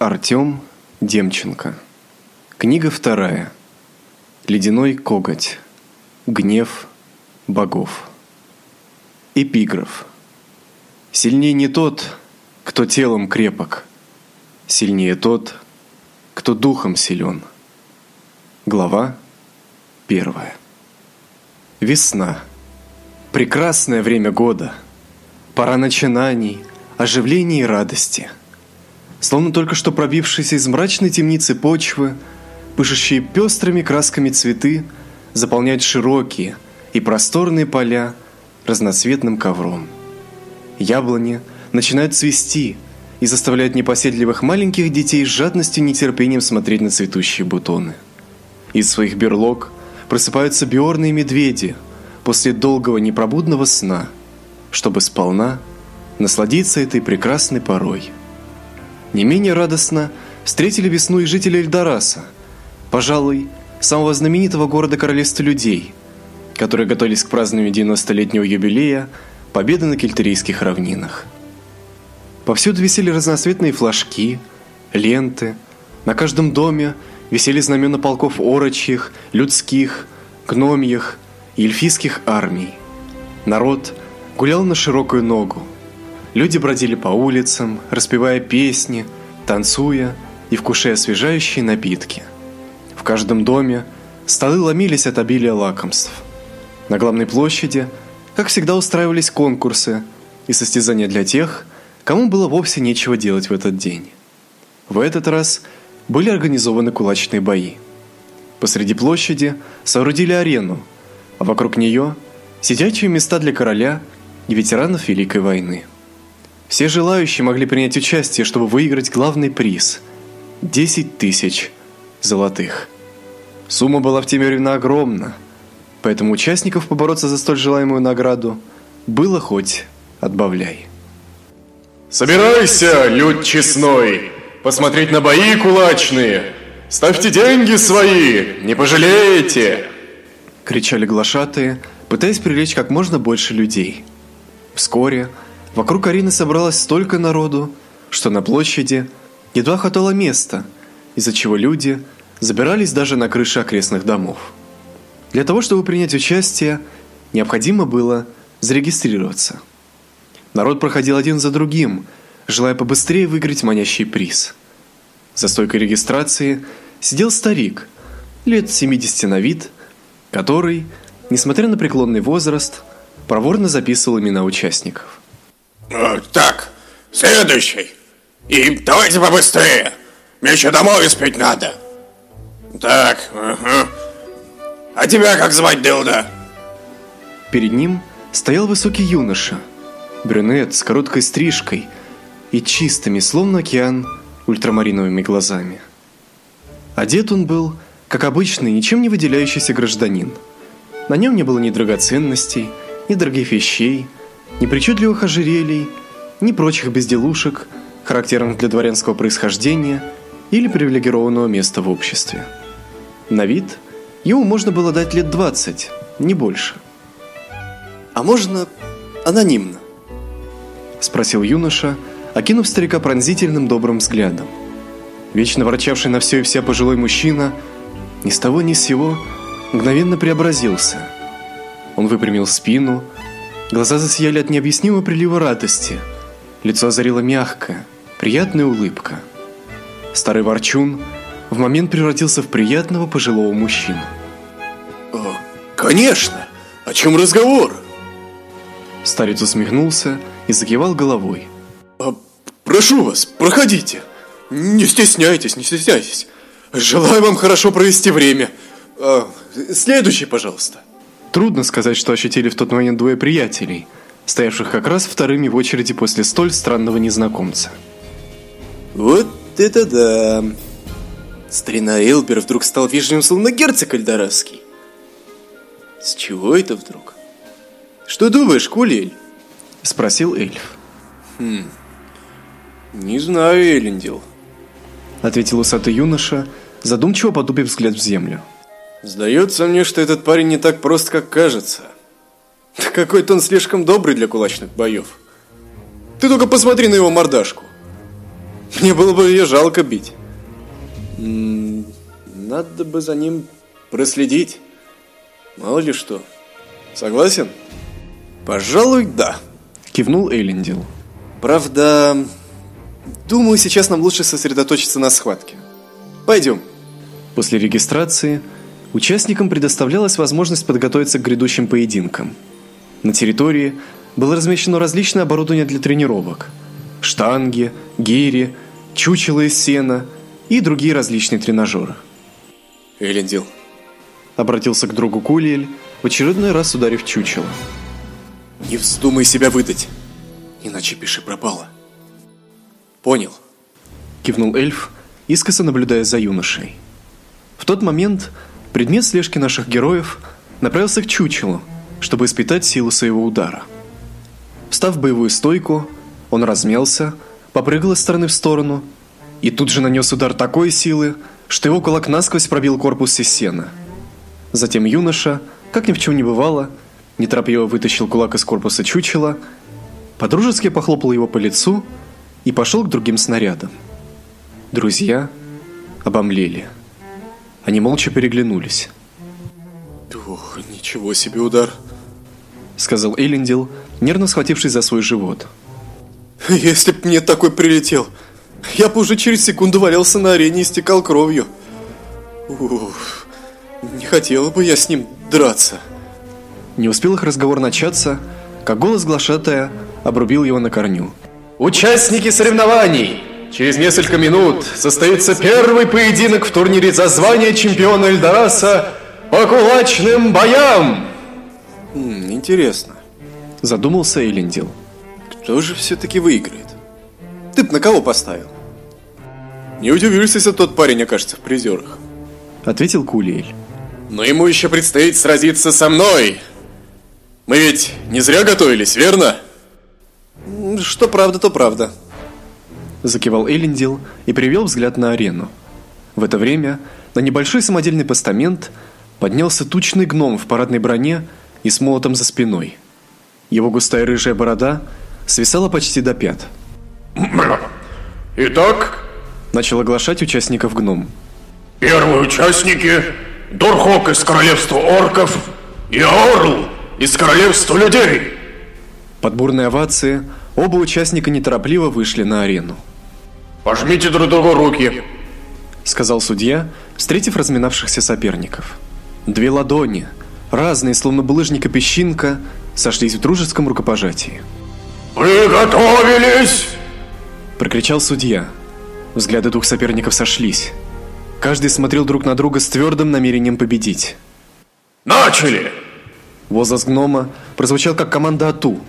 Артем Демченко. Книга вторая. Ледяной коготь. Гнев богов. Эпиграф. Сильнее не тот, кто телом крепок, сильнее тот, кто духом силен. Глава первая. Весна. Прекрасное время года. Пора начинаний, оживления и радости – словно только что пробившиеся из мрачной темницы почвы, пышущие пестрыми красками цветы, заполняют широкие и просторные поля разноцветным ковром. Яблони начинают цвести и заставляют непоседливых маленьких детей с жадностью и нетерпением смотреть на цветущие бутоны. Из своих берлог просыпаются биорные медведи после долгого непробудного сна, чтобы сполна насладиться этой прекрасной порой – не менее радостно встретили весну и жители Эльдораса, пожалуй, самого знаменитого города королевства людей, которые готовились к празднованию 90-летнего юбилея победы на кельтерийских равнинах. Повсюду висели разноцветные флажки, ленты, на каждом доме висели знамена полков орочьих, людских, гномьих и эльфийских армий. Народ гулял на широкую ногу, Люди бродили по улицам, распевая песни, танцуя и вкушая освежающие напитки. В каждом доме столы ломились от обилия лакомств. На главной площади, как всегда, устраивались конкурсы и состязания для тех, кому было вовсе нечего делать в этот день. В этот раз были организованы кулачные бои. Посреди площади соорудили арену, а вокруг нее сидячие места для короля и ветеранов Великой войны. Все желающие могли принять участие, чтобы выиграть главный приз – 10 тысяч золотых. Сумма была в те времена огромна, поэтому участников побороться за столь желаемую награду было хоть отбавляй. «Собирайся, люд честной, посмотреть на бои кулачные! Ставьте деньги свои, не пожалеете!» Кричали глашатые, пытаясь привлечь как можно больше людей. Вскоре – Вокруг Арины собралось столько народу, что на площади едва хватало места, из-за чего люди забирались даже на крыши окрестных домов. Для того, чтобы принять участие, необходимо было зарегистрироваться. Народ проходил один за другим, желая побыстрее выиграть манящий приз. За стойкой регистрации сидел старик, лет 70 на вид, который, несмотря на преклонный возраст, проворно записывал имена участников. Э, так, следующий. И давайте побыстрее. Мне еще домой успеть надо. Так, угу. А тебя как звать, Дилда? Перед ним стоял высокий юноша, брюнет с короткой стрижкой и чистыми, словно океан, ультрамариновыми глазами. Одет он был, как обычный, ничем не выделяющийся гражданин. На нем не было ни драгоценностей, ни дорогих вещей, ни причудливых ожерелий, ни прочих безделушек, характерных для дворянского происхождения или привилегированного места в обществе. На вид ему можно было дать лет 20, не больше. «А можно анонимно?» – спросил юноша, окинув старика пронзительным добрым взглядом. Вечно ворчавший на все и вся пожилой мужчина ни с того ни с сего мгновенно преобразился. Он выпрямил спину, Глаза засияли от необъяснимого прилива радости. Лицо озарила мягкая, приятная улыбка. Старый ворчун в момент превратился в приятного пожилого мужчину. Конечно! О чем разговор? Старец усмехнулся и закивал головой. А, прошу вас, проходите. Не стесняйтесь, не стесняйтесь. Желаю вам хорошо провести время. А, следующий, пожалуйста. Трудно сказать, что ощутили в тот момент двое приятелей, стоявших как раз вторыми в очереди после столь странного незнакомца. Вот это да! Старина Элбер вдруг стал вежливым, словно герцог Альдоравский. С чего это вдруг? Что думаешь, Кулель? Спросил эльф. Хм, не знаю, Элендил. Ответил усатый юноша, задумчиво потупив взгляд в землю. Сдается мне, что этот парень не так прост, как кажется. Какой-то он слишком добрый для кулачных боев. Ты только посмотри на его мордашку. Мне было бы ее жалко бить. М, Надо бы за ним проследить. Мало ли что. Согласен? Пожалуй, да. Кивнул Эйлендил. Правда, думаю, сейчас нам лучше сосредоточиться на схватке. Пойдем. После регистрации участникам предоставлялась возможность подготовиться к грядущим поединкам. На территории было размещено различное оборудование для тренировок. Штанги, гири, чучело из сена и другие различные тренажеры. Элендил, Обратился к другу Кулиэль, в очередной раз ударив чучело. не вздумай себя выдать, иначе пиши пропало. Понял. Кивнул эльф, искоса наблюдая за юношей. В тот момент предмет слежки наших героев направился к чучелу, чтобы испытать силу своего удара. Встав в боевую стойку, он размялся, попрыгал из стороны в сторону и тут же нанес удар такой силы, что его кулак насквозь пробил корпус из сена. Затем юноша, как ни в чем не бывало, неторопливо вытащил кулак из корпуса чучела, подружески похлопал его по лицу и пошел к другим снарядам. Друзья обомлели. Они молча переглянулись. Ух, ничего себе удар. Сказал Эйлендил, нервно схватившись за свой живот. Если б мне такой прилетел, я бы уже через секунду валялся на арене и истекал кровью. Ух, не хотела бы я с ним драться. Не успел их разговор начаться, как голос глашатая обрубил его на корню. Участники соревнований! Через несколько минут состоится первый поединок в турнире за звание чемпиона Эльдораса по кулачным боям! М, интересно, Задумался Эйлендил. кто же все-таки выиграет? Ты б на кого поставил? Не удивлюсь, если тот парень окажется в призерах. Ответил Кулиэль. Но ему еще предстоит сразиться со мной. Мы ведь не зря готовились, верно? Что правда, то правда. Закивал Эйлендил и перевел взгляд на арену. В это время на небольшой самодельный постамент поднялся тучный гном в парадной броне и с молотом за спиной. Его густая рыжая борода свисала почти до пят. Итак, Начал оглашать участников гном. первые участники Дурхок из королевства орков и Орл из королевства людей. Под бурные овации оба участника неторопливо вышли на арену. Пожмите друг другу руки. сказал судья, встретив разминавшихся соперников. Две ладони, разные, словно булыжник и песчинка, сошлись в дружеском рукопожатии. Приготовились! Прокричал судья. Взгляды двух соперников сошлись. Каждый смотрел друг на друга с твердым намерением победить. Начали! Возглас гнома прозвучал как команда Ату.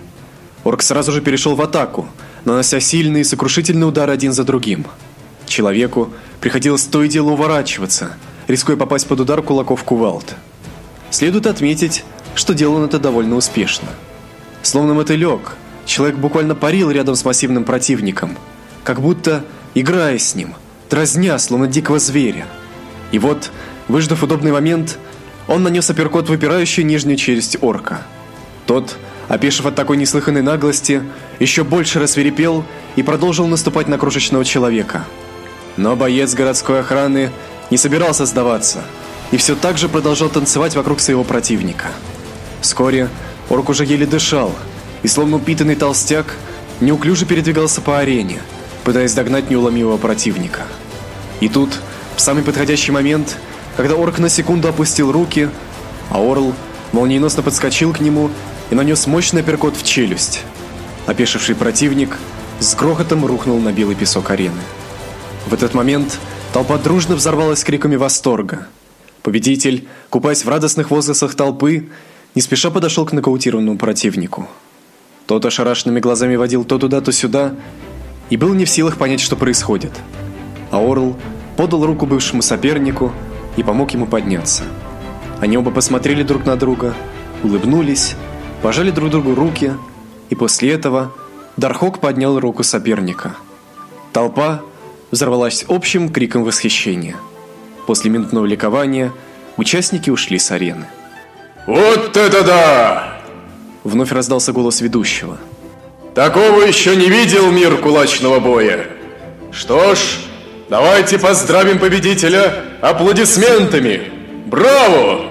Орк сразу же перешел в атаку, нанося сильные сокрушительные удары один за другим. Человеку приходилось то и дело уворачиваться, рискуя попасть под удар кулаков кувалд. Следует отметить, что делал он это довольно успешно. Словно мотылек, человек буквально парил рядом с массивным противником, как будто играя с ним, дразня, словно дикого зверя. И вот, выждав удобный момент, он нанес апперкот выпирающую нижнюю челюсть орка. Тот, опешив от такой неслыханной наглости, еще больше рассверепел и продолжил наступать на крошечного человека. Но боец городской охраны не собирался сдаваться и все так же продолжал танцевать вокруг своего противника. Вскоре орк уже еле дышал и, словно упитанный толстяк, неуклюже передвигался по арене, пытаясь догнать неуломимого противника. И тут, в самый подходящий момент, когда орк на секунду опустил руки, а Орл молниеносно подскочил к нему и нанес мощный апперкот в челюсть. Опешивший противник с грохотом рухнул на белый песок арены. В этот момент толпа дружно взорвалась криками восторга. Победитель, купаясь в радостных возгласах толпы, не спеша подошел к нокаутированному противнику. Тот ошарашенными глазами водил то туда, то сюда и был не в силах понять, что происходит. А Орл подал руку бывшему сопернику и помог ему подняться. Они оба посмотрели друг на друга, улыбнулись, пожали друг другу руки, и после этого Дархок поднял руку соперника. Толпа взорвалась общим криком восхищения. После минутного ликования участники ушли с арены. Вот это да! Вновь раздался голос ведущего. Такого еще не видел мир кулачного боя. Что ж, давайте поздравим победителя аплодисментами! Браво!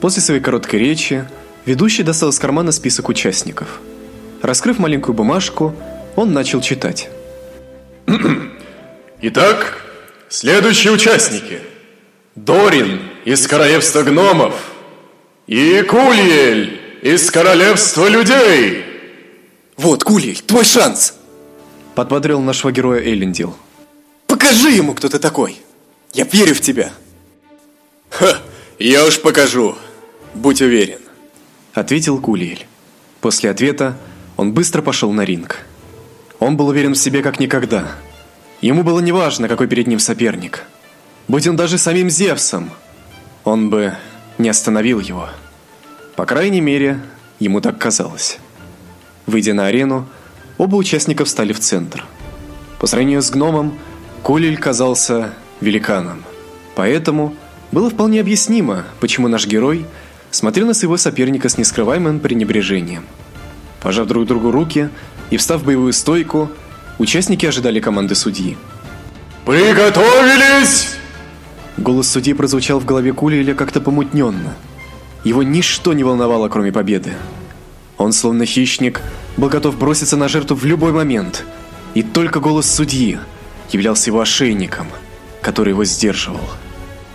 После своей короткой речи ведущий достал из кармана список участников. Раскрыв маленькую бумажку, он начал читать. Итак, следующие участники. Дорин из королевства гномов и Кульель из королевства людей. Вот, Кульель, твой шанс. Подбодрил нашего героя Эллендил. Покажи ему, кто ты такой. Я верю в тебя. Ха, я уж покажу. Будь уверен. Ответил Кулиэль. После ответа он быстро пошел на ринг. Он был уверен в себе как никогда. Ему было неважно, какой перед ним соперник. Будь он даже самим Зевсом, он бы не остановил его. По крайней мере, ему так казалось. Выйдя на арену, оба участника встали в центр. По сравнению с гномом, Колель казался великаном. Поэтому было вполне объяснимо, почему наш герой смотрел на своего соперника с нескрываемым пренебрежением. Пожав друг другу руки и встав в боевую стойку, участники ожидали команды судьи. «Приготовились!» Голос судьи прозвучал в голове Кулиэля как-то помутненно. Его ничто не волновало, кроме победы. Он, словно хищник, был готов броситься на жертву в любой момент. И только голос судьи являлся его ошейником, который его сдерживал.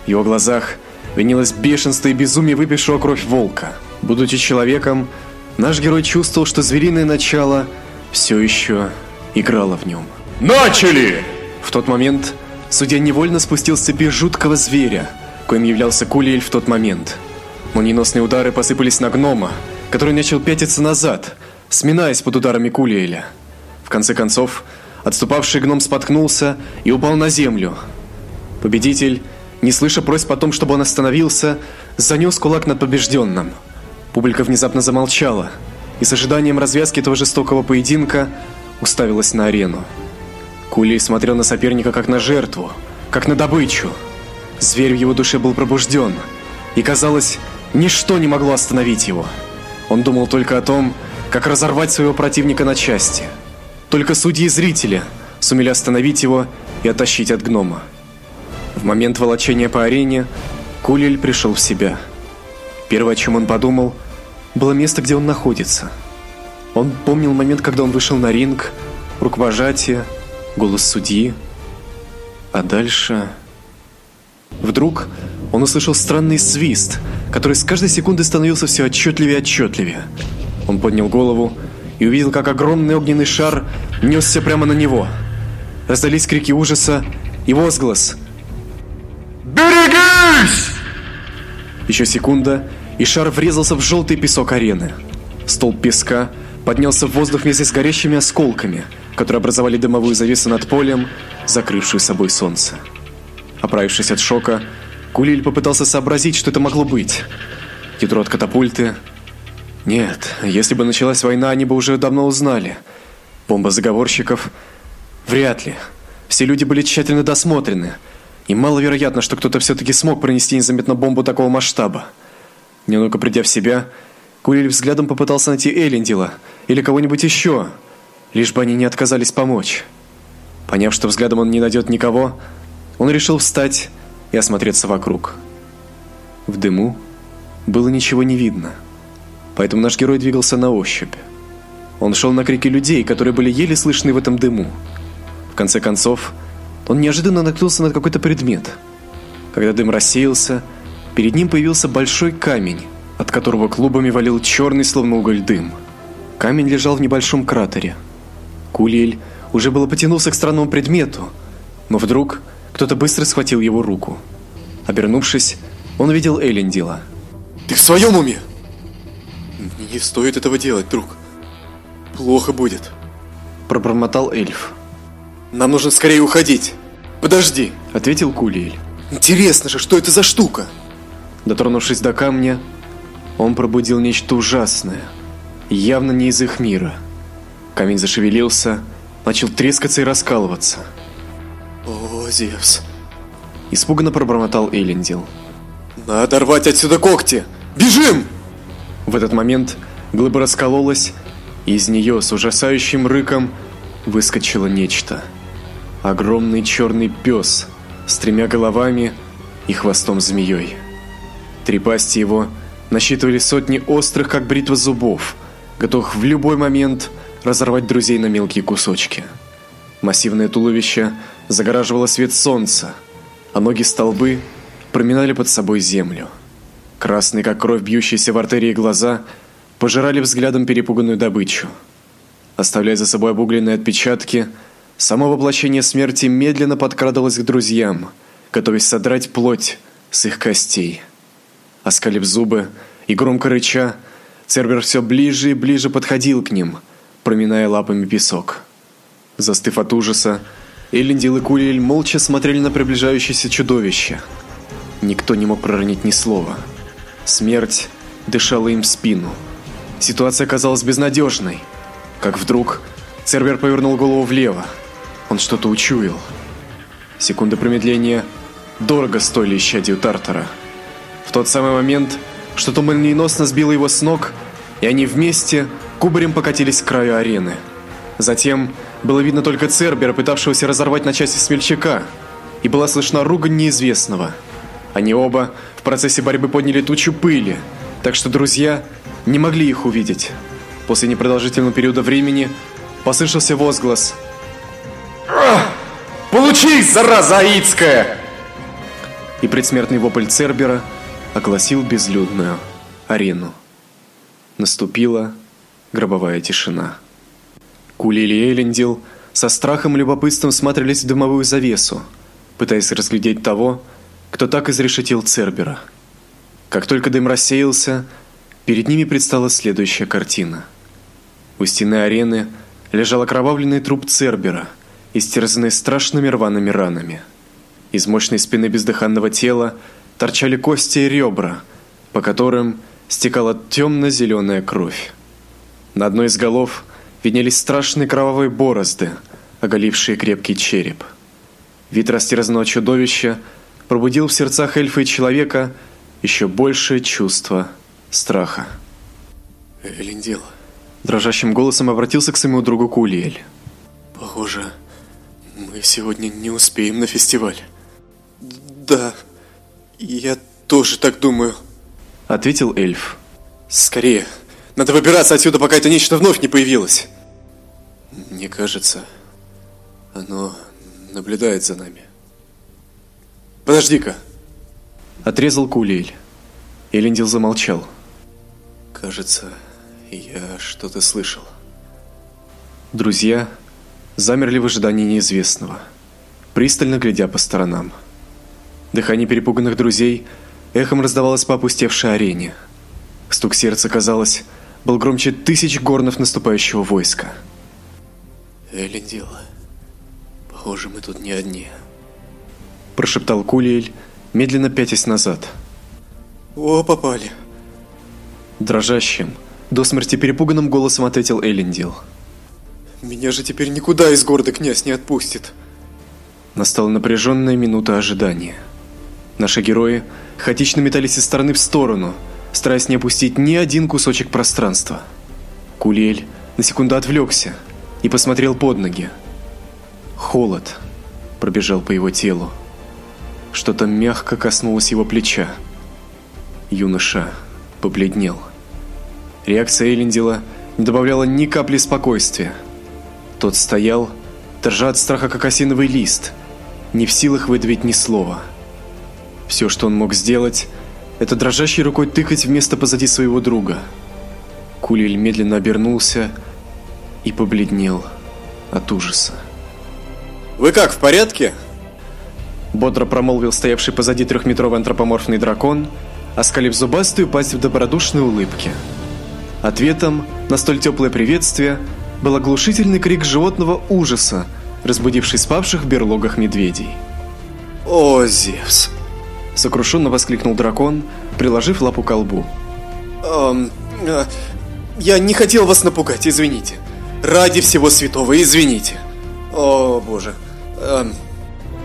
В его глазах винилось бешенство и безумие выпившего кровь волка. Будучи человеком, наш герой чувствовал, что звериное начало все еще играло в нем. «Начали!» В тот момент судья невольно спустил с цепи жуткого зверя, коим являлся Кулиэль в тот момент. Молниеносные удары посыпались на гнома, который начал пятиться назад, сминаясь под ударами Кулиэля. В конце концов, отступавший гном споткнулся и упал на землю. Победитель не слыша просьб о том, чтобы он остановился, занес кулак над побежденным. Публика внезапно замолчала и с ожиданием развязки этого жестокого поединка уставилась на арену. Кулей смотрел на соперника как на жертву, как на добычу. Зверь в его душе был пробужден, и казалось, ничто не могло остановить его. Он думал только о том, как разорвать своего противника на части. Только судьи и зрители сумели остановить его и оттащить от гнома. В момент волочения по арене Кулель пришел в себя. Первое, о чем он подумал, было место, где он находится. Он помнил момент, когда он вышел на ринг, рукопожатие, голос судьи. А дальше... Вдруг он услышал странный свист, который с каждой секунды становился все отчетливее и отчетливее. Он поднял голову и увидел, как огромный огненный шар несся прямо на него. Раздались крики ужаса и возглас – «Берегись!» Еще секунда, и шар врезался в желтый песок арены. Столб песка поднялся в воздух вместе с горящими осколками, которые образовали дымовую завесу над полем, закрывшую собой солнце. Оправившись от шока, Кулиль попытался сообразить, что это могло быть. Ядро от катапульты... Нет, если бы началась война, они бы уже давно узнали. Бомба заговорщиков... Вряд ли. Все люди были тщательно досмотрены – и маловероятно, что кто-то все-таки смог пронести незаметно бомбу такого масштаба. Немного придя в себя, Куриль взглядом попытался найти Эллендила или кого-нибудь еще, лишь бы они не отказались помочь. Поняв, что взглядом он не найдет никого, он решил встать и осмотреться вокруг. В дыму было ничего не видно, поэтому наш герой двигался на ощупь. Он шел на крики людей, которые были еле слышны в этом дыму. В конце концов, он неожиданно наткнулся на какой-то предмет. Когда дым рассеялся, перед ним появился большой камень, от которого клубами валил черный, словно уголь, дым. Камень лежал в небольшом кратере. Кулиэль уже было потянулся к странному предмету, но вдруг кто-то быстро схватил его руку. Обернувшись, он увидел Эллендила. «Ты в своем уме?» «Не стоит этого делать, друг. Плохо будет», – пробормотал эльф. Нам нужно скорее уходить. Подожди, ответил Кулиэль. Интересно же, что это за штука? Дотронувшись до камня, он пробудил нечто ужасное, явно не из их мира. Камень зашевелился, начал трескаться и раскалываться. О, Зевс. Испуганно пробормотал Элендил. Надо рвать отсюда когти! Бежим! В этот момент глыба раскололась, и из нее с ужасающим рыком выскочило нечто. огромный черный пес с тремя головами и хвостом змеей. Три пасти его насчитывали сотни острых, как бритва зубов, готовых в любой момент разорвать друзей на мелкие кусочки. Массивное туловище загораживало свет солнца, а ноги столбы проминали под собой землю. Красные, как кровь, бьющиеся в артерии глаза пожирали взглядом перепуганную добычу. Оставляя за собой обугленные отпечатки, само воплощение смерти медленно подкрадывалось к друзьям, готовясь содрать плоть с их костей. Оскалив зубы и громко рыча, Цербер все ближе и ближе подходил к ним, проминая лапами песок. Застыв от ужаса, Элендил и Кулиэль молча смотрели на приближающееся чудовище. Никто не мог проронить ни слова. Смерть дышала им в спину. Ситуация казалась безнадежной. Как вдруг Цербер повернул голову влево. Он что-то учуял. Секунды промедления дорого стоили исчадию Тартара. Тот самый момент что-то молниеносно сбило его с ног, и они вместе кубарем покатились к краю арены. Затем было видно только Цербера, пытавшегося разорвать на части смельчака, и была слышна ругань неизвестного. Они оба в процессе борьбы подняли тучу пыли, так что друзья не могли их увидеть. После непродолжительного периода времени послышался возглас «Получись, зараза аидская!» И предсмертный вопль Цербера огласил безлюдную арену. Наступила гробовая тишина. Кулили и Элендил со страхом и любопытством смотрелись в дымовую завесу, пытаясь разглядеть того, кто так изрешетил Цербера. Как только дым рассеялся, перед ними предстала следующая картина. У стены арены лежал окровавленный труп Цербера, истерзанный страшными рваными ранами. Из мощной спины бездыханного тела торчали кости и ребра, по которым стекала темно-зеленая кровь. На одной из голов виднелись страшные кровавые борозды, оголившие крепкий череп. Вид растерзанного чудовища пробудил в сердцах эльфа и человека еще большее чувство страха. Элендил, Дрожащим голосом обратился к своему другу Кулиэль. похоже, мы сегодня не успеем на фестиваль. Да, я тоже так думаю. Ответил эльф. Скорее, надо выбираться отсюда, пока это нечто вновь не появилось. Мне кажется, оно наблюдает за нами. Подожди-ка. Отрезал Кулиэль. Элендил замолчал. Кажется, я что-то слышал. Друзья замерли в ожидании неизвестного, пристально глядя по сторонам. Дыхание перепуганных друзей эхом раздавалось по опустевшей арене. Стук сердца, казалось, был громче тысяч горнов наступающего войска. Элендил, похоже, мы тут не одни. Прошептал Кулиэль, медленно пятясь назад. О, попали. Дрожащим, до смерти перепуганным голосом ответил Элендил. Меня же теперь никуда из города князь не отпустит. Настала напряженная минута ожидания. Наши герои хаотично метались из стороны в сторону, стараясь не опустить ни один кусочек пространства. Кулель на секунду отвлекся и посмотрел под ноги. Холод пробежал по его телу. Что-то мягко коснулось его плеча. Юноша побледнел. Реакция Элендила не добавляла ни капли спокойствия. Тот стоял, дрожа от страха, как осиновый лист, не в силах выдавить ни слова. Все, что он мог сделать, это дрожащей рукой тыкать в место позади своего друга. Кулиль медленно обернулся и побледнел от ужаса. Вы как, в порядке? Бодро промолвил стоявший позади трехметровый антропоморфный дракон, оскалив зубастую пасть в добродушной улыбке. Ответом на столь теплое приветствие был оглушительный крик животного ужаса, разбудивший спавших в берлогах медведей. О, Зевс. Сокрушенно воскликнул дракон, приложив лапу к колбу. Эм, э, я не хотел вас напугать, извините. Ради всего святого, извините. О, боже. Эм,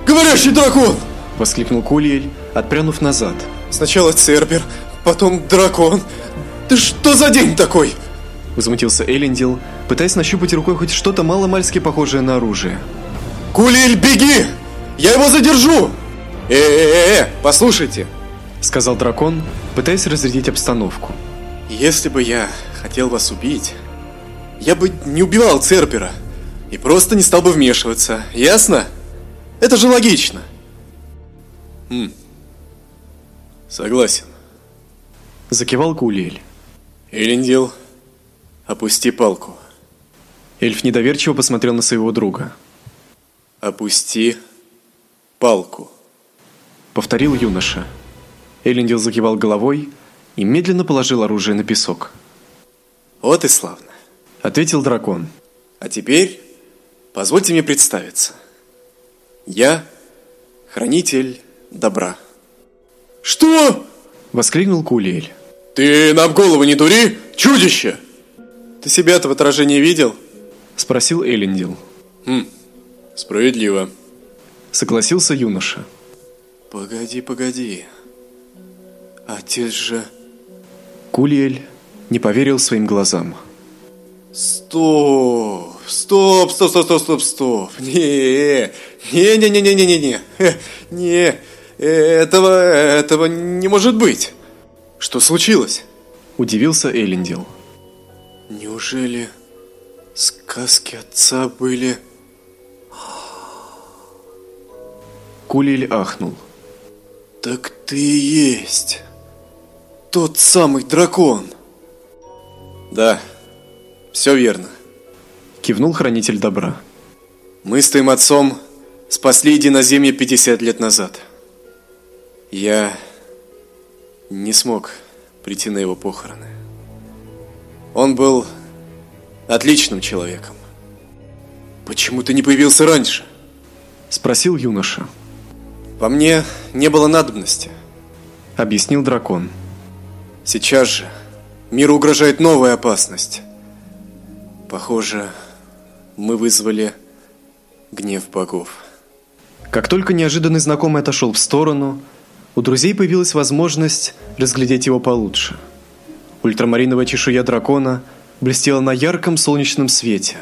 говорящий дракон! Воскликнул Кулиэль, отпрянув назад. Сначала Цербер, потом дракон. Ты что за день такой? Возмутился Элендил, пытаясь нащупать рукой хоть что-то маломальски похожее на оружие. Кулиль, беги! Я его задержу! Э-э-э, послушайте, сказал дракон, пытаясь разрядить обстановку. Если бы я хотел вас убить, я бы не убивал Церпера и просто не стал бы вмешиваться, ясно? Это же логично. Хм. Согласен. Закивал Кулиэль. Элендил, опусти палку. Эльф недоверчиво посмотрел на своего друга. Опусти палку. Повторил юноша. Элендил закивал головой и медленно положил оружие на песок. Вот и славно. Ответил дракон. А теперь позвольте мне представиться. Я хранитель добра. Что? Воскликнул Кулиэль. Ты нам голову не дури, чудище! Ты себя-то в отражении видел? Спросил Элендил. Хм, справедливо. Согласился юноша. Погоди, погоди. Отец же... Кулиэль не поверил своим глазам. Стоп, стоп, стоп, стоп, стоп, стоп, стоп. Не, не, не, не, не, не, не, не, не, этого, этого не может быть. Что случилось? Удивился Элендил. Неужели сказки отца были... Кулиль ахнул. Так ты и есть тот самый дракон. Да, все верно. Кивнул хранитель добра. Мы с твоим отцом спасли единоземье 50 лет назад. Я не смог прийти на его похороны. Он был отличным человеком. Почему ты не появился раньше? Спросил юноша. Во мне не было надобности. Объяснил дракон. Сейчас же миру угрожает новая опасность. Похоже, мы вызвали гнев богов. Как только неожиданный знакомый отошел в сторону, у друзей появилась возможность разглядеть его получше. Ультрамариновая чешуя дракона блестела на ярком солнечном свете.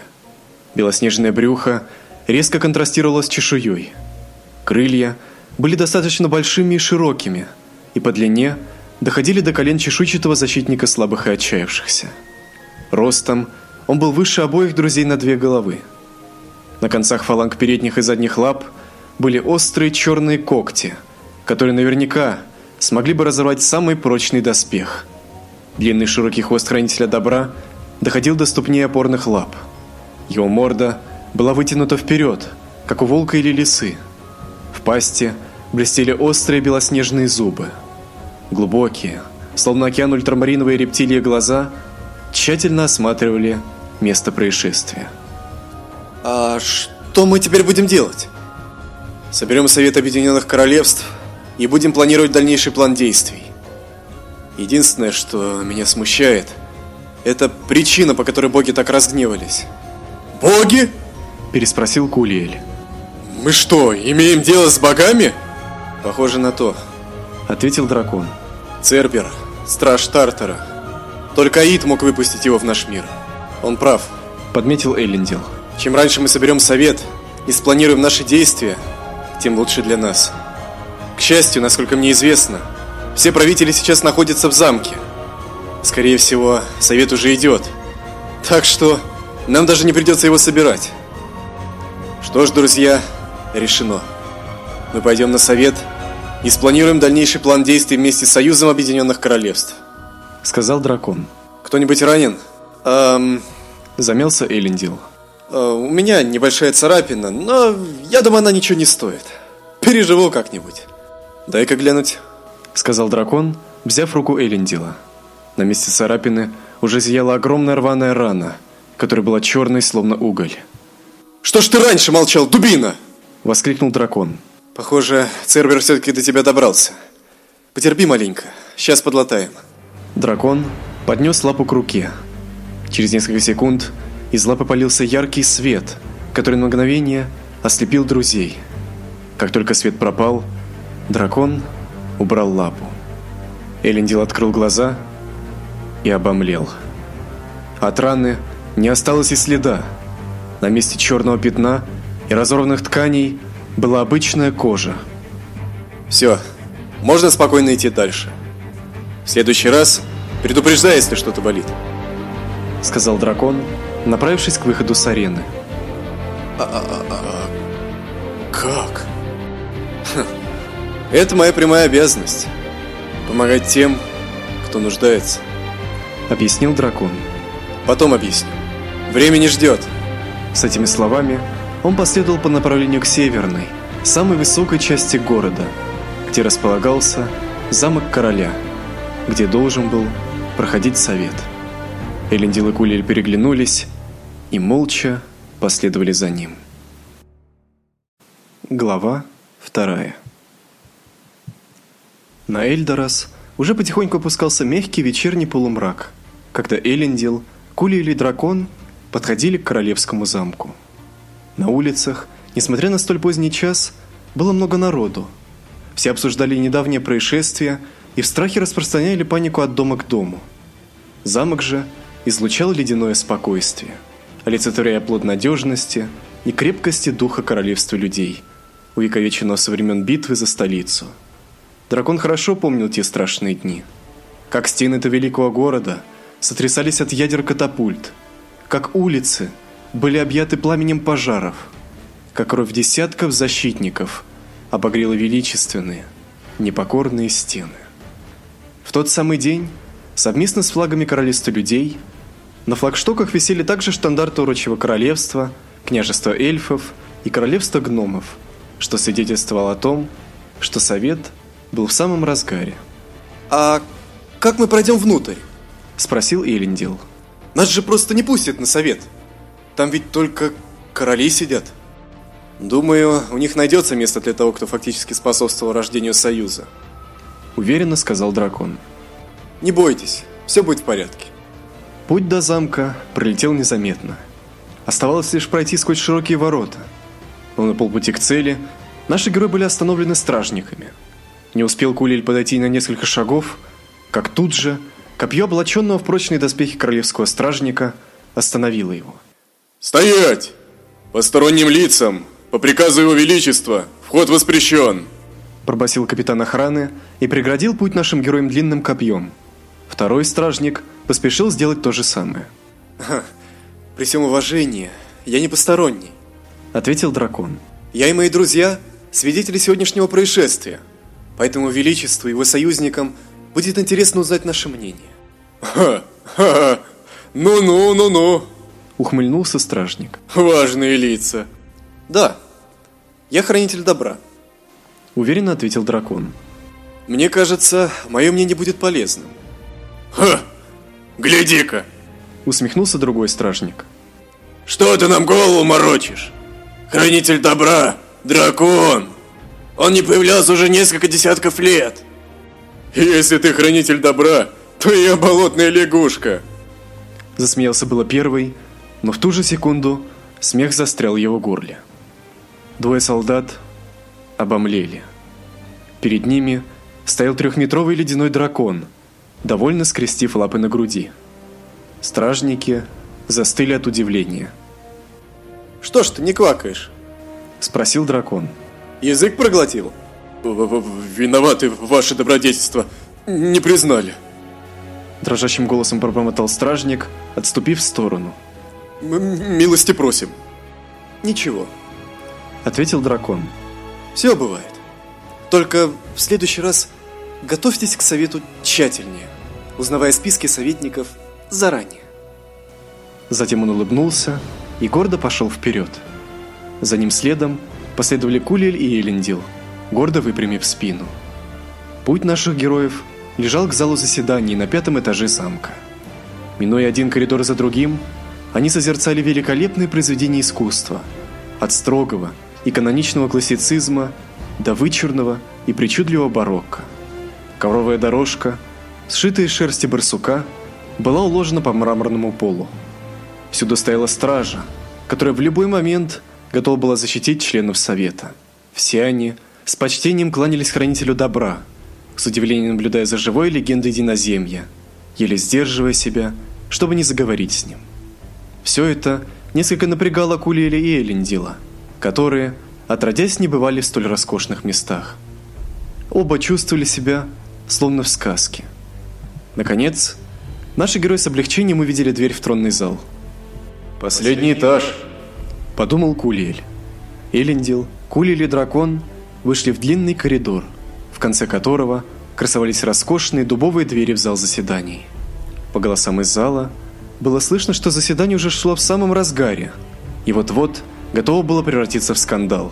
Белоснежное брюхо резко контрастировало с чешуей. Крылья были достаточно большими и широкими, и по длине – доходили до колен чешуйчатого защитника слабых и отчаявшихся. Ростом он был выше обоих друзей на две головы. На концах фаланг передних и задних лап были острые черные когти, которые наверняка смогли бы разорвать самый прочный доспех. Длинный широкий хвост хранителя добра доходил до ступней опорных лап. Его морда была вытянута вперед, как у волка или лисы. В пасти блестели острые белоснежные зубы – Глубокие, словно океан ультрамариновые рептилии глаза тщательно осматривали место происшествия. А что мы теперь будем делать? Соберем Совет Объединенных Королевств и будем планировать дальнейший план действий. Единственное, что меня смущает, это причина, по которой боги так разгневались. Боги? переспросил Кулиэль. Мы что, имеем дело с богами? Похоже на то ответил дракон. Цербер, страж Тартара. Только Аид мог выпустить его в наш мир. Он прав, подметил Эллендил. Чем раньше мы соберем совет и спланируем наши действия, тем лучше для нас. К счастью, насколько мне известно, все правители сейчас находятся в замке. Скорее всего, совет уже идет. Так что нам даже не придется его собирать. Что ж, друзья, решено. Мы пойдем на совет и спланируем дальнейший план действий вместе с Союзом Объединенных Королевств. Сказал дракон. Кто-нибудь ранен? Эм... Замялся Элендил. Э, у меня небольшая царапина, но я думаю, она ничего не стоит. Переживу как-нибудь. Дай-ка глянуть. Сказал дракон, взяв руку Элендила. На месте царапины уже зияла огромная рваная рана, которая была черной, словно уголь. «Что ж ты раньше молчал, дубина?» Воскликнул дракон. Похоже, Цербер все-таки до тебя добрался. Потерпи маленько, сейчас подлатаем. Дракон поднес лапу к руке. Через несколько секунд из лапы полился яркий свет, который на мгновение ослепил друзей. Как только свет пропал, дракон убрал лапу. Элендил открыл глаза и обомлел. От раны не осталось и следа. На месте черного пятна и разорванных тканей была обычная кожа. Все, можно спокойно идти дальше. В следующий раз предупреждай, если что-то болит. Сказал дракон, направившись к выходу с арены. Как? Хм. Это моя прямая обязанность. Помогать тем, кто нуждается. Объяснил дракон. Потом объясню. Время не ждет. С этими словами он последовал по направлению к северной, самой высокой части города, где располагался замок короля, где должен был проходить совет. Элендил и Кулель переглянулись и молча последовали за ним. Глава вторая. На Эльдорас уже потихоньку опускался мягкий вечерний полумрак, когда Элендил, Кулель и Дракон подходили к королевскому замку. На улицах, несмотря на столь поздний час, было много народу. Все обсуждали недавнее происшествие и в страхе распространяли панику от дома к дому. Замок же излучал ледяное спокойствие, олицетворяя плод надежности и крепкости духа королевства людей, увековеченного со времен битвы за столицу. Дракон хорошо помнил те страшные дни. Как стены этого великого города сотрясались от ядер катапульт, как улицы были объяты пламенем пожаров, как кровь десятков защитников обогрела величественные, непокорные стены. В тот самый день, совместно с флагами королевства людей, на флагштоках висели также штандарты урочего королевства, княжества эльфов и королевства гномов, что свидетельствовало о том, что совет был в самом разгаре. А как мы пройдем внутрь? Спросил Элендил. Нас же просто не пустят на совет. Там ведь только короли сидят. Думаю, у них найдется место для того, кто фактически способствовал рождению Союза. Уверенно сказал дракон. Не бойтесь, все будет в порядке. Путь до замка пролетел незаметно. Оставалось лишь пройти сквозь широкие ворота. Но на полпути к цели наши герои были остановлены стражниками. Не успел Кулель подойти на несколько шагов, как тут же Копье облаченного в прочные доспехи королевского стражника остановило его. «Стоять! Посторонним лицам, по приказу его величества, вход воспрещен!» Пробасил капитан охраны и преградил путь нашим героям длинным копьем. Второй стражник поспешил сделать то же самое. Ха, «При всем уважении, я не посторонний», — ответил дракон. «Я и мои друзья — свидетели сегодняшнего происшествия, поэтому величеству и его союзникам — Будет интересно узнать наше мнение. Ха-ха-ха. Ну-ну, ну-ну. Ухмыльнулся стражник. Важные лица. Да. Я хранитель добра. Уверенно ответил дракон. Мне кажется, мое мнение будет полезным. Ха! Гляди-ка! Усмехнулся другой стражник. Что ты нам голову морочишь? Хранитель добра, дракон. Он не появлялся уже несколько десятков лет. Если ты хранитель добра, то я болотная лягушка. Засмеялся было первый, но в ту же секунду смех застрял его горле. Двое солдат обомлели. Перед ними стоял трехметровый ледяной дракон, довольно скрестив лапы на груди. Стражники застыли от удивления. «Что ж ты не квакаешь?» – спросил дракон. «Язык проглотил?» Виноваты, ваше добродетельство. Не признали. Дрожащим голосом пробормотал стражник, отступив в сторону. Милости просим. Ничего. Ответил дракон. Все бывает. Только в следующий раз готовьтесь к совету тщательнее, узнавая списки советников заранее. Затем он улыбнулся и гордо пошел вперед. За ним следом последовали Кулель и Элендил – гордо выпрямив спину. Путь наших героев лежал к залу заседаний на пятом этаже замка. Минуя один коридор за другим, они созерцали великолепные произведения искусства, от строгого и каноничного классицизма до вычурного и причудливого барокко. Ковровая дорожка, сшитая из шерсти барсука, была уложена по мраморному полу. Всюду стояла стража, которая в любой момент готова была защитить членов совета. Все они с почтением кланялись хранителю добра, с удивлением наблюдая за живой легендой Диноземья, еле сдерживая себя, чтобы не заговорить с ним. Все это несколько напрягало Кулиэля и Элендила, которые, отродясь, не бывали в столь роскошных местах. Оба чувствовали себя словно в сказке. Наконец, наши герои с облегчением увидели дверь в тронный зал. «Последний этаж», – подумал Кулиэль. Элендил, Кулиэль и дракон вышли в длинный коридор, в конце которого красовались роскошные дубовые двери в зал заседаний. По голосам из зала было слышно, что заседание уже шло в самом разгаре, и вот-вот готово было превратиться в скандал.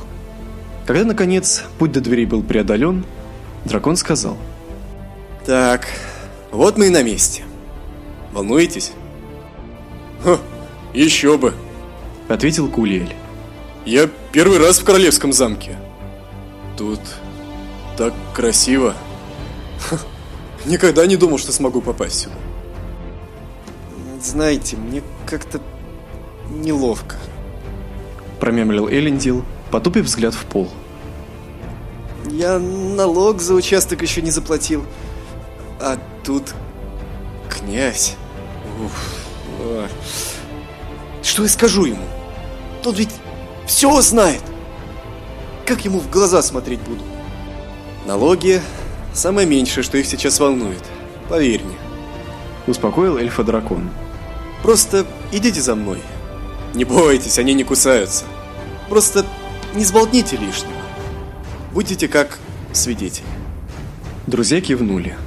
Когда, наконец, путь до дверей был преодолен, дракон сказал. «Так, вот мы и на месте. Волнуетесь?» «Ха, еще бы!» – ответил Кулиэль. «Я первый раз в королевском замке. Тут так красиво. Ха, никогда не думал, что смогу попасть сюда. Знаете, мне как-то неловко промямлил Элендил, потупив взгляд в пол. Я налог за участок еще не заплатил. А тут князь. Уф. Что я скажу ему? Тот ведь все знает. Как ему в глаза смотреть буду? Налоги – самое меньшее, что их сейчас волнует. Поверь мне. Успокоил эльфа-дракон. Просто идите за мной. Не бойтесь, они не кусаются. Просто не сболтните лишнего. Будете как свидетель. Друзья кивнули.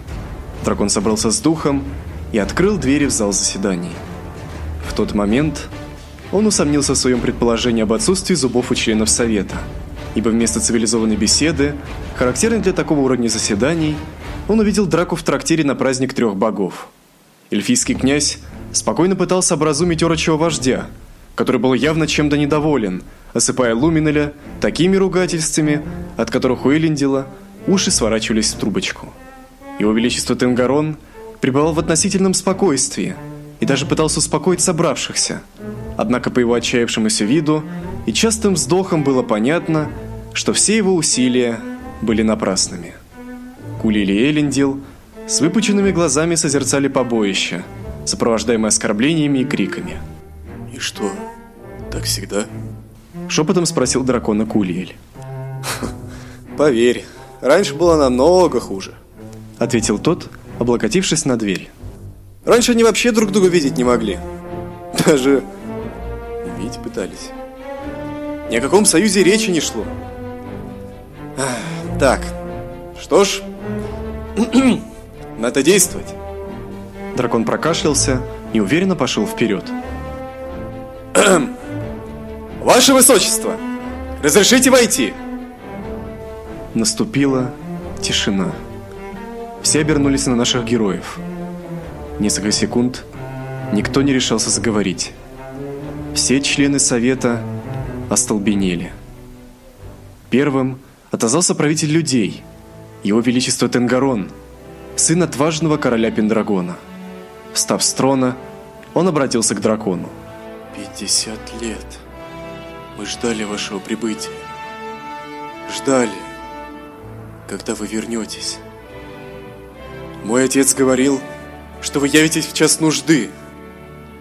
Дракон собрался с духом и открыл двери в зал заседаний. В тот момент он усомнился в своем предположении об отсутствии зубов у членов совета, ибо вместо цивилизованной беседы, характерной для такого уровня заседаний, он увидел драку в трактире на праздник трех богов. Эльфийский князь спокойно пытался образумить орочего вождя, который был явно чем-то недоволен – осыпая Луминеля такими ругательствами, от которых у Элендила уши сворачивались в трубочку. Его Величество Тенгарон пребывал в относительном спокойствии и даже пытался успокоить собравшихся. Однако по его отчаявшемуся виду и частым вздохам было понятно, что все его усилия были напрасными. Кулили Элендил с выпученными глазами созерцали побоище, сопровождаемое оскорблениями и криками. «И что, так всегда?» Шепотом спросил дракона Кулиэль. «Поверь, раньше было намного хуже», — ответил тот, облокотившись на дверь. «Раньше они вообще друг друга видеть не могли. Даже видеть пытались. Ни о каком союзе речи не шло. Так, что ж, надо действовать». Дракон прокашлялся и уверенно пошел вперед. Ваше Высочество, разрешите войти?» Наступила тишина. Все обернулись на наших героев. Несколько секунд никто не решался заговорить. Все члены совета остолбенели. Первым отозвался правитель людей, его величество Тенгарон, сын отважного короля Пендрагона. Встав с трона, он обратился к дракону. «Пятьдесят лет», мы ждали вашего прибытия. Ждали, когда вы вернетесь. Мой отец говорил, что вы явитесь в час нужды,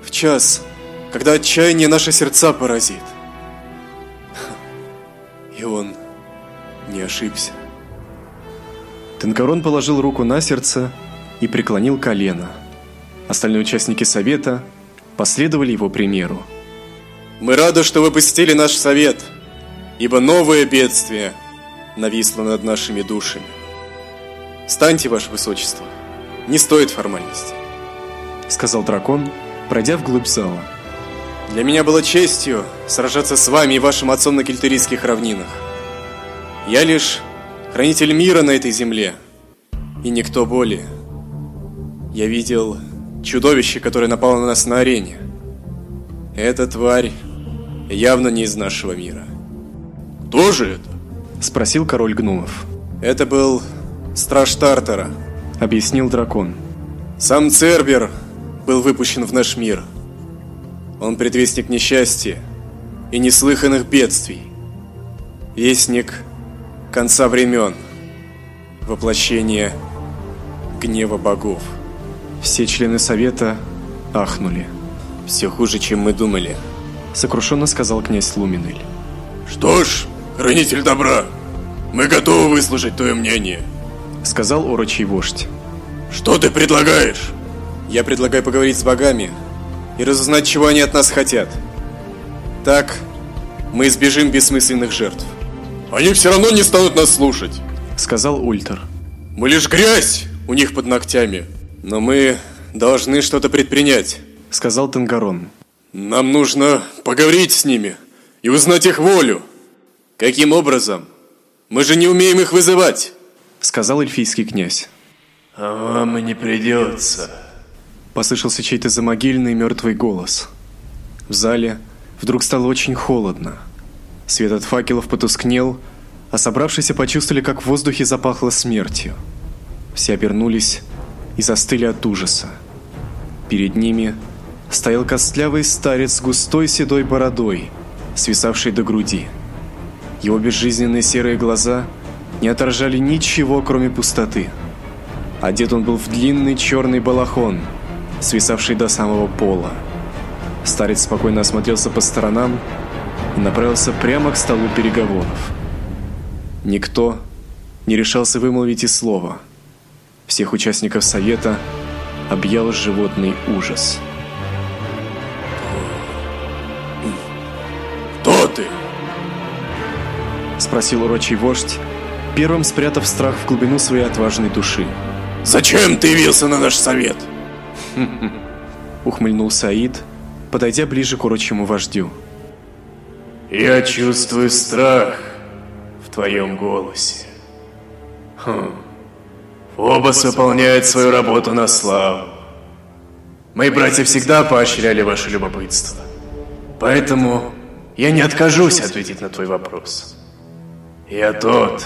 в час, когда отчаяние наши сердца поразит. И он не ошибся. Тенкарон положил руку на сердце и преклонил колено. Остальные участники совета последовали его примеру. Мы рады, что вы посетили наш совет, ибо новое бедствие нависло над нашими душами. Станьте, ваше высочество. Не стоит формальности, сказал дракон, пройдя вглубь зала. Для меня было честью сражаться с вами и вашим отцом на кельтерийских равнинах. Я лишь хранитель мира на этой земле, и никто более. Я видел чудовище, которое напало на нас на арене. Эта тварь явно не из нашего мира. Кто же это? Спросил король гномов. Это был страж Тартара. Объяснил дракон. Сам Цербер был выпущен в наш мир. Он предвестник несчастья и неслыханных бедствий. Вестник конца времен. Воплощение гнева богов. Все члены совета ахнули. Все хуже, чем мы думали. Сокрушенно сказал князь Луминель. Что ж, хранитель добра, мы готовы выслушать твое мнение. Сказал орочий вождь. Что ты предлагаешь? Я предлагаю поговорить с богами и разузнать, чего они от нас хотят. Так мы избежим бессмысленных жертв. Они все равно не станут нас слушать. Сказал Ультер. Мы лишь грязь у них под ногтями. Но мы должны что-то предпринять. Сказал Тангарон. Нам нужно поговорить с ними и узнать их волю. Каким образом? Мы же не умеем их вызывать. Сказал эльфийский князь. А вам и не придется. Послышался чей-то замогильный мертвый голос. В зале вдруг стало очень холодно. Свет от факелов потускнел, а собравшиеся почувствовали, как в воздухе запахло смертью. Все обернулись и застыли от ужаса. Перед ними стоял костлявый старец с густой седой бородой, свисавшей до груди. Его безжизненные серые глаза не отражали ничего, кроме пустоты. Одет он был в длинный черный балахон, свисавший до самого пола. Старец спокойно осмотрелся по сторонам и направился прямо к столу переговоров. Никто не решался вымолвить и слова. Всех участников совета объял животный ужас. Кто ты? Спросил урочий вождь, первым спрятав страх в глубину своей отважной души. Зачем ты явился на наш совет? Ухмыльнулся Аид, подойдя ближе к урочему вождю. Я чувствую страх в твоем голосе. Хм. Фобос выполняет свою работу на славу. Мои братья всегда поощряли ваше любопытство. Поэтому я не откажусь ответить на твой вопрос. Я тот,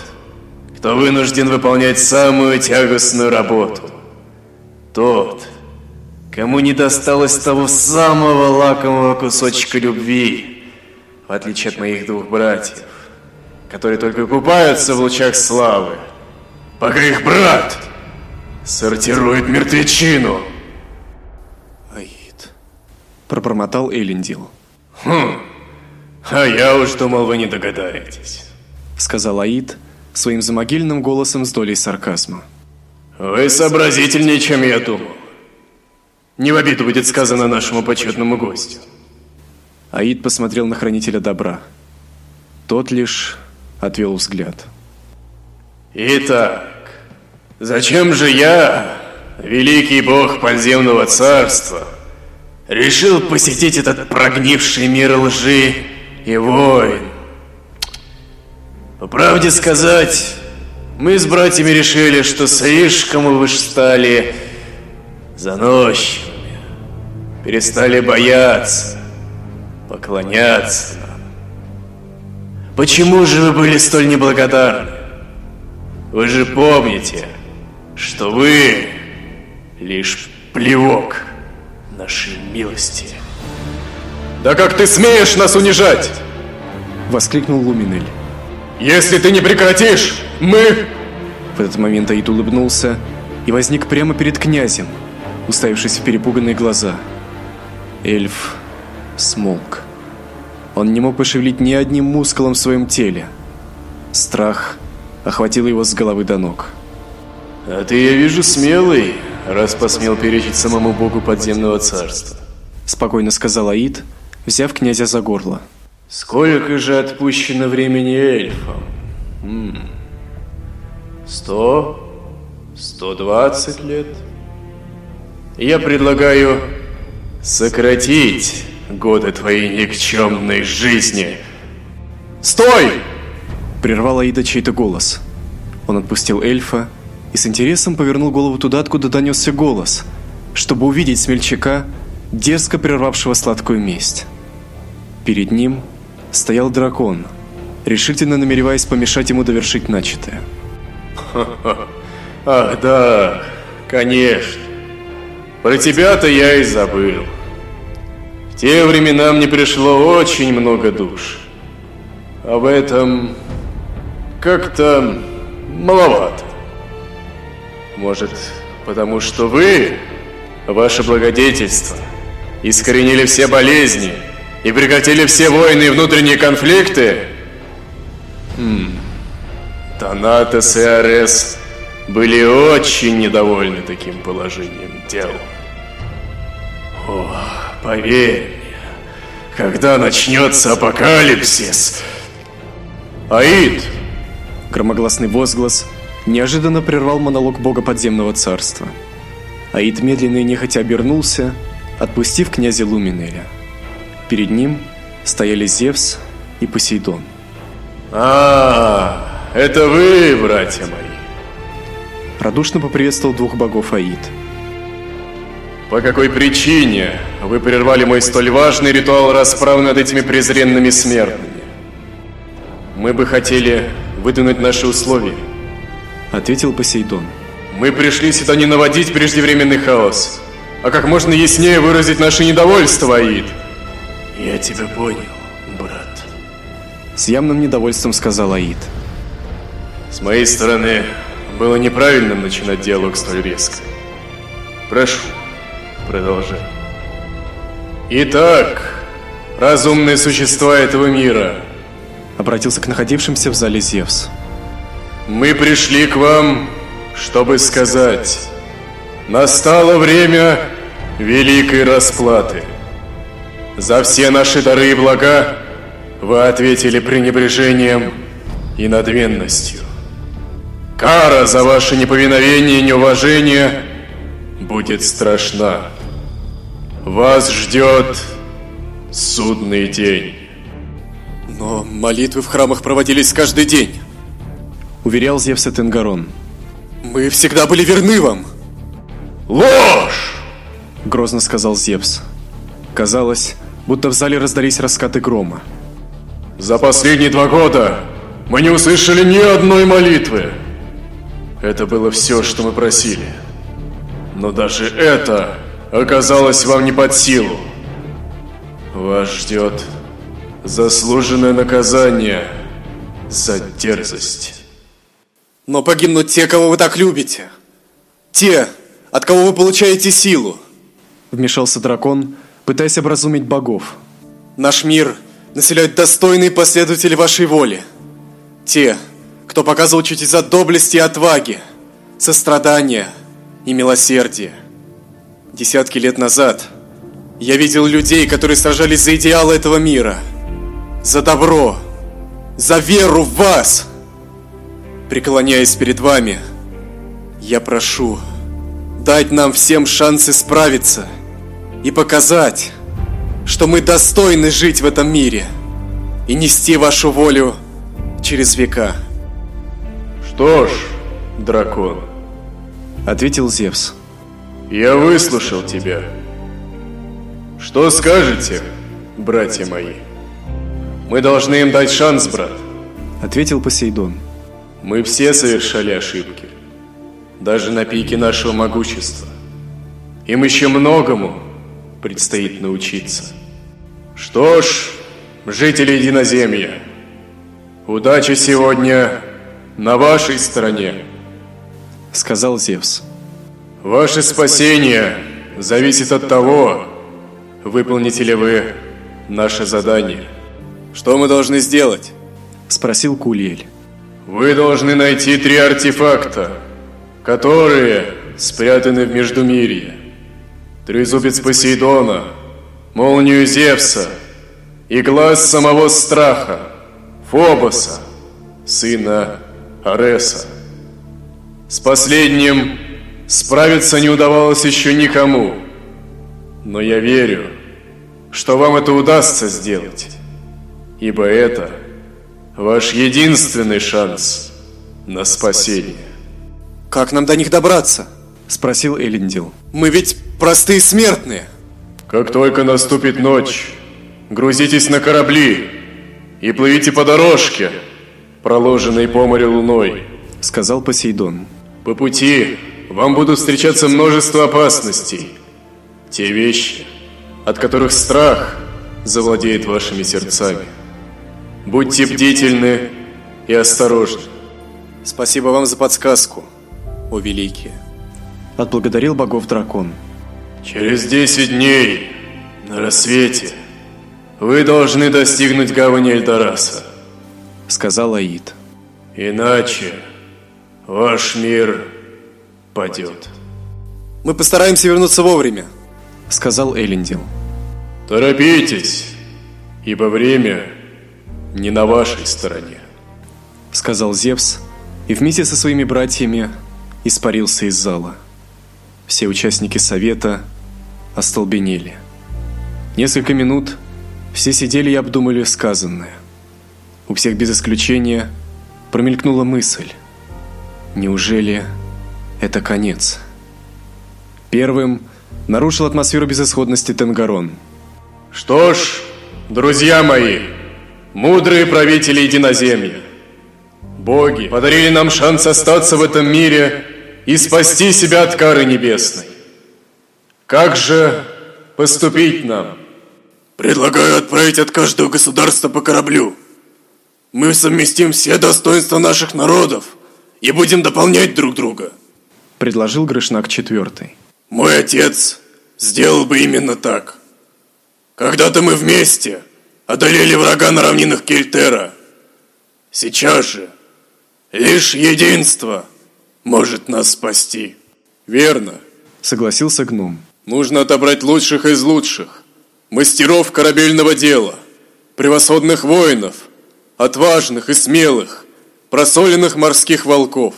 кто вынужден выполнять самую тягостную работу. Тот, кому не досталось того самого лакомого кусочка любви, в отличие от моих двух братьев, которые только купаются в лучах славы, пока их брат сортирует мертвечину. Аид. Пробормотал Элендил. Хм, а я уж думал, вы не догадаетесь. Сказал Аид своим замогильным голосом с долей сарказма. Вы сообразительнее, чем я думал. Не в обиду будет сказано нашему почетному гостю. Аид посмотрел на хранителя добра. Тот лишь отвел взгляд. Итак, зачем же я, великий бог подземного царства, решил посетить этот прогнивший мир лжи и войн? По правде сказать, мы с братьями решили, что слишком вы уж стали заносчивыми, перестали бояться, поклоняться нам. Почему же вы были столь неблагодарны? Вы же помните, что вы лишь плевок нашей милости. Да как ты смеешь нас унижать? Воскликнул Луминель. Если ты не прекратишь, мы... В этот момент Аид улыбнулся и возник прямо перед князем, уставившись в перепуганные глаза. Эльф смолк. Он не мог пошевелить ни одним мускулом в своем теле. Страх охватил его с головы до ног. А ты, я вижу, смелый, раз посмел перечить самому богу подземного царства. Спокойно сказал Аид, взяв князя за горло. Сколько же отпущено времени эльфам? М Сто? Сто двадцать лет? Я предлагаю сократить годы твоей никчемной жизни. Стой! Прервал Аида чей-то голос. Он отпустил эльфа и с интересом повернул голову туда, откуда донесся голос, чтобы увидеть смельчака, дерзко прервавшего сладкую месть. Перед ним стоял дракон, решительно намереваясь помешать ему довершить начатое. Ах да, конечно. Про тебя-то я и забыл. В те времена мне пришло очень много душ. Об этом как-то маловато. Может, потому что вы, ваше благодетельство, искоренили все болезни и прекратили все войны и внутренние конфликты, Хм. Танатос и Арес были очень недовольны таким положением дел. О, поверь мне, когда начнется апокалипсис... Аид! Громогласный возглас неожиданно прервал монолог бога подземного царства. Аид медленно и нехотя обернулся, отпустив князя Луминеля. Перед ним стояли Зевс и Посейдон. А, это вы, братья мои. Радушно поприветствовал двух богов Аид. По какой причине вы прервали мой столь важный ритуал расправы над этими презренными смертными? Мы бы хотели выдвинуть наши условия. Ответил Посейдон. Мы пришли сюда не наводить преждевременный хаос, а как можно яснее выразить наше недовольство, Аид. Я тебя понял, брат. С явным недовольством сказал Аид. С моей стороны, было неправильным начинать диалог столь резко. Прошу, продолжай. Итак, разумные существа этого мира. Обратился к находившимся в зале Зевс. Мы пришли к вам, чтобы сказать, настало время великой расплаты. За все наши дары и блага вы ответили пренебрежением и надменностью. Кара за ваше неповиновение и неуважение будет страшна. Вас ждет судный день. Но молитвы в храмах проводились каждый день. Уверял Зевс и Тенгарон. Мы всегда были верны вам. Ложь! Грозно сказал Зевс. Казалось, будто в зале раздались раскаты грома. За последние два года мы не услышали ни одной молитвы. Это было все, что мы просили. Но даже это оказалось вам не под силу. Вас ждет заслуженное наказание за дерзость. Но погибнут те, кого вы так любите. Те, от кого вы получаете силу. Вмешался дракон, пытаясь образумить богов. Наш мир населяют достойные последователи вашей воли. Те, кто показывал чудеса доблести и отваги, сострадания и милосердия. Десятки лет назад я видел людей, которые сражались за идеалы этого мира, за добро, за веру в вас. Преклоняясь перед вами, я прошу дать нам всем шанс исправиться и показать, что мы достойны жить в этом мире и нести вашу волю через века. Что ж, дракон, Ответил Зевс. я выслушал тебя. Что скажете, братья мои? Мы должны им дать шанс, брат. Ответил Посейдон. Мы все совершали ошибки. Даже на пике нашего могущества. Им еще многому предстоит научиться. Что ж, жители Единоземья, удача сегодня на вашей стороне. Сказал Зевс. Ваше спасение зависит от того, выполните ли вы наше задание. Что мы должны сделать? Спросил Кульель. Вы должны найти три артефакта, которые спрятаны в Междумирье. Трезубец Посейдона, молнию Зевса и глаз самого страха, Фобоса, сына Ареса. С последним справиться не удавалось еще никому, но я верю, что вам это удастся сделать, ибо это ваш единственный шанс на спасение. Как нам до них добраться? Спросил Элендил. Мы ведь простые смертные. Как только наступит ночь, грузитесь на корабли и плывите по дорожке, проложенной по морю луной. Сказал Посейдон. По пути вам будут встречаться множество опасностей. Те вещи, от которых страх завладеет вашими сердцами. Будьте бдительны и осторожны. Спасибо вам за подсказку, о великие. Отблагодарил богов дракон. Через 10 дней на рассвете вы должны достигнуть гавани Эльдораса. сказал Аид. Иначе ваш мир падет. Мы постараемся вернуться вовремя, сказал Элендил. Торопитесь, ибо время не на вашей стороне, сказал Зевс и вместе со своими братьями испарился из зала. Все участники совета остолбенели. Несколько минут все сидели и обдумали сказанное. У всех без исключения промелькнула мысль. Неужели это конец? Первым нарушил атмосферу безысходности Тенгарон. Что ж, друзья мои, мудрые правители единоземья, боги подарили нам шанс остаться в этом мире и спасти себя от кары небесной. Как же поступить нам? Предлагаю отправить от каждого государства по кораблю. Мы совместим все достоинства наших народов и будем дополнять друг друга. Предложил Грышнак четвертый. Мой отец сделал бы именно так. Когда-то мы вместе одолели врага на равнинах Кельтера. Сейчас же лишь единство может нас спасти. Верно, согласился гном. Нужно отобрать лучших из лучших, мастеров корабельного дела, превосходных воинов, отважных и смелых, просоленных морских волков.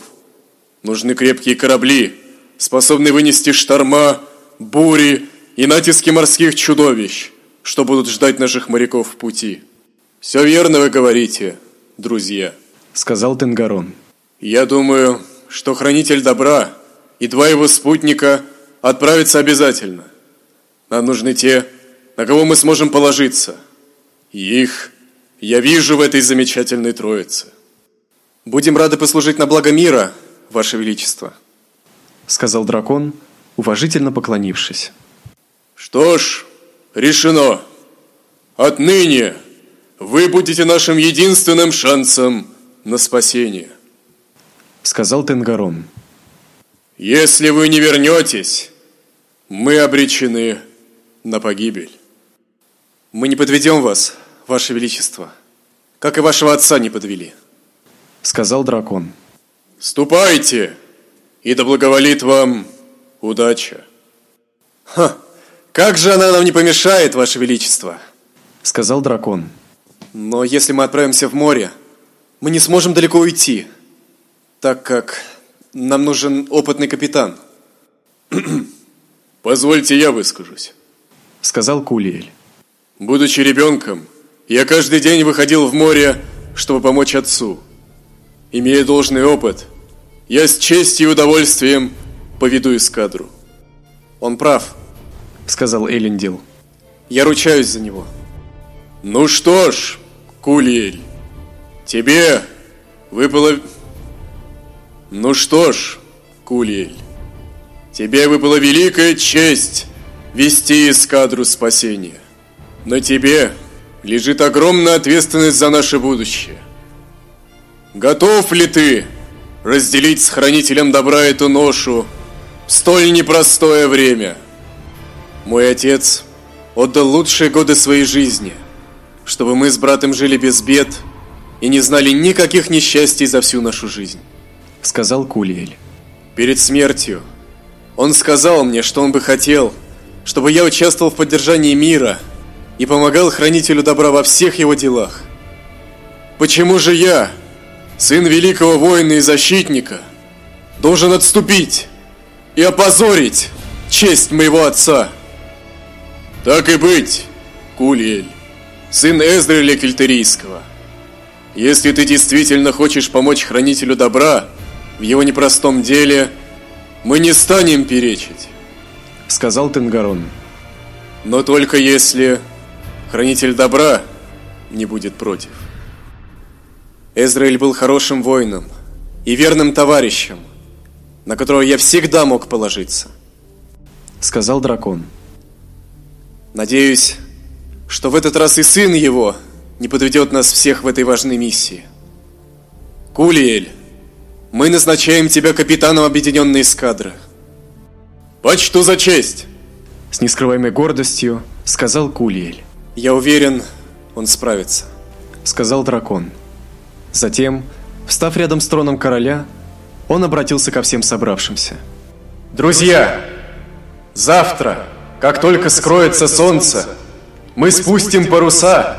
Нужны крепкие корабли, способные вынести шторма, бури и натиски морских чудовищ, что будут ждать наших моряков в пути. Все верно вы говорите, друзья, сказал Тенгарон. Я думаю, что хранитель добра и два его спутника отправятся обязательно. Нам нужны те, на кого мы сможем положиться. Их я вижу в этой замечательной троице. Будем рады послужить на благо мира, Ваше Величество, сказал дракон, уважительно поклонившись. Что ж, решено. Отныне вы будете нашим единственным шансом на спасение, сказал Тенгарон. Если вы не вернетесь, мы обречены на погибель. Мы не подведем вас, Ваше Величество, как и вашего отца не подвели, сказал дракон. Ступайте, и да благоволит вам удача. Ха, как же она нам не помешает, Ваше Величество, сказал дракон. Но если мы отправимся в море, мы не сможем далеко уйти, так как нам нужен опытный капитан. Позвольте я выскажусь, сказал Кулиэль. Будучи ребенком, я каждый день выходил в море, чтобы помочь отцу. Имея должный опыт, я с честью и удовольствием поведу эскадру. Он прав, сказал Элендил. Я ручаюсь за него. Ну что ж, Кулиэль, тебе выпало... Ну что ж, Кулиэль, тебе выпала великая честь вести эскадру спасения. На тебе лежит огромная ответственность за наше будущее. Готов ли ты разделить с хранителем добра эту ношу в столь непростое время? Мой отец отдал лучшие годы своей жизни, чтобы мы с братом жили без бед и не знали никаких несчастий за всю нашу жизнь, сказал Кулиэль. Перед смертью он сказал мне, что он бы хотел, чтобы я участвовал в поддержании мира – и помогал хранителю добра во всех его делах. Почему же я, сын великого воина и защитника, должен отступить и опозорить честь моего отца? Так и быть, Кульель, сын Эздреля Кельтерийского. Если ты действительно хочешь помочь хранителю добра в его непростом деле, мы не станем перечить, сказал Тенгарон. Но только если Хранитель добра не будет против. Эзраиль был хорошим воином и верным товарищем, на которого я всегда мог положиться, сказал дракон. Надеюсь, что в этот раз и сын его не подведет нас всех в этой важной миссии. Кулиэль, мы назначаем тебя капитаном объединенной эскадры. Почту за честь! С нескрываемой гордостью сказал Кулиэль. Я уверен, он справится, сказал дракон. Затем, встав рядом с троном короля, он обратился ко всем собравшимся. «Друзья, завтра, как только скроется солнце, мы спустим паруса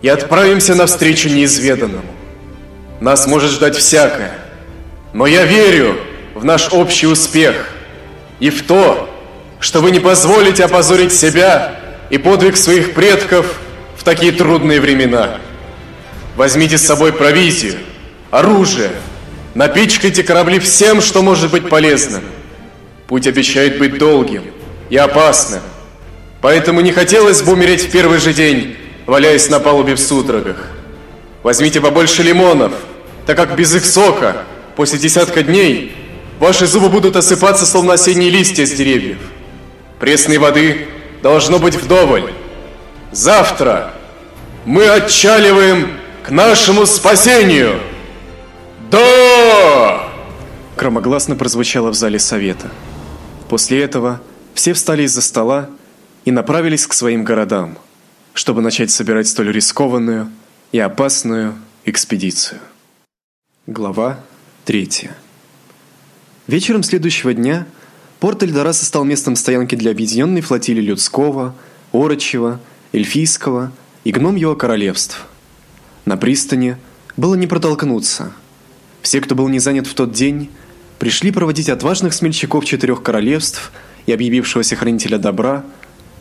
и отправимся навстречу неизведанному. Нас может ждать всякое, но я верю в наш общий успех и в то, что вы не позволите опозорить себя и подвиг своих предков в такие трудные времена. Возьмите с собой провизию, оружие, напичкайте корабли всем, что может быть полезным. Путь обещает быть долгим и опасным, поэтому не хотелось бы умереть в первый же день, валяясь на палубе в судорогах. Возьмите побольше лимонов, так как без их сока после десятка дней ваши зубы будут осыпаться, словно осенние листья с деревьев. Пресной воды должно быть вдоволь. Завтра мы отчаливаем к нашему спасению. Да! Громогласно прозвучало в зале совета. После этого все встали из-за стола и направились к своим городам, чтобы начать собирать столь рискованную и опасную экспедицию. Глава 3. Вечером следующего дня Порт Эльдорадо стал местом стоянки для объединенной флотилии людского, орочьего, эльфийского и гномьего королевств. На пристани было не протолкнуться. Все, кто был не занят в тот день, пришли проводить отважных смельчаков четырех королевств и объявившегося хранителя добра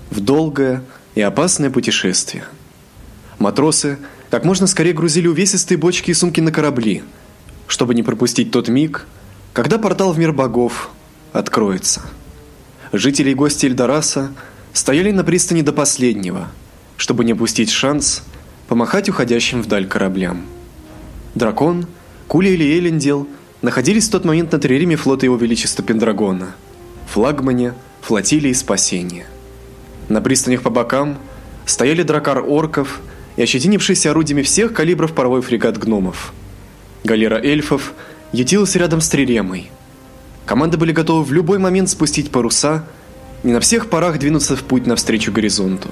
в долгое и опасное путешествие. Матросы как можно скорее грузили увесистые бочки и сумки на корабли, чтобы не пропустить тот миг, когда портал в мир богов откроется. Жители и гости Эльдораса стояли на пристани до последнего, чтобы не упустить шанс помахать уходящим вдаль кораблям. Дракон, Кулиэль и Элендил находились в тот момент на триреме флота Его Величества Пендрагона, флагмане флотилии спасения. На пристанях по бокам стояли дракар орков и ощетинившиеся орудиями всех калибров паровой фрегат гномов. Галера эльфов ютилась рядом с триремой, Команды были готовы в любой момент спустить паруса и на всех парах двинуться в путь навстречу горизонту.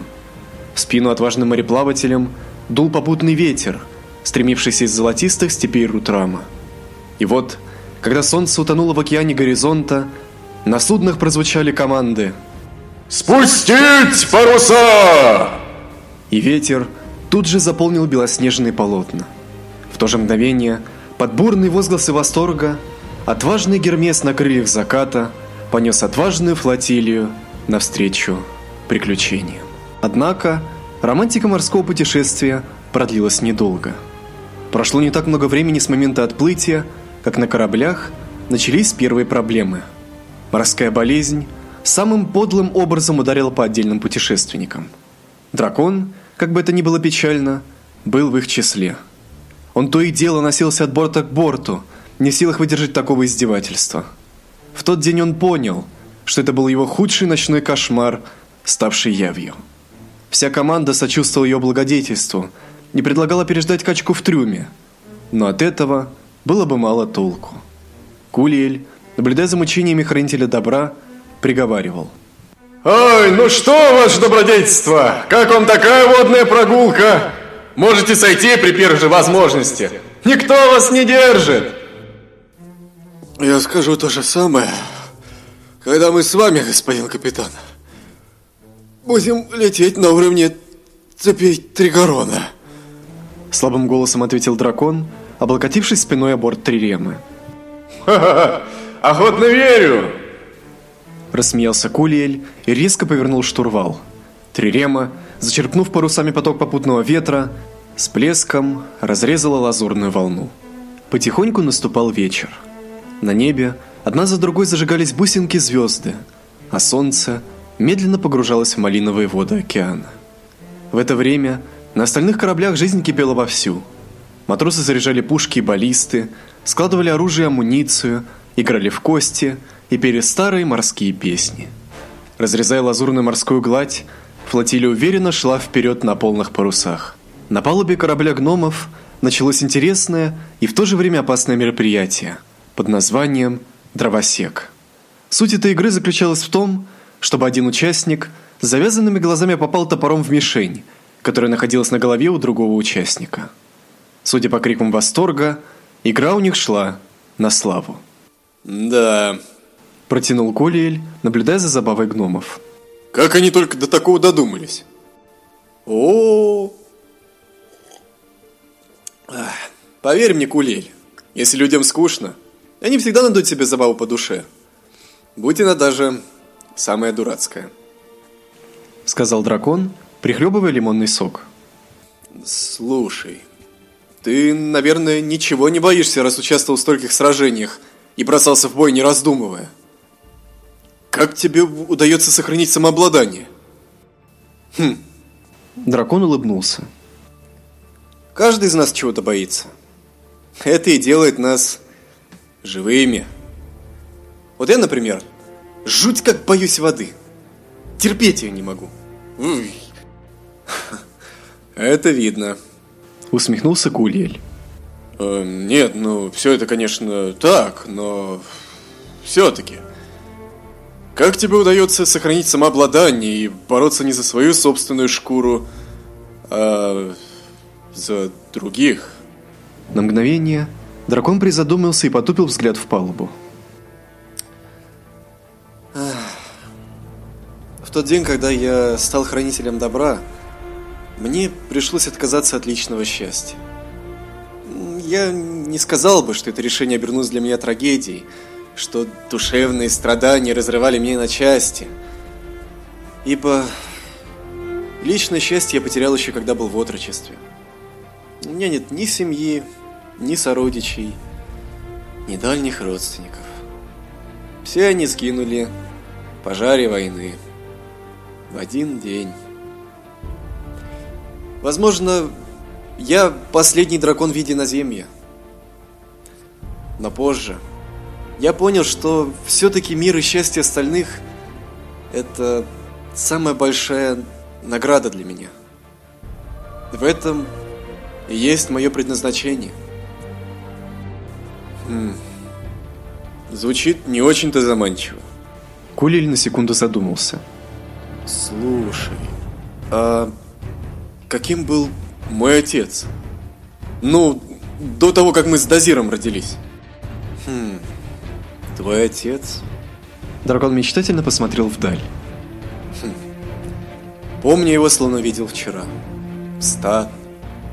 В спину отважным мореплавателям дул попутный ветер, стремившийся из золотистых степей Рутрама. И вот, когда солнце утонуло в океане горизонта, на суднах прозвучали команды «Спустить паруса!» И ветер тут же заполнил белоснежные полотна. В то же мгновение, под бурные возгласы восторга, Отважный Гермес на крыльях заката понес отважную флотилию навстречу приключениям. Однако романтика морского путешествия продлилась недолго. Прошло не так много времени с момента отплытия, как на кораблях начались первые проблемы. Морская болезнь самым подлым образом ударила по отдельным путешественникам. Дракон, как бы это ни было печально, был в их числе. Он то и дело носился от борта к борту, не в силах выдержать такого издевательства. В тот день он понял, что это был его худший ночной кошмар, ставший явью. Вся команда сочувствовала ее благодетельству, не предлагала переждать качку в трюме, но от этого было бы мало толку. Кулиэль, наблюдая за мучениями хранителя добра, приговаривал: «Ой, ну что, ваше добродетельство, как вам такая водная прогулка? Можете сойти при первой же возможности. Никто вас не держит!» Я скажу то же самое, когда мы с вами, господин капитан, будем лететь на уровне цепей Тригорона. Слабым голосом ответил дракон, облокотившись спиной о борт Триремы. «Ха-ха-ха! Охотно верю!» Рассмеялся Кулиэль и резко повернул штурвал. Трирема, зачерпнув парусами поток попутного ветра, с плеском разрезала лазурную волну. Потихоньку наступал вечер. На небе одна за другой зажигались бусинки звезды, а солнце медленно погружалось в малиновые воды океана. В это время на остальных кораблях жизнь кипела вовсю. Матросы заряжали пушки и баллисты, складывали оружие и амуницию, играли в кости и пели старые морские песни. Разрезая лазурную морскую гладь, флотилия уверенно шла вперед на полных парусах. На палубе корабля гномов началось интересное и в то же время опасное мероприятие – под названием «Дровосек». Суть этой игры заключалась в том, чтобы один участник с завязанными глазами попал топором в мишень, которая находилась на голове у другого участника. Судя по крикам восторга, игра у них шла на славу. Да, Протянул Колиэль, наблюдая за забавой гномов. как они только до такого додумались. О, Ах, Поверь мне, Кулель, если людям скучно, они всегда найдут себе забаву по душе. Будь она даже самая дурацкая. Сказал дракон, прихлебывая лимонный сок. Слушай, ты, наверное, ничего не боишься, раз участвовал в стольких сражениях и бросался в бой, не раздумывая. Как тебе удается сохранить самообладание? Дракон улыбнулся. Каждый из нас чего-то боится. Это и делает нас живыми. Вот я, например, жуть как боюсь воды. Терпеть ее не могу. Уй. Это видно. Усмехнулся Кулиэль. Э, нет, ну, все это, конечно, так, но все-таки. Как тебе удается сохранить самообладание и бороться не за свою собственную шкуру, а за других? На мгновение дракон призадумался и потупил взгляд в палубу. В тот день, когда я стал хранителем добра, мне пришлось отказаться от личного счастья. Я не сказал бы, что это решение обернулось для меня трагедией, что душевные страдания разрывали меня на части. Ибо личное счастье я потерял еще когда был в отрочестве. У меня нет ни семьи, ни сородичей, ни дальних родственников. Все они сгинули в пожаре войны в один день. Возможно, я последний дракон в виде наземья. Но позже я понял, что все-таки мир и счастье остальных – это самая большая награда для меня. В этом и есть мое предназначение. М. Звучит не очень-то заманчиво. Кулиэль на секунду задумался. Слушай, а каким был мой отец? Ну, до того, как мы с Дазиром родились. Хм, твой отец? Дракон мечтательно посмотрел вдаль. Помню его, словно видел вчера. Стат,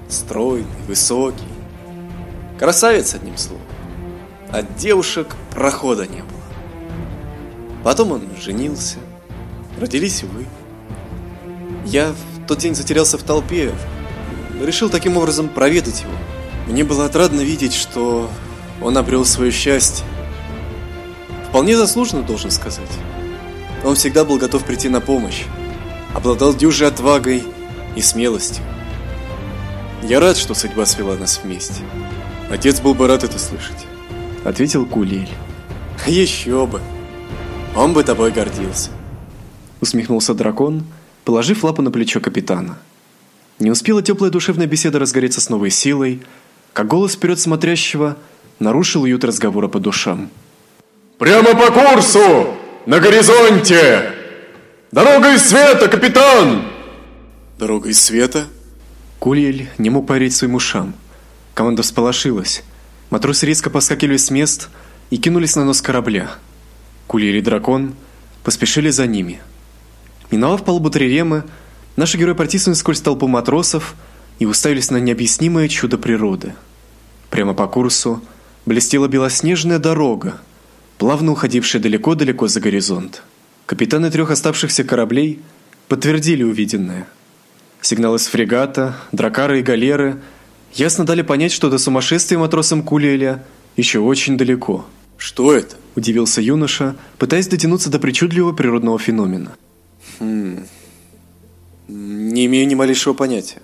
стройный, высокий. Красавец, одним словом. От девушек прохода не было. Потом он женился. Родились вы. Я в тот день затерялся в толпе. Решил таким образом проведать его. Мне было отрадно видеть, что он обрел свое счастье. Вполне заслуженно, должен сказать. Он всегда был готов прийти на помощь. Обладал дюжей отвагой и смелостью. Я рад, что судьба свела нас вместе. Отец был бы рад это слышать. Ответил Кулиэль. Еще бы. Он бы тобой гордился. Усмехнулся дракон, положив лапу на плечо капитана. Не успела теплая душевная беседа разгореться с новой силой, как голос вперед смотрящего нарушил уют разговора по душам. Прямо по курсу! На горизонте! Дорога из света, капитан! Дорога из света? Кулиэль не мог поверить своим ушам. Команда всполошилась. Матросы резко поскакивали с мест и кинулись на нос корабля. Кулиэль и дракон поспешили за ними. Миновав палубу Триремы, наши герои протиснулись сквозь толпу матросов и уставились на необъяснимое чудо природы. Прямо по курсу блестела белоснежная дорога, плавно уходившая далеко-далеко за горизонт. Капитаны трех оставшихся кораблей подтвердили увиденное. Сигналы с фрегата, дракара и галеры ясно дали понять, что до сумасшествия матросам Кулиэля еще очень далеко. Что это? Удивился юноша, пытаясь дотянуться до причудливого природного феномена. Не имею ни малейшего понятия.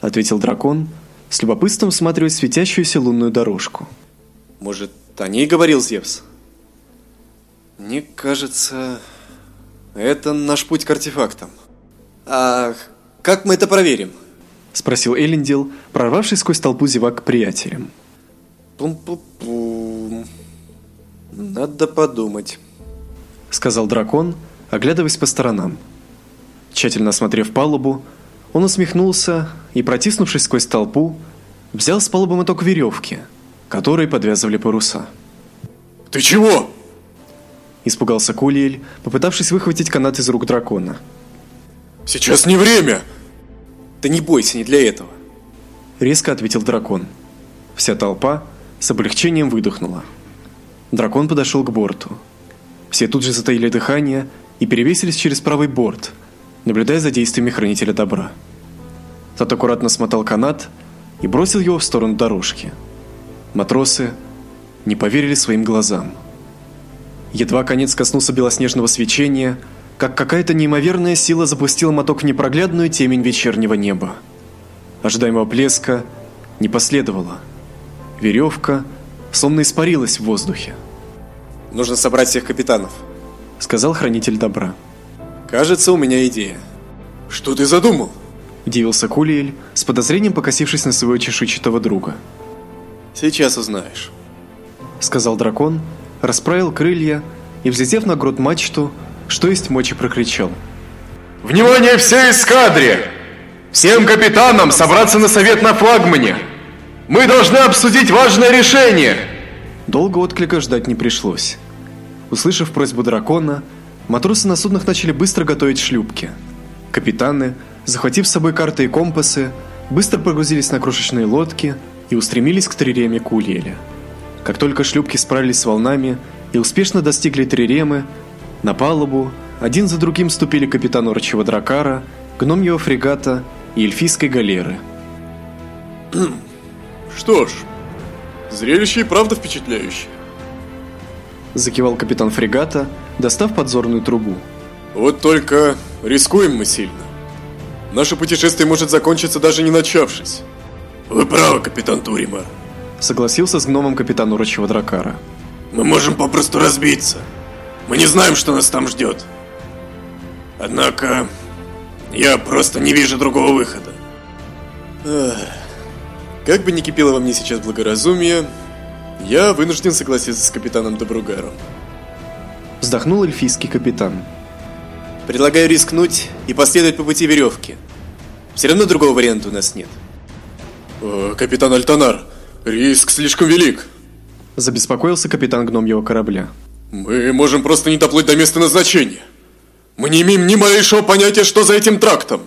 Ответил дракон, с любопытством всматриваясь в светящуюся лунную дорожку. Может, о ней говорил Зевс? Мне кажется, это наш путь к артефактам. А как мы это проверим? Спросил Элендил, прорвавшись сквозь толпу зевак к приятелям. Пум-пум-пум. Надо подумать. Сказал дракон, оглядываясь по сторонам. Тщательно осмотрев палубу, он усмехнулся и, протиснувшись сквозь толпу, взял с палубы моток веревки, которой подвязывали паруса. «Ты чего?» Испугался Кулиэль, попытавшись выхватить канат из рук дракона. «Сейчас не время!» «Да не бойся, не для этого!» Резко ответил дракон. Вся толпа с облегчением выдохнула. Дракон подошел к борту. Все тут же затаили дыхание и перевесились через правый борт, наблюдая за действиями хранителя добра. Тот аккуратно смотал канат и бросил его в сторону дорожки. Матросы не поверили своим глазам. Едва конец коснулся белоснежного свечения, как какая-то неимоверная сила запустила моток в непроглядную темень вечернего неба. Ожидаемого плеска не последовало. Веревка словно испарилась в воздухе. Нужно собрать всех капитанов, сказал хранитель добра. Кажется, у меня идея. Что ты задумал? Удивился Кулиэль, с подозрением покосившись на своего чешуйчатого друга. Сейчас узнаешь, сказал дракон, расправил крылья и, взлетев на грот мачту, что есть мочи прокричал. «Внимание всей эскадре! Всем капитанам собраться на совет на флагмане! Мы должны обсудить важное решение!» Долго отклика ждать не пришлось. Услышав просьбу дракона, матросы на суднах начали быстро готовить шлюпки. Капитаны, захватив с собой карты и компасы, быстро погрузились на крошечные лодки и устремились к триреме Кулиэля. Как только шлюпки справились с волнами и успешно достигли триремы, на палубу один за другим ступили капитан Орчего Дракара, гномьего фрегата и эльфийской галеры. Что ж, зрелище и правда впечатляющее. Закивал капитан фрегата, достав подзорную трубу. Вот только рискуем мы сильно. Наше путешествие может закончиться даже не начавшись. Вы правы, капитан Туримар. Согласился с гномом капитан Урочего Дракара. Мы можем попросту разбиться. Мы не знаем, что нас там ждет. Однако, я просто не вижу другого выхода. Эх, как бы ни кипело во мне сейчас благоразумие, я вынужден согласиться с капитаном Добругаром. Вздохнул эльфийский капитан. Предлагаю рискнуть и последовать по пути веревки. Все равно другого варианта у нас нет. Э, капитан Альтанар, риск слишком велик. Забеспокоился капитан гномьего корабля. Мы можем просто не доплыть до места назначения. Мы не имеем ни малейшего понятия, что за этим трактом.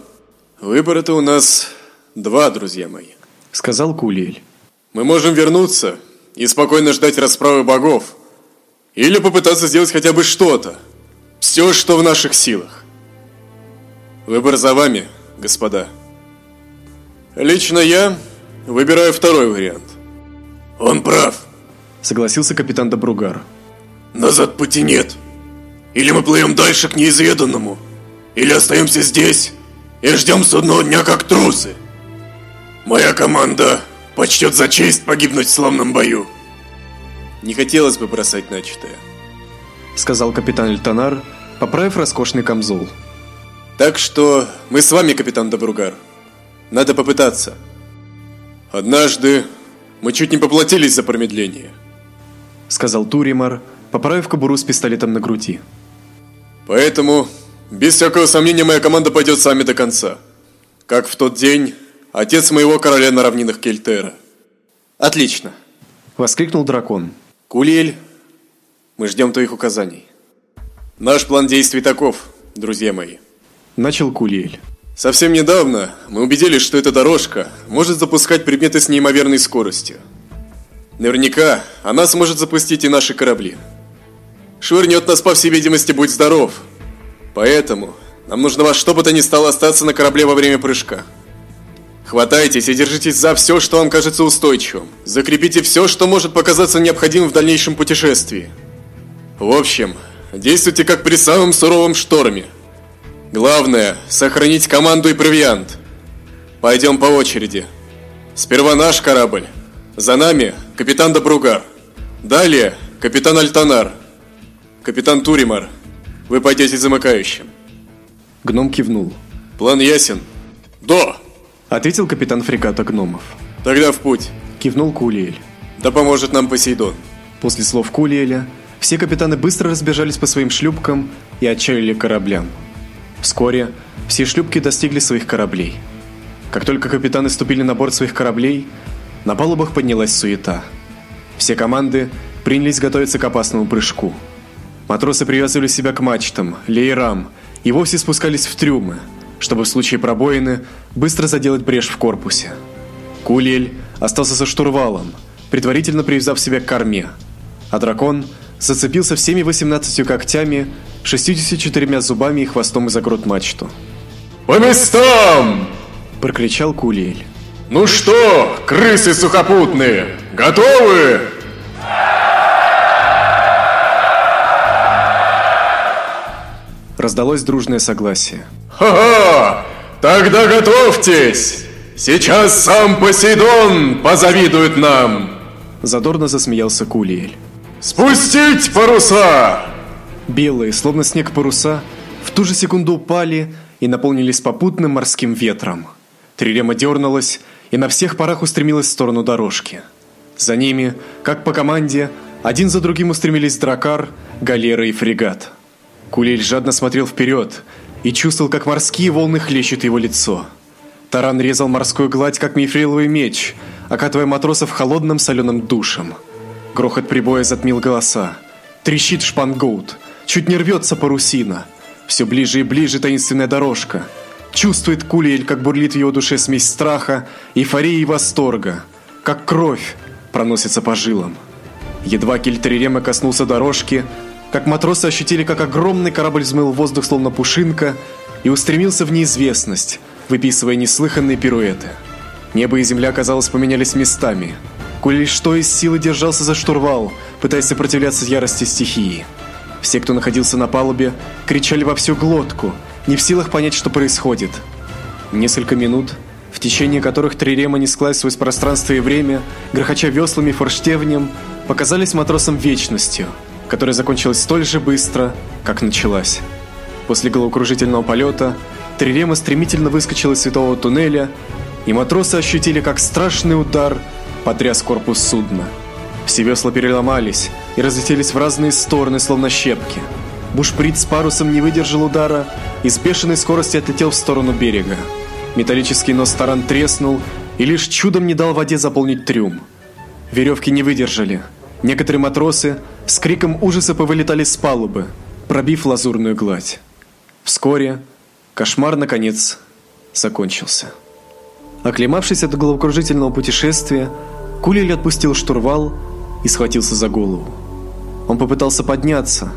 Выбора-то у нас два, друзья мои. Сказал Кулиэль. Мы можем вернуться и спокойно ждать расправы богов. Или попытаться сделать хотя бы что-то. Все, что в наших силах. Выбор за вами, господа. Лично я выбираю второй вариант. Он прав. Согласился капитан Добругар. Назад пути нет. Или мы плывем дальше к неизведанному, или остаемся здесь и ждем судного дня как трусы. Моя команда почтет за честь погибнуть в славном бою. Не хотелось бы бросать начатое. Сказал капитан Эльтонар, поправив роскошный камзол. Так что мы с вами, капитан Добругар. Надо попытаться. Однажды мы чуть не поплатились за промедление. Сказал Туримар, поправив кобуру с пистолетом на груди. Поэтому, без всякого сомнения, моя команда пойдет с вами до конца. Как в тот день отец моего короля на равнинах Кельтера. Отлично. Воскликнул дракон. Кулиэль, мы ждем твоих указаний. Наш план действий таков, друзья мои. Начал Кулиэль. Совсем недавно мы убедились, что эта дорожка может запускать предметы с неимоверной скоростью. Наверняка она сможет запустить и наши корабли. Швырнет нас, по всей видимости, будь здоров. Поэтому нам нужно во что бы то ни стало остаться на корабле во время прыжка. Хватайтесь и держитесь за все, что вам кажется устойчивым. Закрепите все, что может показаться необходимым в дальнейшем путешествии. В общем, действуйте как при самом суровом шторме. Главное – сохранить команду и провиант. Пойдем по очереди. Сперва наш корабль. За нами капитан Добругар. Далее капитан Альтанар. Капитан Туримар, вы пойдете замыкающим. Гном кивнул. План ясен? Да. Ответил капитан фрегата гномов. Тогда в путь. Кивнул Кулиэль. Да поможет нам Посейдон. После слов Кулиэля все капитаны быстро разбежались по своим шлюпкам и отчалили кораблям. Вскоре все шлюпки достигли своих кораблей. Как только капитаны ступили на борт своих кораблей, На палубах поднялась суета. Все команды принялись готовиться к опасному прыжку. Матросы привязывали себя к мачтам, леерам и вовсе спускались в трюмы, чтобы в случае пробоины быстро заделать брешь в корпусе. Кулель остался за штурвалом, предварительно привязав себя к корме, а дракон зацепился всеми 18 когтями, 64 зубами и хвостом за грот мачту. «По местам!» – прокричал Кулель. «Ну что, крысы сухопутные, готовы?» Раздалось дружное согласие. «Ха-ха! Тогда готовьтесь! Сейчас сам Посейдон позавидует нам!» Задорно засмеялся Кулиэль. «Спустить паруса!» Белые, словно снег паруса, в ту же секунду упали и наполнились попутным морским ветром. Трирема дернулась и на всех парах устремилась в сторону дорожки. За ними, как по команде, один за другим устремились дракар, галера и фрегат. Кулель жадно смотрел вперед и чувствовал, как морские волны хлещут его лицо. Таран резал морскую гладь, как мифриловый меч, окатывая матросов холодным соленым душем. Грохот прибоя затмил голоса. Трещит шпангоут, чуть не рвется парусина. Все ближе и ближе таинственная дорожка. Чувствует Кулиэль, как бурлит в его душе смесь страха, эйфории и восторга. Как кровь проносится по жилам. Едва Кельтерирема коснулся дорожки, как матросы ощутили, как огромный корабль взмыл воздух, словно пушинка, и устремился в неизвестность, выписывая неслыханные пируэты. Небо и земля, казалось, поменялись местами. Куль что из силы держался за штурвал, пытаясь сопротивляться ярости стихии. Все, кто находился на палубе, кричали во всю глотку, не в силах понять, что происходит. Несколько минут, в течение которых Трирема несклась сквозь пространство и время, грохоча веслами и форштевнем, показались матросам вечностью – которая закончилась столь же быстро, как началась. После головокружительного полета Трирема стремительно выскочила из светового туннеля, и матросы ощутили, как страшный удар потряс корпус судна. Все весла переломались и разлетелись в разные стороны, словно щепки. Бушприт с парусом не выдержал удара и с бешеной скоростью отлетел в сторону берега. Металлический нос таран треснул и лишь чудом не дал воде заполнить трюм. Веревки не выдержали – Некоторые матросы с криком ужаса повылетали с палубы, пробив лазурную гладь. Вскоре кошмар наконец закончился. Оклемавшись от головокружительного путешествия, Кулель отпустил штурвал и схватился за голову. Он попытался подняться,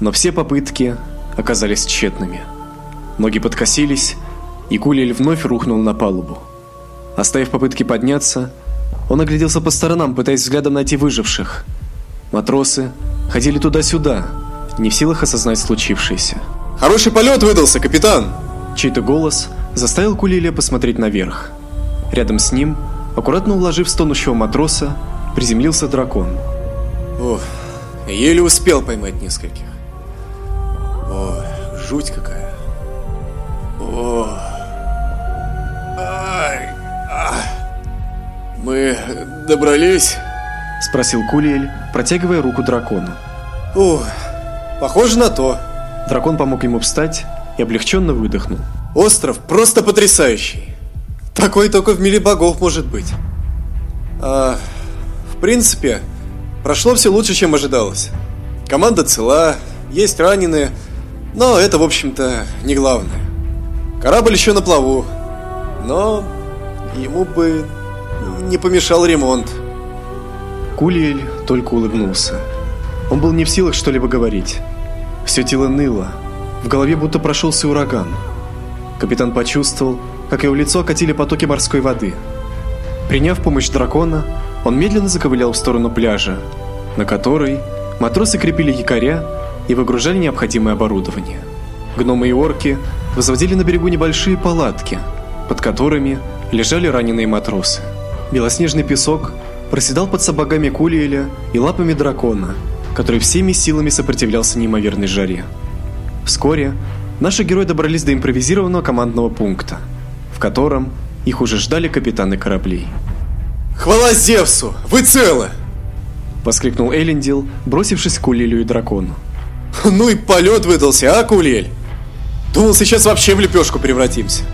но все попытки оказались тщетными. Ноги подкосились, и Кулель вновь рухнул на палубу. Оставив попытки подняться, он огляделся по сторонам, пытаясь взглядом найти выживших. Матросы ходили туда-сюда, не в силах осознать случившееся. «Хороший полет выдался, капитан!» Чей-то голос заставил Кулилия посмотреть наверх. Рядом с ним, аккуратно уложив стонущего матроса, приземлился дракон. Ох, еле успел поймать нескольких. Ой, жуть какая. Ох. «Мы добрались?» – спросил Кулиэль, протягивая руку дракону. «О, похоже на то». Дракон помог ему встать и облегченно выдохнул. «Остров просто потрясающий. Такой только в мире богов может быть. А, в принципе, прошло все лучше, чем ожидалось. Команда цела, есть раненые, но это, в общем-то, не главное. Корабль еще на плаву, но ему бы не помешал ремонт. Кулиэль только улыбнулся. Он был не в силах что-либо говорить. Все тело ныло, в голове будто прошелся ураган. Капитан почувствовал, как его лицо окатили потоки морской воды. Приняв помощь дракона, он медленно заковылял в сторону пляжа, на который матросы крепили якоря и выгружали необходимое оборудование. Гномы и орки возводили на берегу небольшие палатки, под которыми лежали раненые матросы. Белоснежный песок проседал под сапогами Кулиэля и лапами дракона, который всеми силами сопротивлялся неимоверной жаре. Вскоре наши герои добрались до импровизированного командного пункта, в котором их уже ждали капитаны кораблей. «Хвала Зевсу! Вы целы!» Воскликнул Элендил, бросившись к Кулилю и дракону. «Ну и полет выдался, а, Кулель? Думал, сейчас вообще в лепешку превратимся».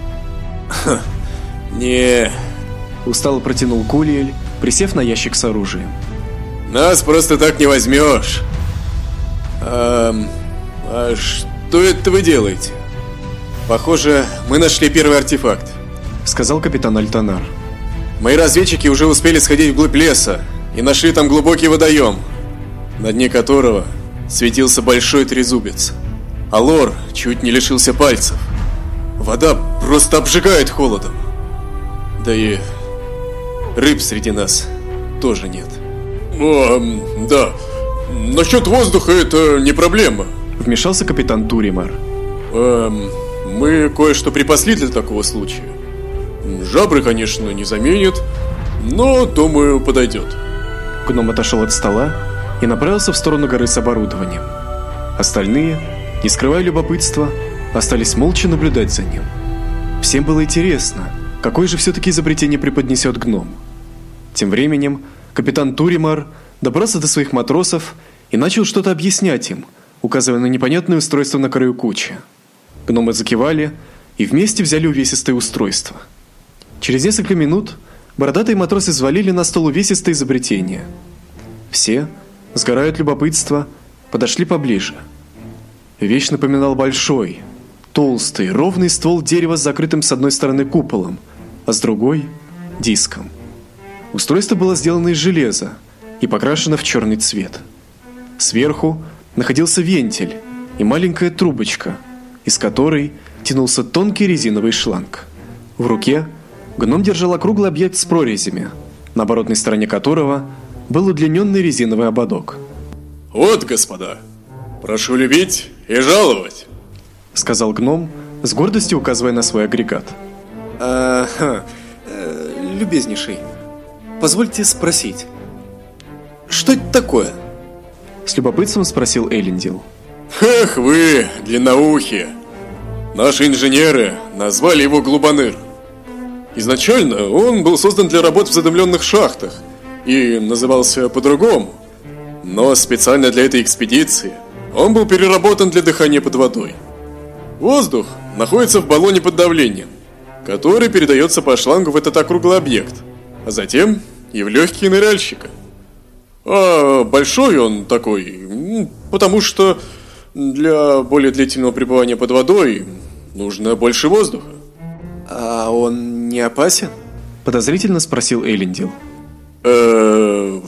«Не, Устало протянул Кулиэль, присев на ящик с оружием. Нас просто так не возьмешь. А, а что это вы делаете? Похоже, мы нашли первый артефакт. Сказал капитан Альтанар. Мои разведчики уже успели сходить вглубь леса и нашли там глубокий водоем, на дне которого светился большой трезубец. А Лор чуть не лишился пальцев. Вода просто обжигает холодом. Да и рыб среди нас тоже нет. О, да. Насчет воздуха это не проблема. Вмешался капитан Туримар. Эм, мы кое-что припасли для такого случая. Жабры, конечно, не заменит, но, думаю, подойдет. Гном отошел от стола и направился в сторону горы с оборудованием. Остальные, не скрывая любопытства, остались молча наблюдать за ним. Всем было интересно, какое же все-таки изобретение преподнесет гном. Тем временем капитан Туримар добрался до своих матросов и начал что-то объяснять им, указывая на непонятное устройство на краю кучи. Гномы закивали и вместе взяли увесистое устройство. Через несколько минут бородатые матросы взвалили на стол увесистое изобретение. Все, сгорают любопытства, подошли поближе. Вещь напоминал большой, толстый, ровный ствол дерева с закрытым с одной стороны куполом, а с другой диском. Устройство было сделано из железа и покрашено в черный цвет. Сверху находился вентиль и маленькая трубочка, из которой тянулся тонкий резиновый шланг. В руке гном держал округлый объект с прорезями, на оборотной стороне которого был удлиненный резиновый ободок. «Вот, господа, прошу любить и жаловать», — сказал гном, с гордостью указывая на свой агрегат. «Ага, э, любезнейший, позвольте спросить, что это такое?» С любопытством спросил Элендил. «Эх вы, длинноухие! Наши инженеры назвали его Глубаныр. Изначально он был создан для работ в задымленных шахтах и назывался по-другому. Но специально для этой экспедиции он был переработан для дыхания под водой. Воздух находится в баллоне под давлением, который передается по шлангу в этот округлый объект, а затем и в легкие ныряльщика. А большой он такой, потому что для более длительного пребывания под водой нужно больше воздуха. А он не опасен? Подозрительно спросил Эйлендил. Э,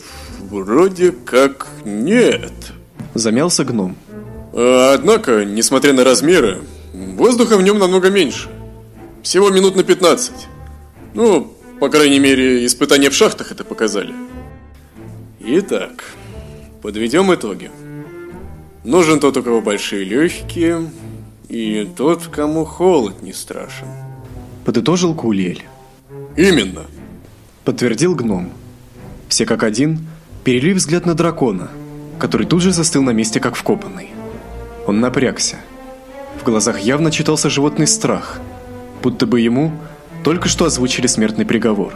вроде как нет. Замялся гном. А, однако, несмотря на размеры, воздуха в нем намного меньше. Всего минут на 15. Ну, по крайней мере, испытания в шахтах это показали. Итак, подведем итоги. Нужен тот, у кого большие легкие, и тот, кому холод не страшен. Подытожил Кулиэль. Именно. Подтвердил гном. Все как один перевели взгляд на дракона, который тут же застыл на месте, как вкопанный. Он напрягся. В глазах явно читался животный страх, будто бы ему только что озвучили смертный приговор.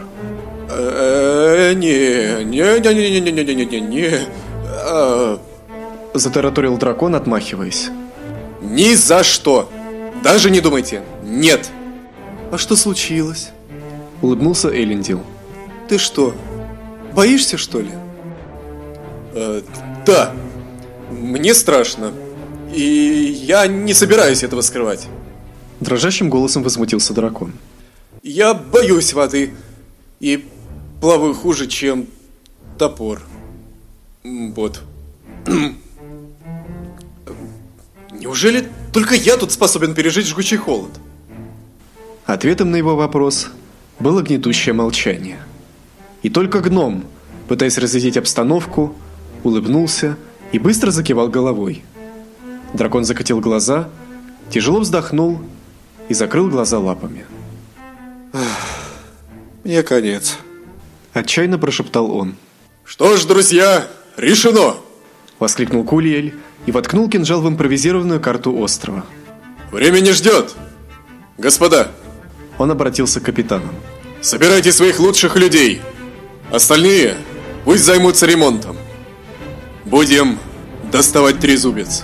Э, не, не, не, не, не, не, не, не, не, не. А. Затараторил дракон, отмахиваясь. Ни за что. Даже не думайте. Нет. А что случилось? Улыбнулся Элендил. Ты что, боишься, что ли? Э, да. Мне страшно. И я не собираюсь этого скрывать. Дрожащим голосом возмутился дракон. Я боюсь воды. И плаваю хуже, чем топор. Вот. Неужели только я тут способен пережить жгучий холод? Ответом на его вопрос было гнетущее молчание. И только гном, пытаясь разрядить обстановку, улыбнулся и быстро закивал головой. Дракон закатил глаза, тяжело вздохнул и закрыл глаза лапами. Мне конец. Отчаянно прошептал он. Что ж, друзья, решено! Воскликнул Кулиэль и воткнул кинжал в импровизированную карту острова. Время не ждет! Господа! Он обратился к капитанам. Собирайте своих лучших людей! Остальные пусть займутся ремонтом. Будем доставать трезубец.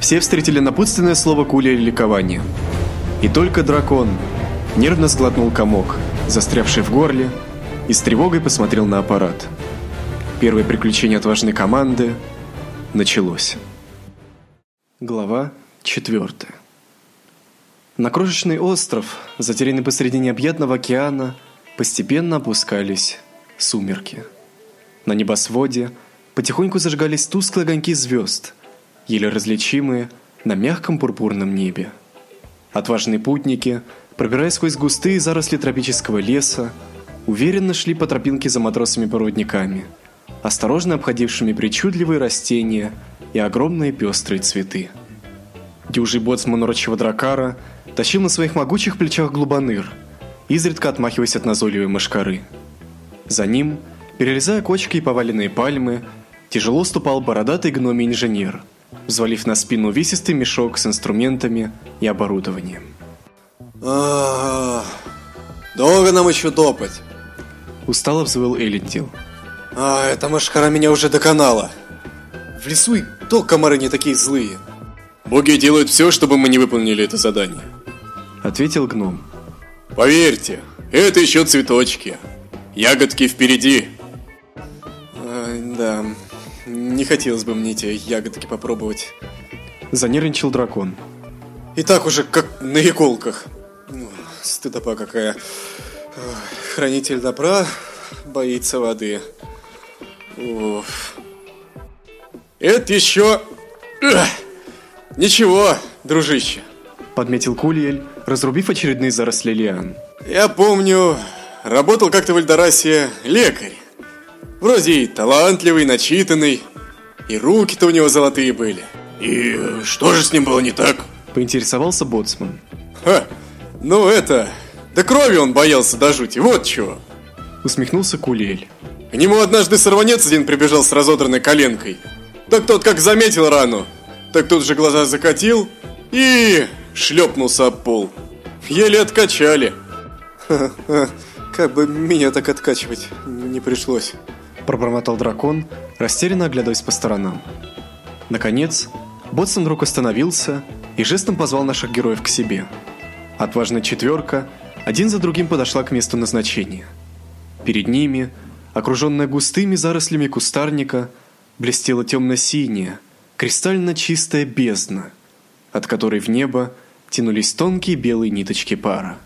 Все встретили напутственное слово Кули ликования. И только дракон нервно сглотнул комок, застрявший в горле, и с тревогой посмотрел на аппарат. Первое приключение отважной команды началось. Глава четвертая. На крошечный остров, затерянный посреди необъятного океана, постепенно опускались сумерки. На небосводе потихоньку зажигались тусклые огоньки звезд, еле различимые на мягком пурпурном небе. Отважные путники, пробираясь сквозь густые заросли тропического леса, уверенно шли по тропинке за матросами-породниками, осторожно обходившими причудливые растения и огромные пестрые цветы. Дюжий боцман урочего дракара тащил на своих могучих плечах глубаныр, изредка отмахиваясь от назойливой мошкары. За ним, перелезая кочки и поваленные пальмы, тяжело ступал бородатый гномий инженер – взвалив на спину весистый мешок с инструментами и оборудованием. А, долго нам еще топать? Устало взвыл Элендил. А, эта машкара меня уже доконала. В лесу и то комары не такие злые. Боги делают все, чтобы мы не выполнили это задание. Ответил гном. Поверьте, это еще цветочки. Ягодки впереди. Не хотелось бы мне эти ягодки попробовать. Занервничал дракон. И так уже как на иголках. Стыдоба какая. Хранитель добра боится воды. Уф. Это еще... Ничего, дружище. Подметил Кулиэль, разрубив очередные заросли лиан. Я помню, работал как-то в Эльдорасе лекарь. Вроде и талантливый, начитанный, и руки-то у него золотые были. И что же с ним было не так? Поинтересовался боцман. Ха, ну это... Да крови он боялся до жути, вот чего. Усмехнулся Кулель. К нему однажды сорванец один прибежал с разодранной коленкой. Так тот как заметил рану, так тут же глаза закатил и шлепнулся об пол. Еле откачали. Ха -ха, как бы меня так откачивать не пришлось пробормотал дракон, растерянно оглядываясь по сторонам. Наконец, Ботсон вдруг остановился и жестом позвал наших героев к себе. Отважная четверка один за другим подошла к месту назначения. Перед ними, окруженная густыми зарослями кустарника, блестела темно-синяя, кристально чистая бездна, от которой в небо тянулись тонкие белые ниточки пара.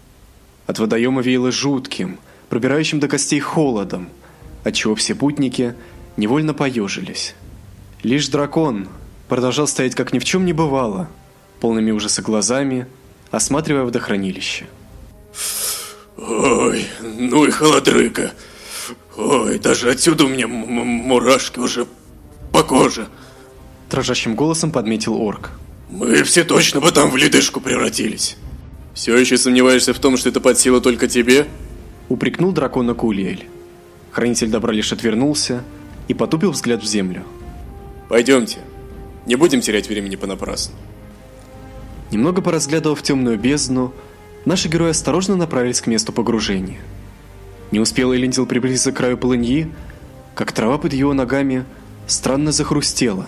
От водоема веяло жутким, пробирающим до костей холодом – отчего все путники невольно поежились. Лишь дракон продолжал стоять как ни в чем не бывало, полными ужаса глазами, осматривая водохранилище. Ой, ну и холодрыга. Ой, даже отсюда у меня мурашки уже по коже. Дрожащим голосом подметил орк. Мы все точно бы там в ледышку превратились. Все еще сомневаешься в том, что это под силу только тебе? Упрекнул дракона Кулиэль. Хранитель добра лишь отвернулся и потупил взгляд в землю. Пойдемте. Не будем терять времени понапрасну. Немного поразглядывав темную бездну, наши герои осторожно направились к месту погружения. Не успел Элендил приблизиться к краю полыньи, как трава под его ногами странно захрустела.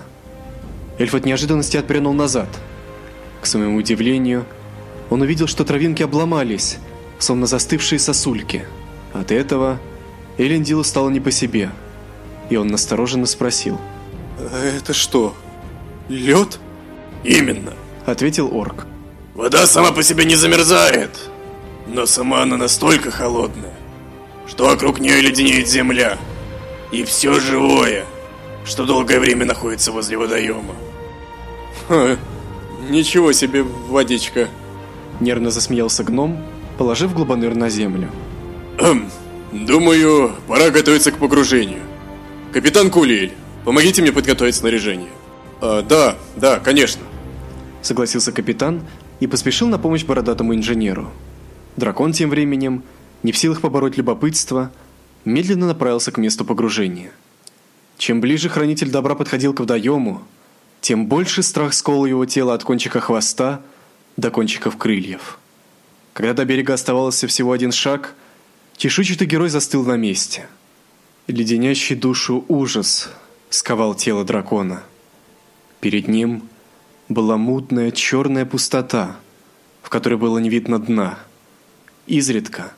Эльф от неожиданности отпрянул назад. К своему удивлению, он увидел, что травинки обломались, словно застывшие сосульки. От этого Элендилу стало не по себе, и он настороженно спросил. «Это что, лед?» «Именно», — ответил орк. «Вода сама по себе не замерзает, но сама она настолько холодная, что вокруг нее леденеет земля, и все живое, что долгое время находится возле водоема». Ха, ничего себе водичка. Нервно засмеялся гном, положив глубаныр на землю. Эм, Думаю, пора готовиться к погружению. Капитан Кулиэль, помогите мне подготовить снаряжение. А, да, да, конечно. Согласился капитан и поспешил на помощь бородатому инженеру. Дракон тем временем, не в силах побороть любопытство, медленно направился к месту погружения. Чем ближе хранитель добра подходил к водоему, тем больше страх сковал его тело от кончика хвоста до кончиков крыльев. Когда до берега оставался всего один шаг, Чешуйчатый герой застыл на месте. Леденящий душу ужас сковал тело дракона. Перед ним была мутная черная пустота, в которой было не видно дна. Изредка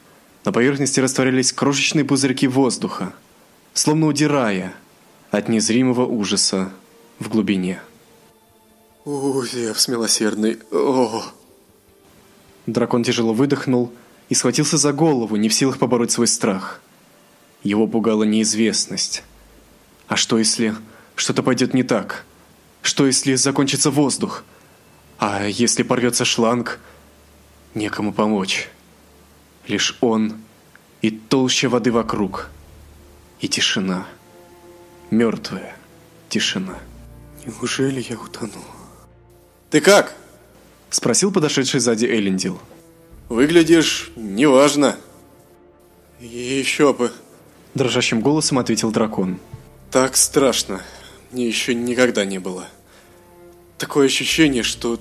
На поверхности растворялись крошечные пузырьки воздуха, словно удирая от незримого ужаса в глубине. О, Зевс милосердный. О. Дракон тяжело выдохнул и схватился за голову, не в силах побороть свой страх. Его пугала неизвестность. А что если что-то пойдет не так? Что если закончится воздух? А если порвется шланг? Некому помочь. Лишь он и толща воды вокруг. И тишина. Мертвая тишина. Неужели я утону? Ты как? Спросил подошедший сзади Элендил. Выглядишь неважно. Еще бы. Дрожащим голосом ответил дракон. Так страшно. Мне еще никогда не было. Такое ощущение, что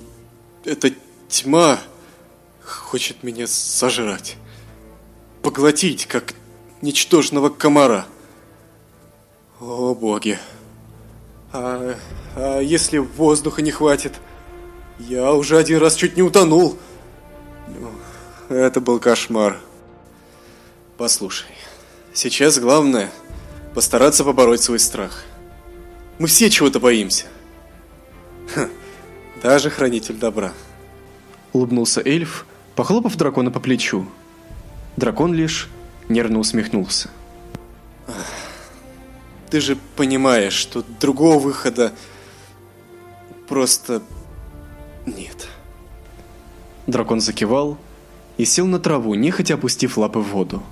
эта тьма хочет меня сожрать. Поглотить, как ничтожного комара. О, боги. А, а если воздуха не хватит? Я уже один раз чуть не утонул. Это был кошмар. Послушай, сейчас главное постараться побороть свой страх. Мы все чего-то боимся. Ха, даже хранитель добра. Улыбнулся эльф, похлопав дракона по плечу. Дракон лишь нервно усмехнулся. Ты же понимаешь, что другого выхода просто нет. Дракон закивал и сел на траву, нехотя опустив лапы в воду.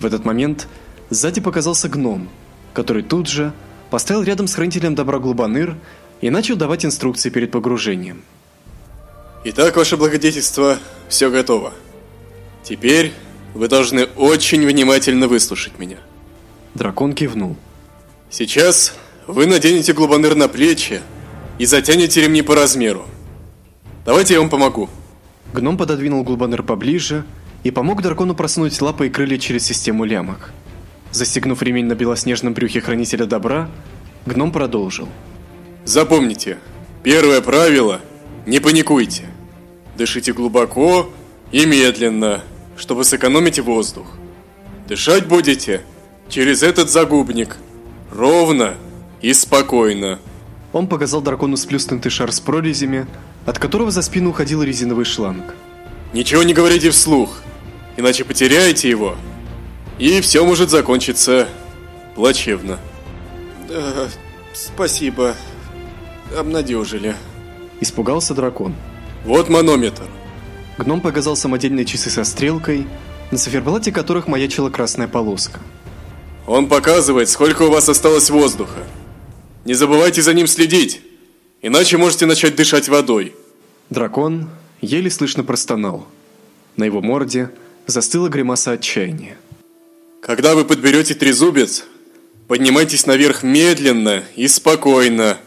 В этот момент сзади показался гном, который тут же поставил рядом с хранителем добра Глубаныр и начал давать инструкции перед погружением. Итак, ваше благодетельство, все готово. Теперь вы должны очень внимательно выслушать меня. Дракон кивнул. Сейчас вы наденете глубаныр на плечи и затянете ремни по размеру. Давайте я вам помогу. Гном пододвинул глубаныр поближе и помог дракону просунуть лапы и крылья через систему лямок. Застегнув ремень на белоснежном брюхе хранителя добра, гном продолжил. Запомните, первое правило – не паникуйте. Дышите глубоко и медленно, чтобы сэкономить воздух. Дышать будете через этот загубник – Ровно и спокойно. Он показал дракону сплюснутый шар с прорезями, от которого за спину уходил резиновый шланг. Ничего не говорите вслух, иначе потеряете его, и все может закончиться плачевно. Да, спасибо. Обнадежили. Испугался дракон. Вот манометр. Гном показал самодельные часы со стрелкой, на циферблате которых маячила красная полоска. Он показывает, сколько у вас осталось воздуха. Не забывайте за ним следить, иначе можете начать дышать водой. Дракон еле слышно простонал. На его морде застыла гримаса отчаяния. Когда вы подберете трезубец, поднимайтесь наверх медленно и спокойно,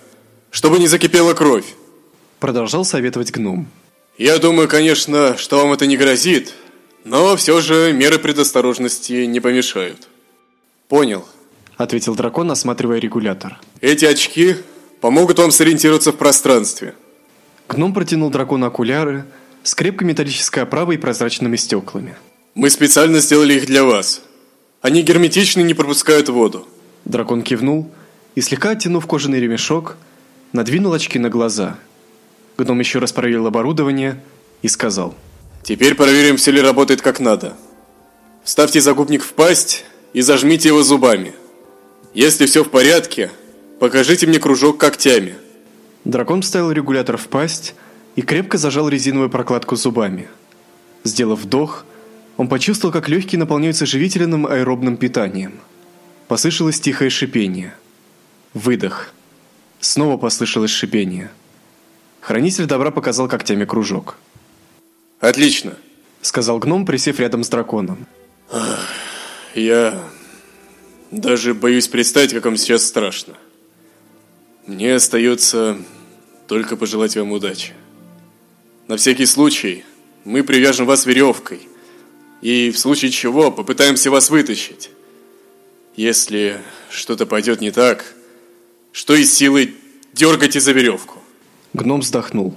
чтобы не закипела кровь. Продолжал советовать гном. Я думаю, конечно, что вам это не грозит, но все же меры предосторожности не помешают. Понял, ответил дракон, осматривая регулятор. Эти очки помогут вам сориентироваться в пространстве. Гном протянул дракону окуляры с крепкой металлической оправой и прозрачными стеклами. Мы специально сделали их для вас. Они герметичны и не пропускают воду. Дракон кивнул и, слегка оттянув кожаный ремешок, надвинул очки на глаза. Гном еще раз проверил оборудование и сказал. «Теперь проверим, все ли работает как надо. Вставьте загубник в пасть и зажмите его зубами. Если все в порядке, покажите мне кружок когтями. Дракон вставил регулятор в пасть и крепко зажал резиновую прокладку зубами. Сделав вдох, он почувствовал, как легкие наполняются живительным аэробным питанием. Послышалось тихое шипение. Выдох. Снова послышалось шипение. Хранитель добра показал когтями кружок. «Отлично», — сказал гном, присев рядом с драконом. Я даже боюсь представить, как вам сейчас страшно. Мне остается только пожелать вам удачи. На всякий случай мы привяжем вас веревкой и в случае чего попытаемся вас вытащить. Если что-то пойдет не так, что из силы дергайте за веревку. Гном вздохнул.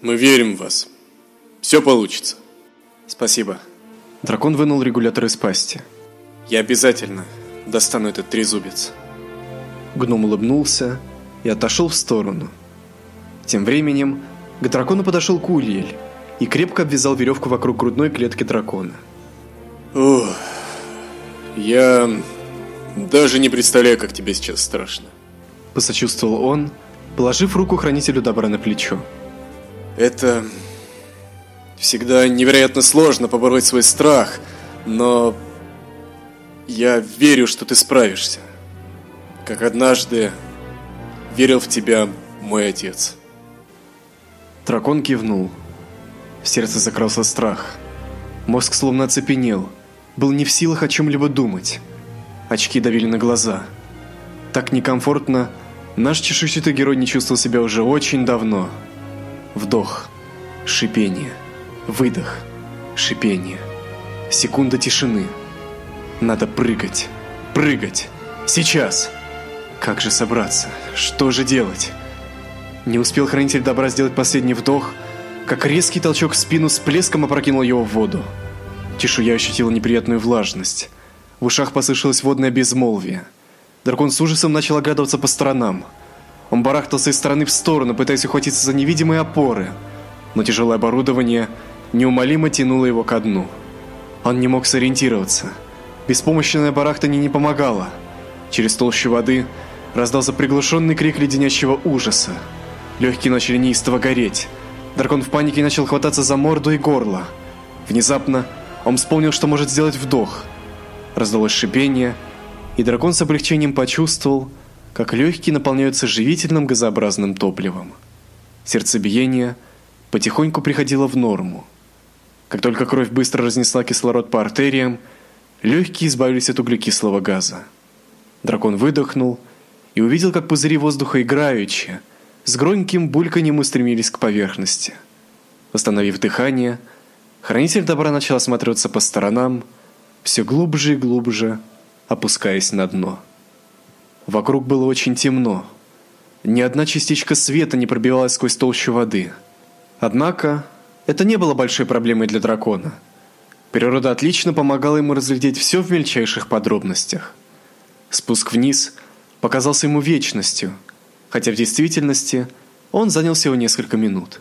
Мы верим в вас. Все получится. Спасибо. Дракон вынул регулятор из пасти. Я обязательно достану этот трезубец. Гном улыбнулся и отошел в сторону. Тем временем к дракону подошел Кульель и крепко обвязал веревку вокруг грудной клетки дракона. Ух, я даже не представляю, как тебе сейчас страшно. Посочувствовал он, положив руку хранителю добра на плечо. Это всегда невероятно сложно побороть свой страх, но я верю, что ты справишься. Как однажды верил в тебя мой отец. Дракон кивнул. В сердце закрался страх. Мозг словно оцепенел, был не в силах о чем-либо думать. Очки давили на глаза. Так некомфортно наш чешуйчатый герой не чувствовал себя уже очень давно. Вдох, шипение, выдох, шипение. Секунда тишины. Надо прыгать, прыгать. Сейчас. Как же собраться? Что же делать? Не успел хранитель добра сделать последний вдох, как резкий толчок в спину с плеском опрокинул его в воду. Чешуя ощутила неприятную влажность. В ушах послышалось водное безмолвие. Дракон с ужасом начал оглядываться по сторонам. Он барахтался из стороны в сторону, пытаясь ухватиться за невидимые опоры, но тяжелое оборудование неумолимо тянуло его ко дну. Он не мог сориентироваться. Беспомощное барахтание не помогало. Через толщу воды раздался приглушенный крик леденящего ужаса. Легкие начали неистово гореть. Дракон в панике начал хвататься за морду и горло. Внезапно он вспомнил, что может сделать вдох. Раздалось шипение, и дракон с облегчением почувствовал, как легкие наполняются живительным газообразным топливом. Сердцебиение потихоньку приходило в норму. Как только кровь быстро разнесла кислород по артериям, легкие избавились от углекислого газа. Дракон выдохнул и увидел, как пузыри воздуха играючи, с громким бульканьем устремились к поверхности. Восстановив дыхание, хранитель добра начал осматриваться по сторонам, все глубже и глубже опускаясь на дно. Вокруг было очень темно. Ни одна частичка света не пробивалась сквозь толщу воды. Однако, это не было большой проблемой для дракона. Природа отлично помогала ему разглядеть все в мельчайших подробностях. Спуск вниз показался ему вечностью, хотя в действительности он занял всего несколько минут.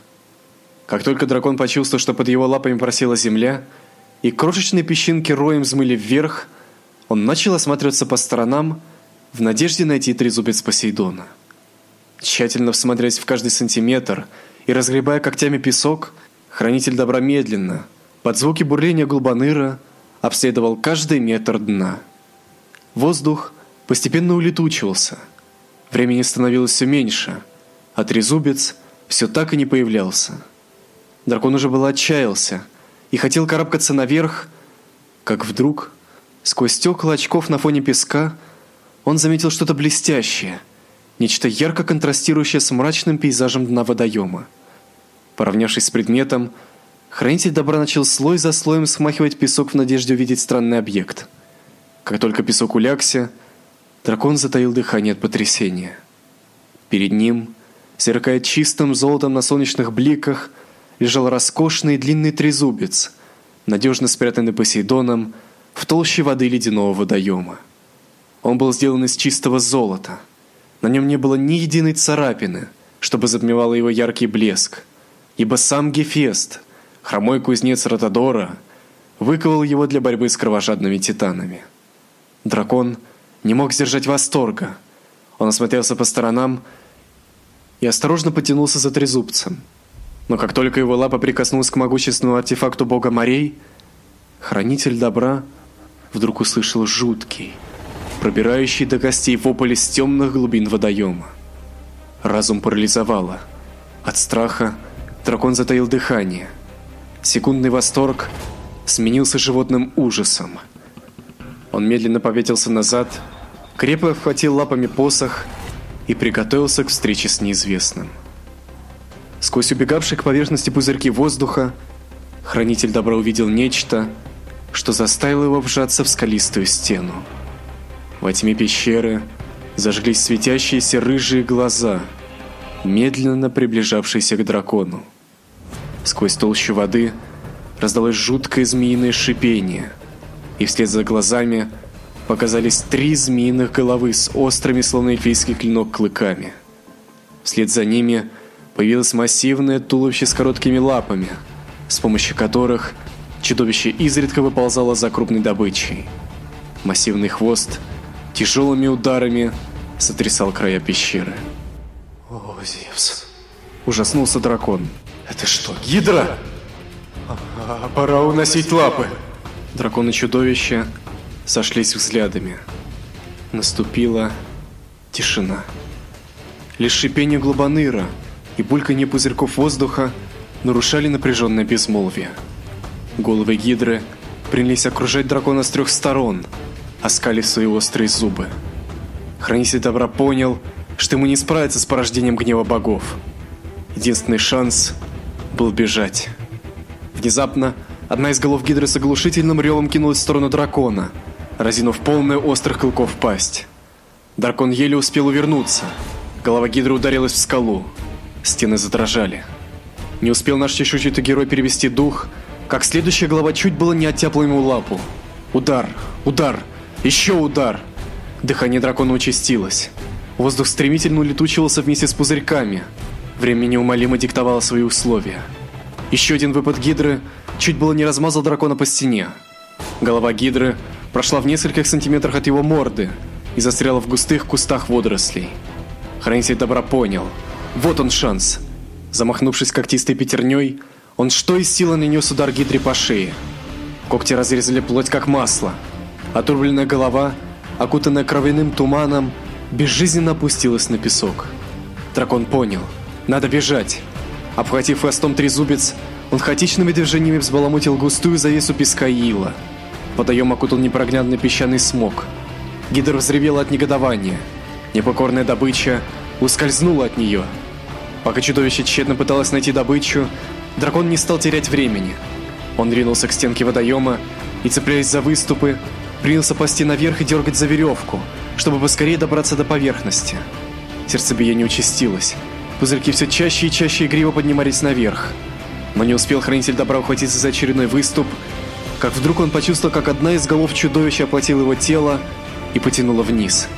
Как только дракон почувствовал, что под его лапами просела земля, и крошечные песчинки роем взмыли вверх, он начал осматриваться по сторонам в надежде найти трезубец Посейдона. Тщательно всматриваясь в каждый сантиметр и разгребая когтями песок, хранитель добра медленно, под звуки бурления глубоныра, обследовал каждый метр дна. Воздух постепенно улетучивался. Времени становилось все меньше, а трезубец все так и не появлялся. Дракон уже было отчаялся и хотел карабкаться наверх, как вдруг сквозь стекла очков на фоне песка он заметил что-то блестящее, нечто ярко контрастирующее с мрачным пейзажем дна водоема. Поравнявшись с предметом, хранитель добра начал слой за слоем смахивать песок в надежде увидеть странный объект. Как только песок улягся, дракон затаил дыхание от потрясения. Перед ним, сверкая чистым золотом на солнечных бликах, лежал роскошный длинный трезубец, надежно спрятанный Посейдоном в толще воды ледяного водоема. Он был сделан из чистого золота. На нем не было ни единой царапины, чтобы затмевало его яркий блеск, ибо сам Гефест, хромой кузнец Ротодора, выковал его для борьбы с кровожадными титанами. Дракон не мог сдержать восторга. Он осмотрелся по сторонам и осторожно потянулся за трезубцем. Но как только его лапа прикоснулась к могущественному артефакту бога морей, хранитель добра вдруг услышал жуткий, пробирающий до костей вопль из темных глубин водоема. Разум парализовало. От страха дракон затаил дыхание. Секундный восторг сменился животным ужасом. Он медленно повесился назад, крепко обхватил лапами посох и приготовился к встрече с неизвестным. Сквозь убегавшие к поверхности пузырьки воздуха хранитель добра увидел нечто, что заставило его вжаться в скалистую стену. Во тьме пещеры зажглись светящиеся рыжие глаза, медленно приближавшиеся к дракону. Сквозь толщу воды раздалось жуткое змеиное шипение, и вслед за глазами показались три змеиных головы с острыми, словно эльфийский клинок, клыками. Вслед за ними появилось массивное туловище с короткими лапами, с помощью которых чудовище изредка выползало за крупной добычей. Массивный хвост тяжелыми ударами сотрясал края пещеры. О, Зевс. Ужаснулся дракон. Это что, гидра? А, пора уносить лапы. Дракон и чудовище сошлись взглядами. Наступила тишина. Лишь шипение глубоныра и бульканье пузырьков воздуха нарушали напряженное безмолвие. Головы гидры принялись окружать дракона с трех сторон, оскалив свои острые зубы. Хранитель добра понял, что ему не справиться с порождением гнева богов. Единственный шанс был бежать. Внезапно одна из голов гидры с оглушительным ревом кинулась в сторону дракона, разинув полную острых клыков пасть. Дракон еле успел увернуться. Голова гидры ударилась в скалу. Стены задрожали. Не успел наш чешуйчатый герой перевести дух, как следующая голова чуть было не оттяпала ему лапу. Удар, удар, еще удар. Дыхание дракона участилось. Воздух стремительно улетучивался вместе с пузырьками. Время неумолимо диктовало свои условия. Еще один выпад гидры чуть было не размазал дракона по стене. Голова гидры прошла в нескольких сантиметрах от его морды и застряла в густых кустах водорослей. Хранитель добра понял. Вот он шанс. Замахнувшись когтистой пятерней, он что из силы нанес удар гидре по шее. Когти разрезали плоть как масло. Отрубленная голова, окутанная кровяным туманом, безжизненно опустилась на песок. Дракон понял. Надо бежать. Обхватив хвостом трезубец, он хаотичными движениями взбаламутил густую завесу песка и ила. Водоем окутал непроглядный песчаный смог. Гидра взревела от негодования. Непокорная добыча ускользнула от нее. Пока чудовище тщетно пыталось найти добычу, дракон не стал терять времени. Он ринулся к стенке водоема и, цепляясь за выступы, принялся ползти наверх и дергать за веревку, чтобы поскорее добраться до поверхности. Сердцебиение участилось. Пузырьки все чаще и чаще игриво поднимались наверх. Но не успел хранитель добра ухватиться за очередной выступ, как вдруг он почувствовал, как одна из голов чудовища оплатила его тело и потянула вниз.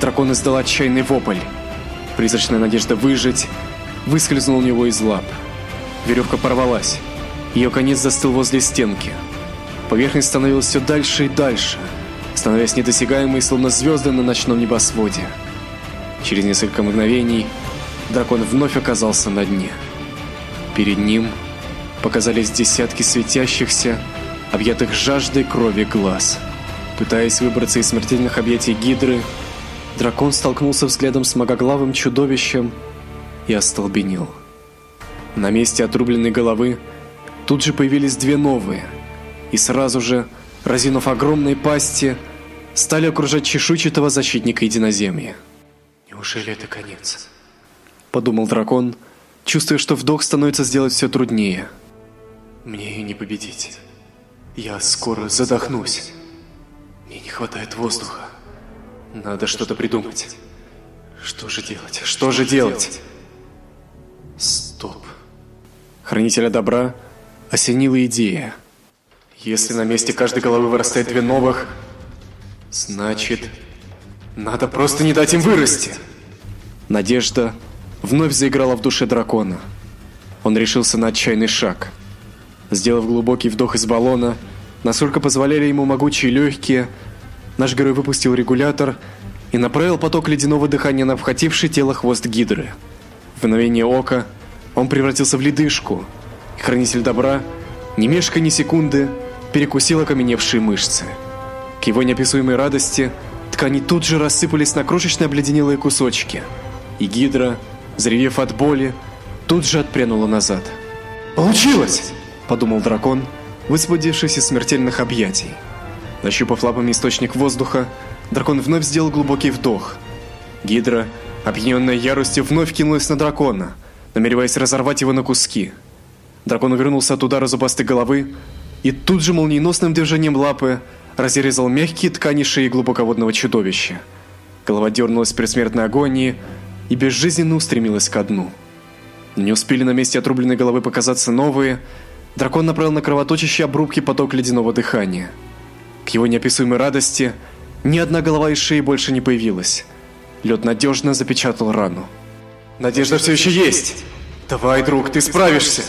Дракон издал отчаянный вопль. Призрачная надежда выжить выскользнула у него из лап. Веревка порвалась. Ее конец застыл возле стенки. Поверхность становилась все дальше и дальше, становясь недосягаемой, словно звезды на ночном небосводе. Через несколько мгновений дракон вновь оказался на дне. Перед ним показались десятки светящихся, объятых жаждой крови глаз. Пытаясь выбраться из смертельных объятий гидры, дракон столкнулся взглядом с многоглавым чудовищем и остолбенел. На месте отрубленной головы тут же появились две новые, и сразу же, разинув огромные пасти, стали окружать чешуйчатого защитника единоземья. Неужели это конец? Подумал дракон, чувствуя, что вдох становится сделать все труднее. Мне ее не победить. Я скоро задохнусь. Мне не хватает воздуха. Надо что-то придумать. Что же делать? Что же делать? Стоп. Хранителя добра осенила идея. Если на месте каждой головы вырастает две новых, значит, надо просто не дать им вырасти. Надежда вновь заиграла в душе дракона. Он решился на отчаянный шаг. Сделав глубокий вдох из баллона, насколько позволяли ему могучие легкие, наш герой выпустил регулятор и направил поток ледяного дыхания на обхвативший тело хвост гидры. В мгновение ока он превратился в ледышку, и хранитель добра, не мешкая ни секунды, перекусил окаменевшие мышцы. К его неописуемой радости ткани тут же рассыпались на крошечные обледенелые кусочки, и гидра, заревев от боли, тут же отпрянула назад. «Получилось!» – подумал дракон, высвободившись из смертельных объятий. Нащупав лапами источник воздуха, дракон вновь сделал глубокий вдох. Гидра, опьяненная яростью, вновь кинулась на дракона, намереваясь разорвать его на куски. Дракон увернулся от удара зубастой головы и тут же молниеносным движением лапы разрезал мягкие ткани шеи глубоководного чудовища. Голова дернулась в предсмертной агонии и безжизненно устремилась ко дну. Не успели на месте отрубленной головы показаться новые, дракон направил на кровоточащие обрубки поток ледяного дыхания. К его неописуемой радости ни одна голова из шеи больше не появилась. Лед надежно запечатал рану. Надежда все еще есть. Давай, друг, ты справишься.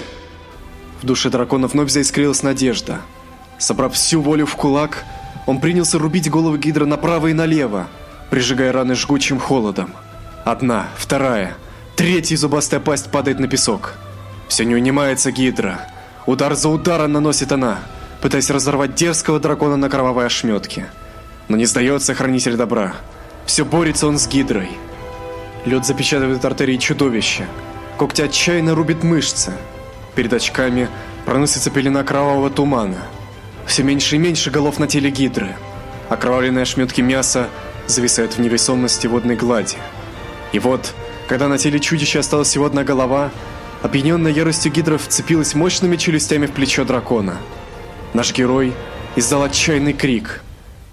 В душе дракона вновь заискрилась надежда. Собрав всю волю в кулак, он принялся рубить головы гидра направо и налево, прижигая раны жгучим холодом. Одна, вторая, третья зубастая пасть падает на песок. Все не унимается гидра. Удар за ударом наносит она, пытаясь разорвать дерзкого дракона на кровавые ошметки. Но не сдается хранитель добра. Все борется он с гидрой. Лед запечатывает артерии чудовища. Когти отчаянно рубит мышцы. Перед очками проносится пелена кровавого тумана. Все меньше и меньше голов на теле гидры. Окровавленные ошметки мяса зависают в невесомости водной глади. И вот, когда на теле чудища осталась всего одна голова, опьяненная яростью гидра вцепилась мощными челюстями в плечо дракона. Наш герой издал отчаянный крик.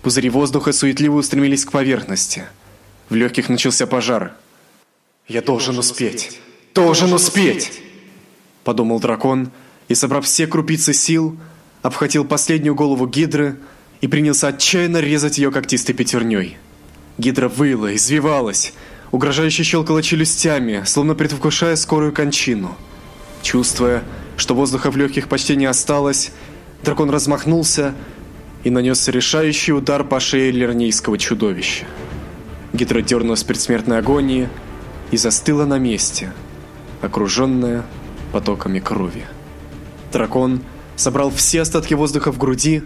Пузыри воздуха суетливо устремились к поверхности. В легких начался пожар. «Я должен успеть! Должен успеть!» Подумал дракон и, собрав все крупицы сил, обхватил последнюю голову гидры и принялся отчаянно резать ее когтистой пятерней. Гидра выла, извивалась, угрожающе щелкала челюстями, словно предвкушая скорую кончину. Чувствуя, что воздуха в легких почти не осталось, дракон размахнулся и нанес решающий удар по шее лернейского чудовища. Гидра дернулась в предсмертной агонии и застыла на месте, окруженная потоками крови. Дракон собрал все остатки воздуха в груди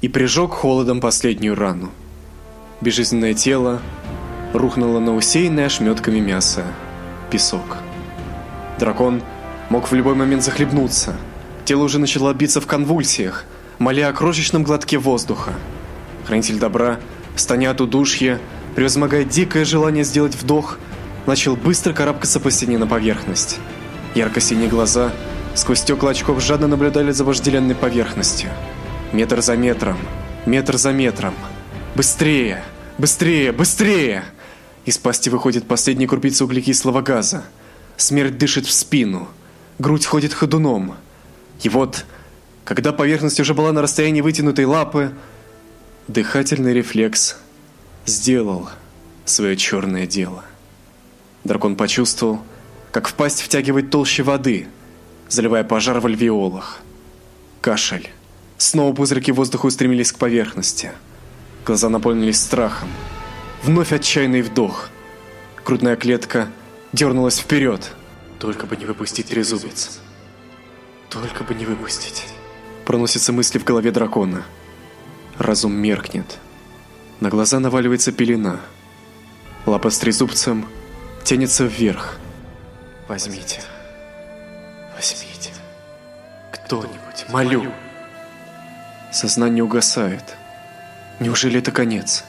и прижег холодом последнюю рану. Безжизненное тело рухнуло на усеянный ошметками мяса песок. Дракон мог в любой момент захлебнуться. Тело уже начало биться в конвульсиях, моля о крошечном глотке воздуха. Хранитель добра, стоня от удушья, превозмогая дикое желание сделать вдох, начал быстро карабкаться по стене на поверхность. Ярко-синие глаза сквозь стекла очков жадно наблюдали за вожделенной поверхностью. Метр за метром, метр за метром. Быстрее, быстрее, быстрее! Из пасти выходит последняя крупица углекислого газа. Смерть дышит в спину. Грудь ходит ходуном. И вот, когда поверхность уже была на расстоянии вытянутой лапы, дыхательный рефлекс сделал свое черное дело. Дракон почувствовал, как в пасть втягивает толще воды, заливая пожар в альвеолах. Кашель. Снова пузырьки воздуха устремились к поверхности. Глаза наполнились страхом. Вновь отчаянный вдох. Грудная клетка дернулась вперед. Только бы не выпустить трезубец. Только бы не выпустить. Проносятся мысли в голове дракона. Разум меркнет. На глаза наваливается пелена. Лапа с трезубцем тянется вверх. Возьмите. Возьмите. Кто-нибудь, молю. Сознание угасает. Неужели это конец?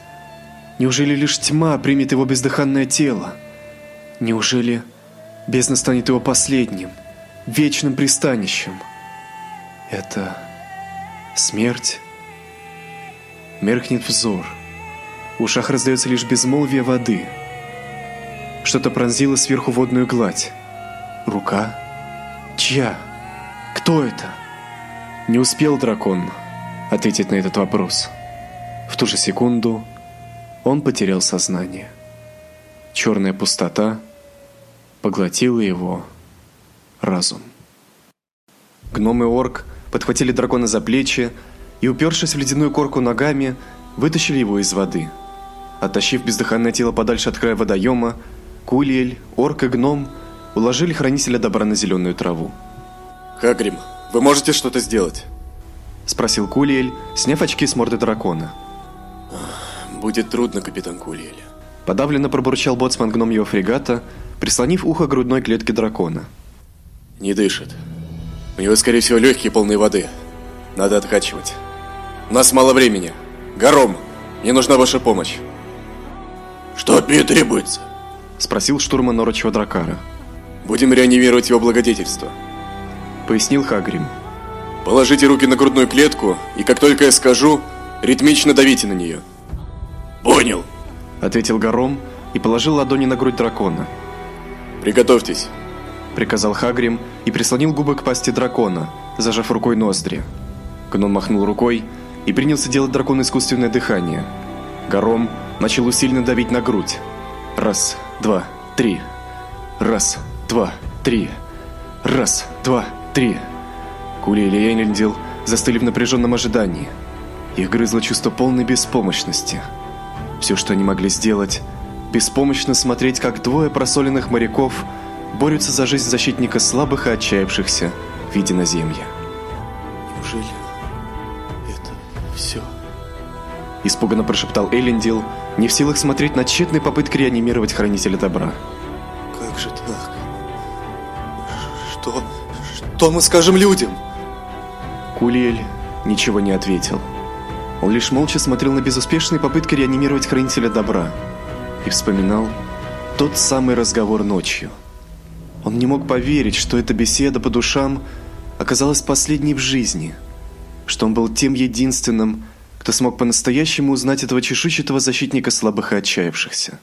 Неужели лишь тьма примет его бездыханное тело? Неужели бездна станет его последним, вечным пристанищем? Это смерть? Меркнет взор. В ушах раздается лишь безмолвие воды. Что-то пронзило сверху водную гладь. Рука? Чья? Кто это? Не успел дракон ответить на этот вопрос. В ту же секунду он потерял сознание. Черная пустота поглотила его разум. Гном и орк подхватили дракона за плечи и, упершись в ледяную корку ногами, вытащили его из воды. Оттащив бездыханное тело подальше от края водоема, Кулиэль, орк и гном уложили хранителя добра на зеленую траву. Хагрим, вы можете что-то сделать? Спросил Кулиэль, сняв очки с морды дракона. Будет трудно, капитан Кулиэль. Подавленно пробурчал боцман гномьего фрегата, прислонив ухо к грудной клетке дракона. Не дышит. У него, скорее всего, легкие полные воды. Надо откачивать. У нас мало времени. Гором, мне нужна ваша помощь. Что от меня требуется? Спросил штурман Норочего дракара. Будем реанимировать его благодетельство. Пояснил Хагрим. Положите руки на грудную клетку, и как только я скажу, ритмично давите на нее. Понял. Ответил Гором и положил ладони на грудь дракона. Приготовьтесь. приказал Хагрим и прислонил губы к пасти дракона, зажав рукой ноздри. Гном махнул рукой и принялся делать дракону искусственное дыхание. Гором начал усиленно давить на грудь. Раз, два, три. Раз, два, три. Раз, два, три. Кули и Эйлендил застыли в напряженном ожидании. Их грызло чувство полной беспомощности. Все, что они могли сделать, беспомощно смотреть, как двое просоленных моряков борются за жизнь защитника слабых и отчаявшихся в виде наземья. Неужели это все? Испуганно прошептал Эллендил, не в силах смотреть на тщетные попытки реанимировать Хранителя Добра. Как же так? Что? Что мы скажем людям? Кулиэль ничего не ответил. Он лишь молча смотрел на безуспешные попытки реанимировать Хранителя Добра и вспоминал тот самый разговор ночью. Он не мог поверить, что эта беседа по душам оказалась последней в жизни, что он был тем единственным, кто смог по-настоящему узнать этого чешуйчатого защитника слабых и отчаявшихся.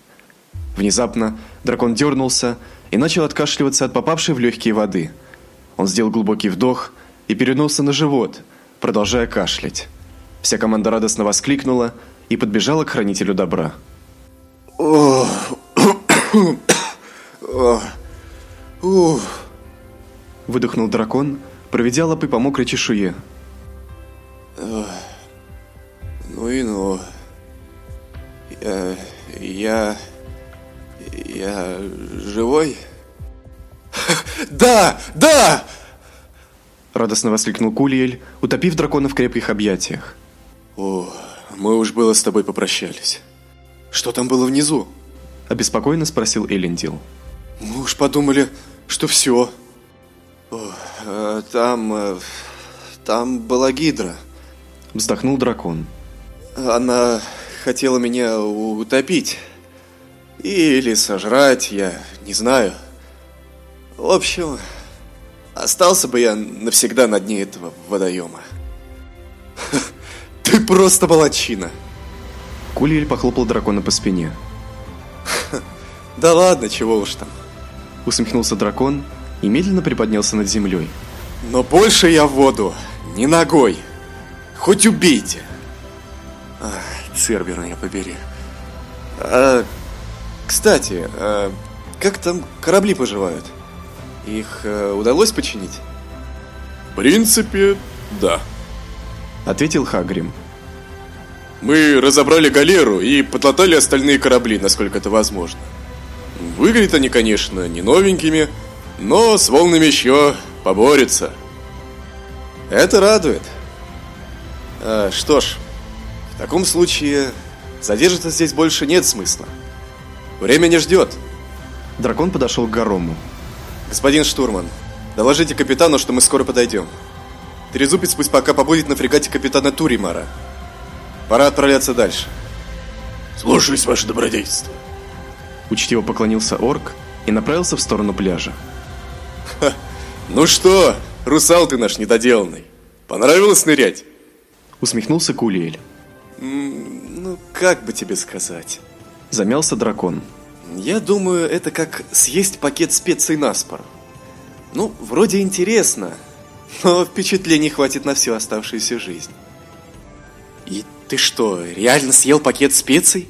Внезапно дракон дернулся и начал откашливаться от попавшей в легкие воды. Он сделал глубокий вдох и перенулся на живот, продолжая кашлять. Вся команда радостно воскликнула и подбежала к хранителю добра. Выдохнул дракон, проведя лапы по мокрой чешуе. Ну и ну. Я... Я... Я живой? Да! Да! Радостно воскликнул Кулиэль, утопив дракона в крепких объятиях. О, мы уж было с тобой попрощались. Что там было внизу? Обеспокоенно спросил Элендил. Мы уж подумали, что все. О, а там... э, Там была гидра. Вздохнул дракон. Она хотела меня утопить. Или сожрать, я не знаю. В общем, остался бы я навсегда на дне этого водоема. Ты просто молодчина. Кулиэль похлопал дракона по спине. Да ладно, чего уж там. Усмехнулся дракон и медленно приподнялся над землей. Но больше я в воду не ногой. Хоть убейте. Ах, Цербер меня побери. А, кстати, а, как там корабли поживают? Их э, удалось починить? В принципе, да. Ответил Хагрим. Мы разобрали галеру и подлатали остальные корабли, насколько это возможно. Выглядят они, конечно, не новенькими, но с волнами еще поборются. Это радует. А, что ж, в таком случае задержаться здесь больше нет смысла. Время не ждет. Дракон подошел к Гарому. Господин штурман, доложите капитану, что мы скоро подойдем. Трезубец пусть пока побудет на фрегате капитана Туримара. Пора отправляться дальше. Слушаюсь, ваше добродетельство. Учтиво поклонился орк и направился в сторону пляжа. Ну что, русал ты наш недоделанный. Понравилось нырять? Усмехнулся Кулиэль. Ну, как бы тебе сказать? Замялся дракон. Я думаю, это как съесть пакет специй на спор. Ну, вроде интересно, но впечатлений хватит на всю оставшуюся жизнь. И ты что, реально съел пакет специй?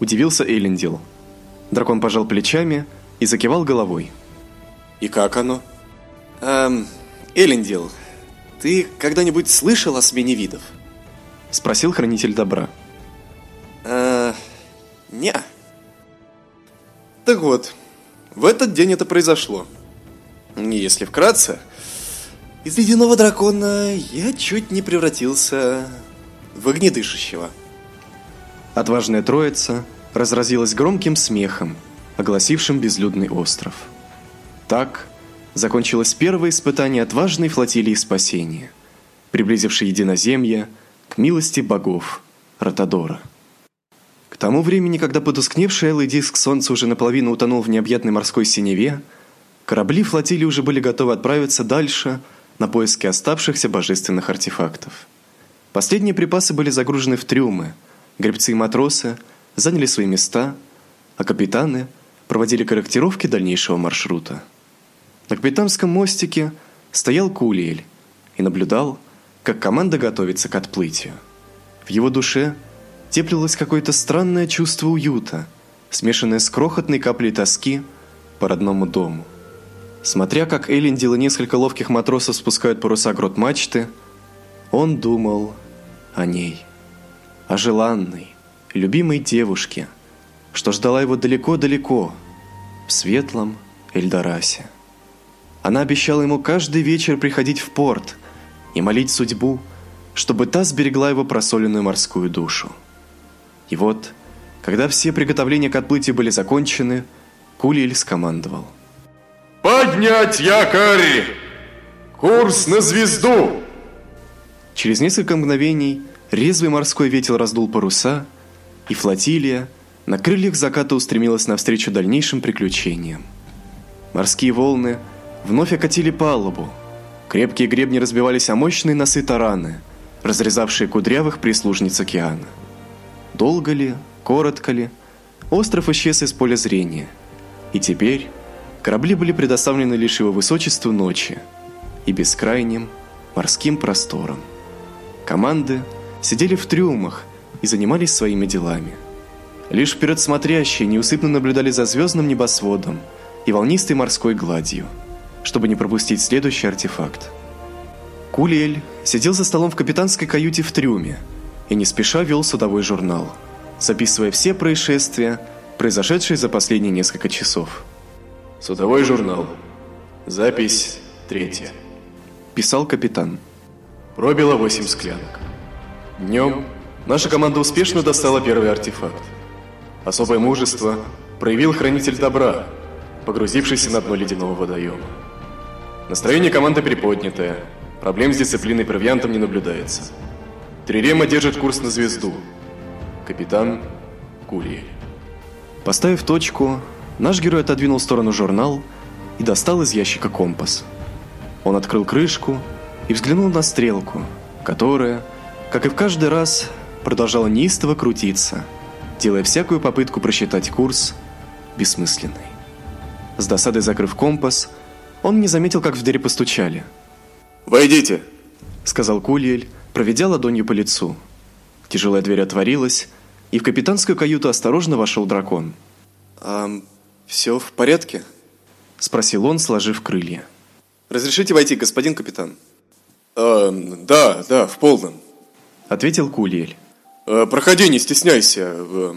Удивился Эйлендил. Дракон пожал плечами и закивал головой. И как оно? Эм, Элендил, ты когда-нибудь слышал о смене видов? Спросил хранитель добра. Э, не. Так вот, в этот день это произошло. Если вкратце, из ледяного дракона я чуть не превратился в огнедышащего. Отважная троица разразилась громким смехом, огласившим безлюдный остров. Так закончилось первое испытание отважной флотилии спасения, приблизившей единоземье к милости богов Ротадора. К тому времени, когда потускневший алый диск солнца уже наполовину утонул в необъятной морской синеве, корабли флотилии уже были готовы отправиться дальше на поиски оставшихся божественных артефактов. Последние припасы были загружены в трюмы, гребцы и матросы заняли свои места, а капитаны проводили корректировки дальнейшего маршрута. На капитанском мостике стоял Кулиэль и наблюдал, как команда готовится к отплытию. В его душе теплилось какое-то странное чувство уюта, смешанное с крохотной каплей тоски по родному дому. Смотря как Эллендил и несколько ловких матросов спускают паруса грот мачты, он думал о ней, о желанной, любимой девушке, что ждала его далеко-далеко, в светлом Эльдорасе. Она обещала ему каждый вечер приходить в порт и молить судьбу, чтобы та сберегла его просоленную морскую душу. И вот, когда все приготовления к отплытию были закончены, Кулиэль скомандовал. «Поднять якорь! Курс на звезду!» Через несколько мгновений резвый морской ветер раздул паруса, и флотилия на крыльях заката устремилась навстречу дальнейшим приключениям. Морские волны вновь окатили палубу. Крепкие гребни разбивались о мощные носы тараны, разрезавшие кудрявых прислужниц океана. Долго ли, коротко ли, остров исчез из поля зрения. И теперь корабли были предоставлены лишь его высочеству ночи и бескрайним морским просторам. Команды сидели в трюмах и занимались своими делами. Лишь вперед смотрящие неусыпно наблюдали за звездным небосводом и волнистой морской гладью, чтобы не пропустить следующий артефакт. Кулиэль сидел за столом в капитанской каюте в трюме и не спеша вел судовой журнал, записывая все происшествия, произошедшие за последние несколько часов. Судовой журнал. Запись третья. Писал капитан. Пробило восемь склянок. Днем наша команда успешно достала первый артефакт. Особое мужество проявил хранитель добра, погрузившийся на дно ледяного водоема. Настроение команды приподнятое, проблем с дисциплиной провиантом не наблюдается. Трирема держит курс на звезду. Капитан Курий. Поставив точку, наш герой отодвинул в сторону журнал и достал из ящика компас. Он открыл крышку и взглянул на стрелку, которая, как и в каждый раз, продолжала неистово крутиться, делая всякую попытку просчитать курс бессмысленной. С досадой закрыв компас, он не заметил, как в дверь постучали. «Войдите!» — сказал Кульель, проведя ладонью по лицу. Тяжелая дверь отворилась, и в капитанскую каюту осторожно вошел дракон. А, все в порядке? Спросил он, сложив крылья. Разрешите войти, господин капитан? А, да, да, в полном. Ответил Кулиэль. А, проходи, не стесняйся. А,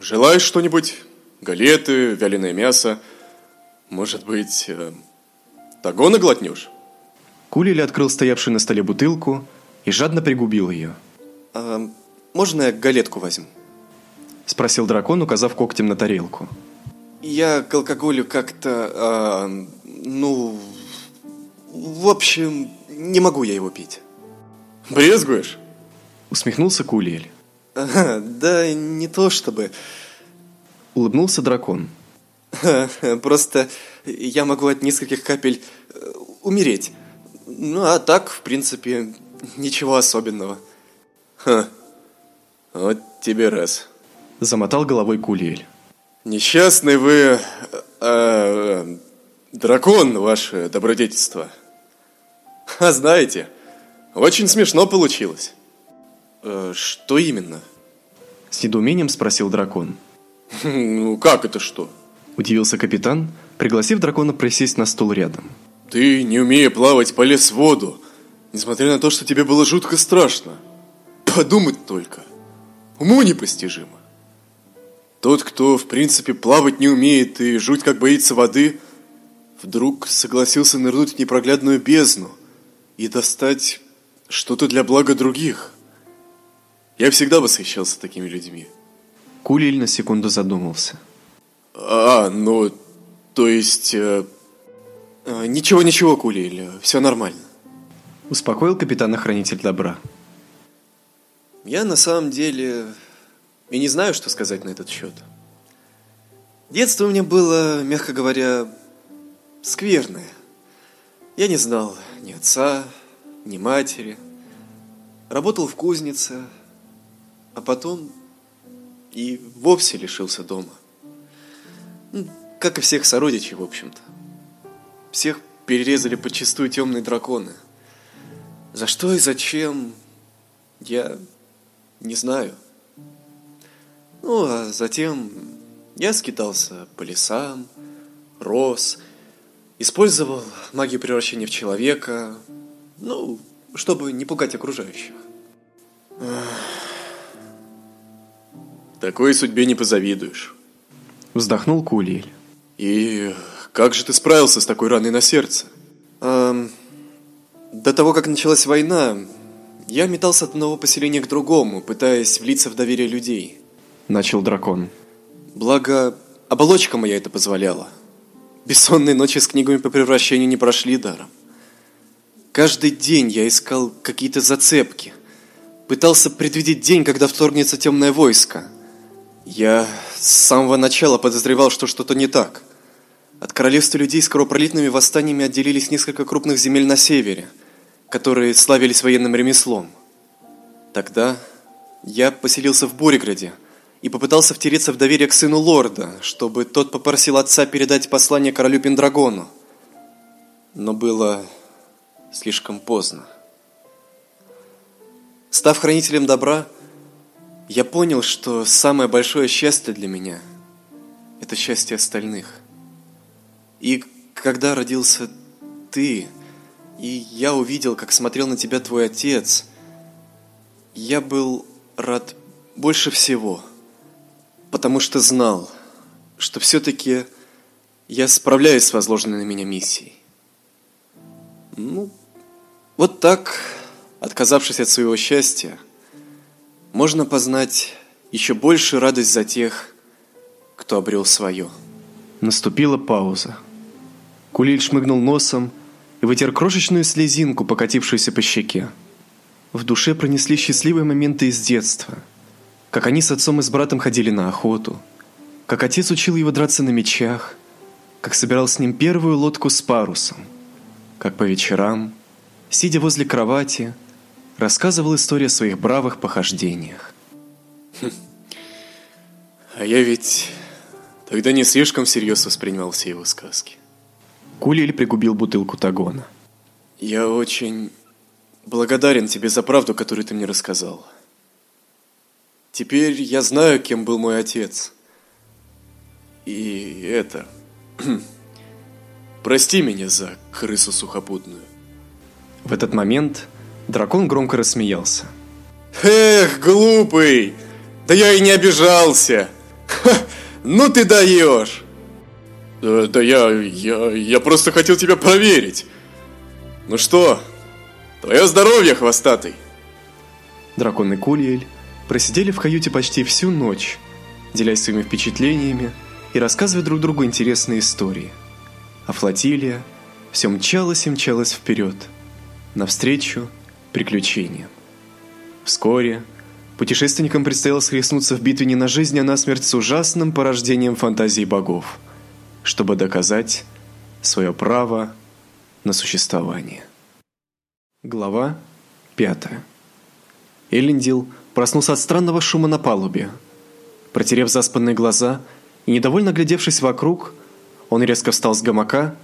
желаешь что-нибудь? Галеты, вяленое мясо? Может быть, а, тагона глотнешь? Кулиэль открыл стоявшую на столе бутылку и жадно пригубил ее. А, можно я галетку возьму? Спросил дракон, указав когтем на тарелку. Я к алкоголю как-то, а, ну, в общем, не могу я его пить. Брезгуешь? Усмехнулся Кулиэль. Ага, да не то чтобы. Улыбнулся дракон. Просто я могу от нескольких капель э, умереть. Ну, а так, в принципе, ничего особенного. Ха, вот тебе раз. Замотал головой Кулиэль. Несчастный вы... Э, э, дракон, ваше добродетельство. А знаете, очень смешно получилось. Э, что именно? С недоумением спросил дракон. Ну, как это что? Удивился капитан, пригласив дракона присесть на стул рядом. Ты, не умея плавать, полез в воду, несмотря на то, что тебе было жутко страшно. Подумать только. Уму непостижимо. Тот, кто, в принципе, плавать не умеет и жуть как боится воды, вдруг согласился нырнуть в непроглядную бездну и достать что-то для блага других. Я всегда восхищался такими людьми. Кулиль на секунду задумался. А, ну, то есть... Э... Ничего, ничего, Кулиль, все нормально. Успокоил капитана-хранитель добра. Я на самом деле и не знаю, что сказать на этот счет. Детство у меня было, мягко говоря, скверное. Я не знал ни отца, ни матери. Работал в кузнице, а потом и вовсе лишился дома. Ну, как и всех сородичей, в общем-то. всех перерезали почастую темные драконы. За что и зачем, я не знаю. Ну, а затем я скитался по лесам, рос, использовал магию превращения в человека, ну, чтобы не пугать окружающих. Такой судьбе не позавидуешь. Вздохнул Кулиэль. И как же ты справился с такой раной на сердце? Эм, до того, как началась война, я метался от одного поселения к другому, пытаясь влиться в доверие людей. Начал дракон. Благо, оболочка моя это позволяла. Бессонные ночи с книгами по превращению не прошли даром. Каждый день я искал какие-то зацепки. Пытался предвидеть день, когда вторгнется темное войско. Я с самого начала подозревал, что что-то не так. От королевства людей с кровопролитными восстаниями отделились несколько крупных земель на севере, которые славились военным ремеслом. Тогда я поселился в Бориграде и попытался втереться в доверие к сыну лорда, чтобы тот попросил отца передать послание королю Пендрагону. Но было слишком поздно. Став хранителем добра, я понял, что самое большое счастье для меня – это счастье остальных. И когда родился ты, и я увидел, как смотрел на тебя твой отец, я был рад больше всего, потому что знал, что все-таки я справляюсь с возложенной на меня миссией. Ну, вот так, отказавшись от своего счастья, можно познать еще больше радость за тех, кто обрел свое. Наступила пауза. Кулиль шмыгнул носом и вытер крошечную слезинку, покатившуюся по щеке. В душе пронесли счастливые моменты из детства. Как они с отцом и с братом ходили на охоту. Как отец учил его драться на мечах. Как собирал с ним первую лодку с парусом. Как по вечерам, сидя возле кровати, рассказывал историю о своих бравых похождениях. А я ведь тогда не слишком всерьез воспринимал все его сказки. Кулиль пригубил бутылку тагона. Я очень благодарен тебе за правду, которую ты мне рассказал. Теперь я знаю, кем был мой отец. И это... Прости меня за крысу сухопутную. В этот момент дракон громко рассмеялся. Эх, глупый! Да я и не обижался! Ха, ну ты даешь! Да, да я, я, я просто хотел тебя проверить. Ну что, твое здоровье, хвостатый? Дракон и Кулиэль просидели в каюте почти всю ночь, делясь своими впечатлениями и рассказывая друг другу интересные истории. А флотилия все мчалась и мчалась вперед, навстречу приключениям. Вскоре путешественникам предстояло схлестнуться в битве не на жизнь, а на смерть с ужасным порождением фантазий богов – чтобы доказать свое право на существование. Глава 5. Эллендил проснулся от странного шума на палубе. Протерев заспанные глаза и недовольно глядевшись вокруг, он резко встал с гамака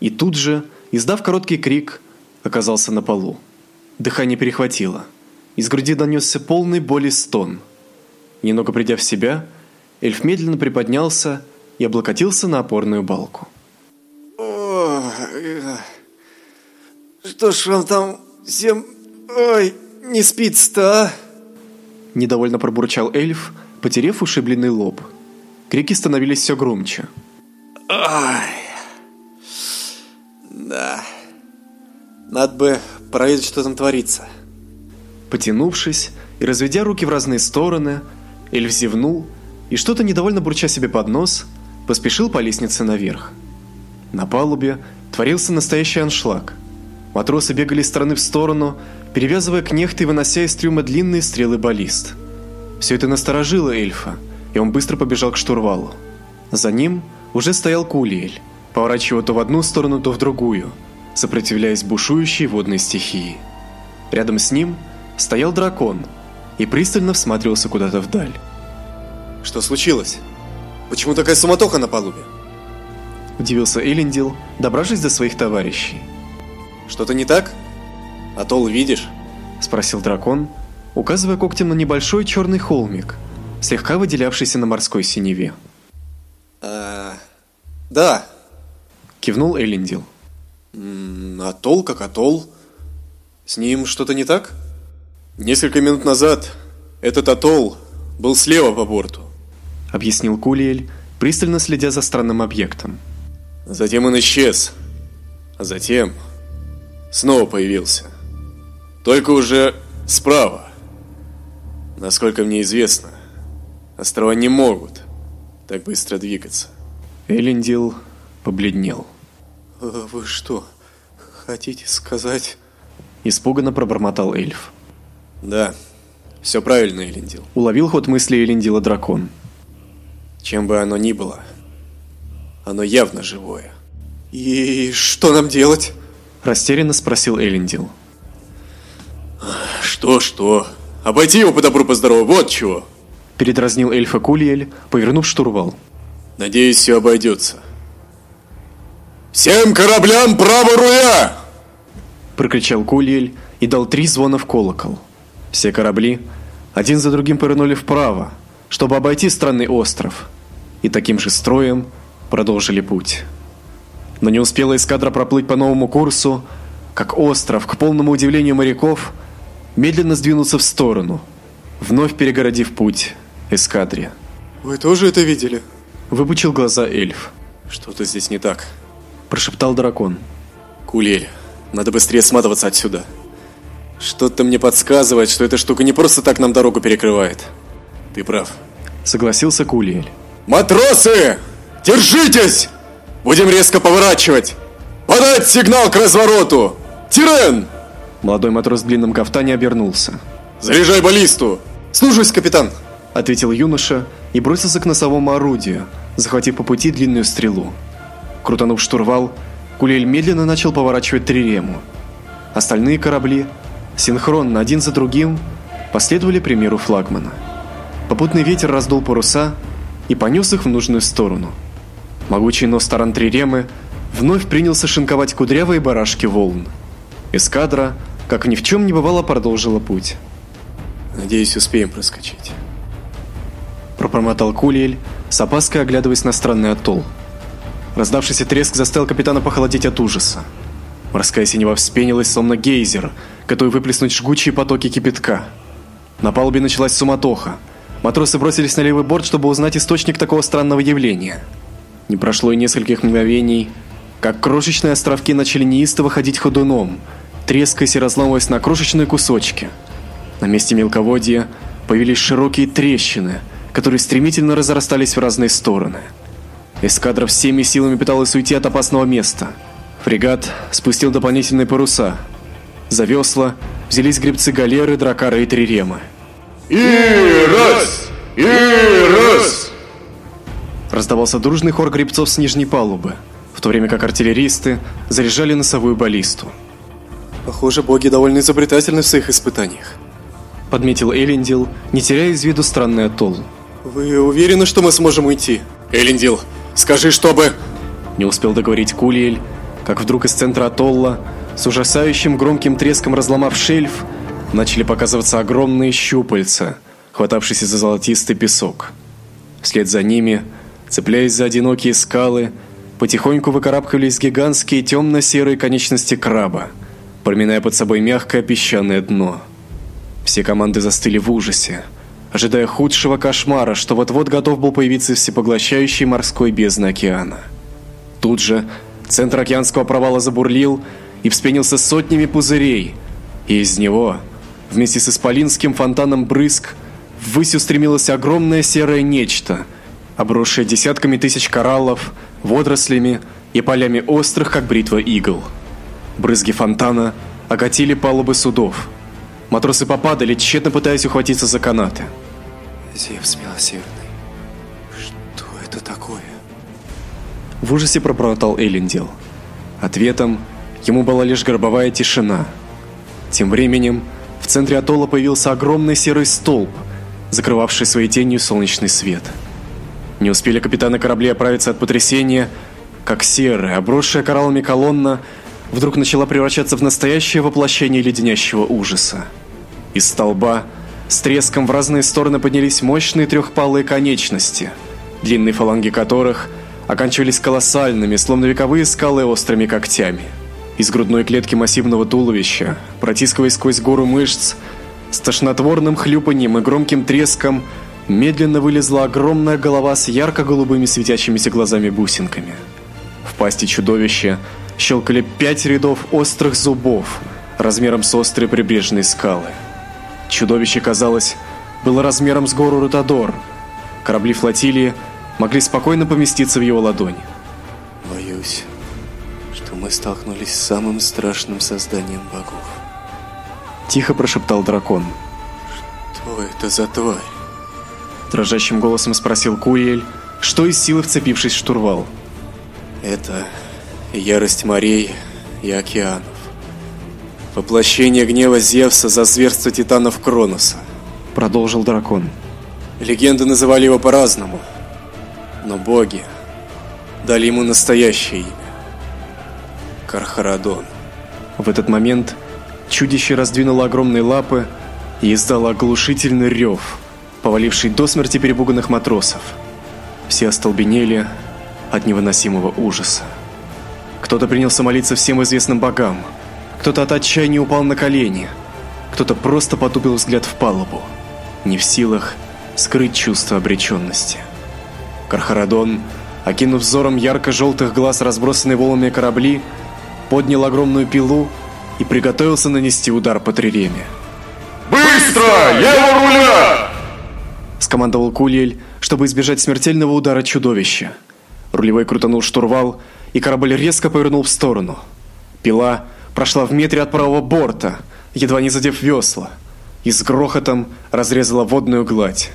и тут же, издав короткий крик, оказался на полу. Дыхание перехватило. Из груди донесся полный боли стон. Немного придя в себя, эльф медленно приподнялся и облокотился на опорную балку. О, что ж вам там всем... Ой, не спится, а? Недовольно пробурчал эльф, потерев ушибленный лоб. Крики становились все громче. Ай. Да. Надо бы проверить, что там творится. Потянувшись и разведя руки в разные стороны, эльф зевнул и что-то недовольно бурча себе под нос – поспешил по лестнице наверх. На палубе творился настоящий аншлаг. Матросы бегали из стороны в сторону, перевязывая кнехты и вынося из трюма длинные стрелы баллист. Все это насторожило эльфа, и он быстро побежал к штурвалу. За ним уже стоял Кулиэль, поворачивая то в одну сторону, то в другую, сопротивляясь бушующей водной стихии. Рядом с ним стоял дракон и пристально всматривался куда-то вдаль. Что случилось? Почему такая суматоха на палубе? Удивился Элендил, добравшись до своих товарищей. Что-то не так? Атолл видишь? Спросил дракон, указывая когтем на небольшой черный холмик, слегка выделявшийся на морской синеве. А, да. Кивнул Элендил. Атолл как атолл. С ним что-то не так? Несколько минут назад этот атолл был слева по борту. Объяснил Кулиэль, пристально следя за странным объектом. Затем он исчез. А затем снова появился. Только уже справа. Насколько мне известно, острова не могут так быстро двигаться. Элендил побледнел. Э, вы что, хотите сказать? Испуганно пробормотал эльф. Да, все правильно, Элендил. Уловил ход мысли Элендила дракон. Чем бы оно ни было, оно явно живое. И что нам делать? Растерянно спросил Элендил. Что-что? Обойти его по добру, по здорову, вот чего. Передразнил эльфа Кулиэль, повернув штурвал. Надеюсь, все обойдется. «Всем кораблям право руя!» Прокричал Кулиэль и дал три звона в колокол. Все корабли один за другим повернули вправо, чтобы обойти странный остров, и таким же строем продолжили путь. Но не успела эскадра проплыть по новому курсу, как остров, к полному удивлению моряков, медленно сдвинулся в сторону, вновь перегородив путь эскадре. Вы тоже это видели? Выпучил глаза эльф. Что-то здесь не так. Прошептал дракон. Кулель, надо быстрее сматываться отсюда. Что-то мне подсказывает, что эта штука не просто так нам дорогу перекрывает. Ты прав. Согласился Кулиэль. Матросы! Держитесь! Будем резко поворачивать! Подать сигнал к развороту! Тирен! Молодой матрос в длинном кафтане обернулся. Заряжай баллисту! Служусь, капитан! Ответил юноша и бросился к носовому орудию, захватив по пути длинную стрелу. Крутанув штурвал, Кулель медленно начал поворачивать трирему. Остальные корабли, синхронно один за другим, последовали примеру флагмана. Попутный ветер раздул паруса и понес их в нужную сторону. Могучий нос таран триремы вновь принялся шинковать кудрявые барашки волн. Эскадра, как ни в чем не бывало, продолжила путь. Надеюсь, успеем проскочить. Пробормотал Кулиэль, с опаской оглядываясь на странный атолл. Раздавшийся треск заставил капитана похолодеть от ужаса. Морская синева вспенилась, словно гейзер, готовый выплеснуть жгучие потоки кипятка. На палубе началась суматоха. Матросы бросились на левый борт, чтобы узнать источник такого странного явления. Не прошло и нескольких мгновений, как крошечные островки начали неистово ходить ходуном, трескаясь и разламываясь на крошечные кусочки. На месте мелководья появились широкие трещины, которые стремительно разрастались в разные стороны. Эскадра всеми силами пыталась уйти от опасного места. Фрегат спустил дополнительные паруса. За весла взялись гребцы галеры, дракары и триремы. И раз! И раз! Раздавался дружный хор гребцов с нижней палубы, в то время как артиллеристы заряжали носовую баллисту. Похоже, боги довольно изобретательны в своих испытаниях. Подметил Элендил, не теряя из виду странный атолл. Вы уверены, что мы сможем уйти? Элендил, скажи, чтобы... Не успел договорить Кулиэль, как вдруг из центра атолла, с ужасающим громким треском разломав шельф, начали показываться огромные щупальца, хватавшиеся за золотистый песок. Вслед за ними, цепляясь за одинокие скалы, потихоньку выкарабкивались гигантские темно-серые конечности краба, проминая под собой мягкое песчаное дно. Все команды застыли в ужасе, ожидая худшего кошмара, что вот-вот готов был появиться всепоглощающий морской бездны океана. Тут же центр океанского провала забурлил и вспенился сотнями пузырей, и из него Вместе с исполинским фонтаном брызг ввысь устремилось огромное серое нечто, обросшее десятками тысяч кораллов, водорослями и полями острых, как бритва игл. Брызги фонтана окатили палубы судов. Матросы попадали, тщетно пытаясь ухватиться за канаты. Зевс милосердный, что это такое? В ужасе пробормотал Элендил. Ответом ему была лишь гробовая тишина. Тем временем в центре атолла появился огромный серый столб, закрывавший своей тенью солнечный свет. Не успели капитаны кораблей оправиться от потрясения, как серая, обросшая кораллами колонна вдруг начала превращаться в настоящее воплощение леденящего ужаса. Из столба с треском в разные стороны поднялись мощные трехпалые конечности, длинные фаланги которых оканчивались колоссальными, словно вековые скалы острыми когтями. Из грудной клетки массивного туловища, протискиваясь сквозь гору мышц, с тошнотворным хлюпаньем и громким треском медленно вылезла огромная голова с ярко-голубыми светящимися глазами-бусинками. В пасти чудовища щелкали пять рядов острых зубов, размером с острые прибрежные скалы. Чудовище, казалось, было размером с гору Рутадор. Корабли флотилии могли спокойно поместиться в его ладонь. Боюсь, что мы столкнулись с самым страшным созданием богов. Тихо прошептал дракон. Что это за тварь? Дрожащим голосом спросил Куэль, что из силы вцепившись в штурвал. Это ярость морей и океанов. Воплощение гнева Зевса за зверство титанов Кроноса. Продолжил дракон. Легенды называли его по-разному. Но боги дали ему настоящее имя. Кархарадон. В этот момент чудище раздвинуло огромные лапы и издало оглушительный рев, поваливший до смерти перепуганных матросов. Все остолбенели от невыносимого ужаса. Кто-то принялся молиться всем известным богам, кто-то от отчаяния упал на колени, кто-то просто потупил взгляд в палубу, не в силах скрыть чувство обреченности. Кархарадон, окинув взором ярко-желтых глаз разбросанные волнами корабли, поднял огромную пилу и приготовился нанести удар по триреме. «Быстро! Лево руля!» скомандовал Кулиэль, чтобы избежать смертельного удара чудовища. Рулевой крутанул штурвал, и корабль резко повернул в сторону. Пила прошла в метре от правого борта, едва не задев весла, и с грохотом разрезала водную гладь.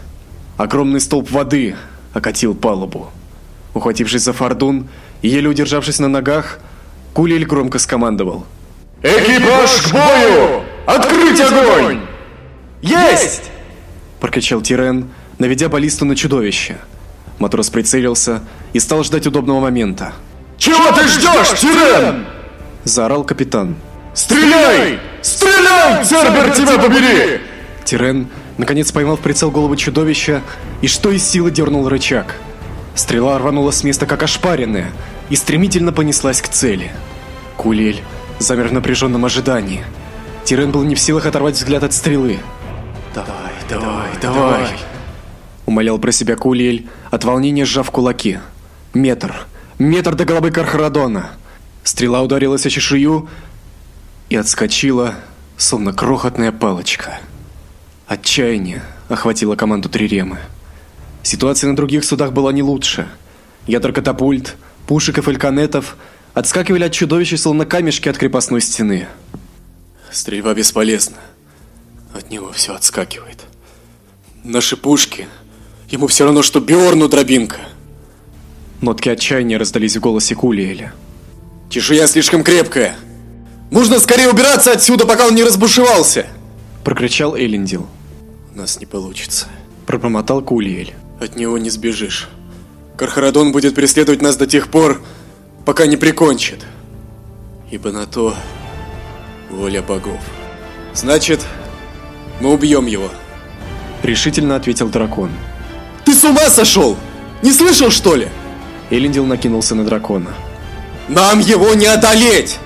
Огромный столб воды окатил палубу. Ухватившись за фордун и еле удержавшись на ногах, Кулиэль громко скомандовал: «Экипаж к бою! Открыть огонь!» «Есть!» – прокричал Тирен, наведя баллисту на чудовище. Матрос прицелился и стал ждать удобного момента. «Чего ты ждешь, Тирен?» – заорал капитан. «Стреляй! Стреляй, Цербер, тебя побери!» Тирен, наконец поймал в прицел голову чудовища и что из силы дернул рычаг. Стрела рванула с места как ошпаренная и стремительно понеслась к цели. Кулель замер в напряженном ожидании. Тирен был не в силах оторвать взгляд от стрелы. «Давай, давай, давай!» Умолял про себя Кулель, от волнения сжав кулаки. «Метр! Метр до головы Кархарадона!» Стрела ударилась о чешую и отскочила, словно крохотная палочка. Отчаяние охватило команду Триремы. Ситуация на других судах была не лучше. Ядра катапульт, пушек и фальконетов отскакивали от чудовища, словно камешки от крепостной стены. Стрельба бесполезна. От него все отскакивает. Наши пушки... Ему все равно, что Биорну дробинка. Нотки отчаяния раздались в голосе Кулиэля. Чешуя слишком крепкая. Нужно скорее убираться отсюда, пока он не разбушевался. Прокричал Элендил. У нас не получится. Пробормотал Кулиэль. От него не сбежишь. Кархарадон будет преследовать нас до тех пор, пока не прикончит. Ибо на то воля богов. Значит, мы убьем его. Решительно ответил дракон. Ты с ума сошел? Не слышал, что ли? Элендил накинулся на дракона. Нам его не одолеть!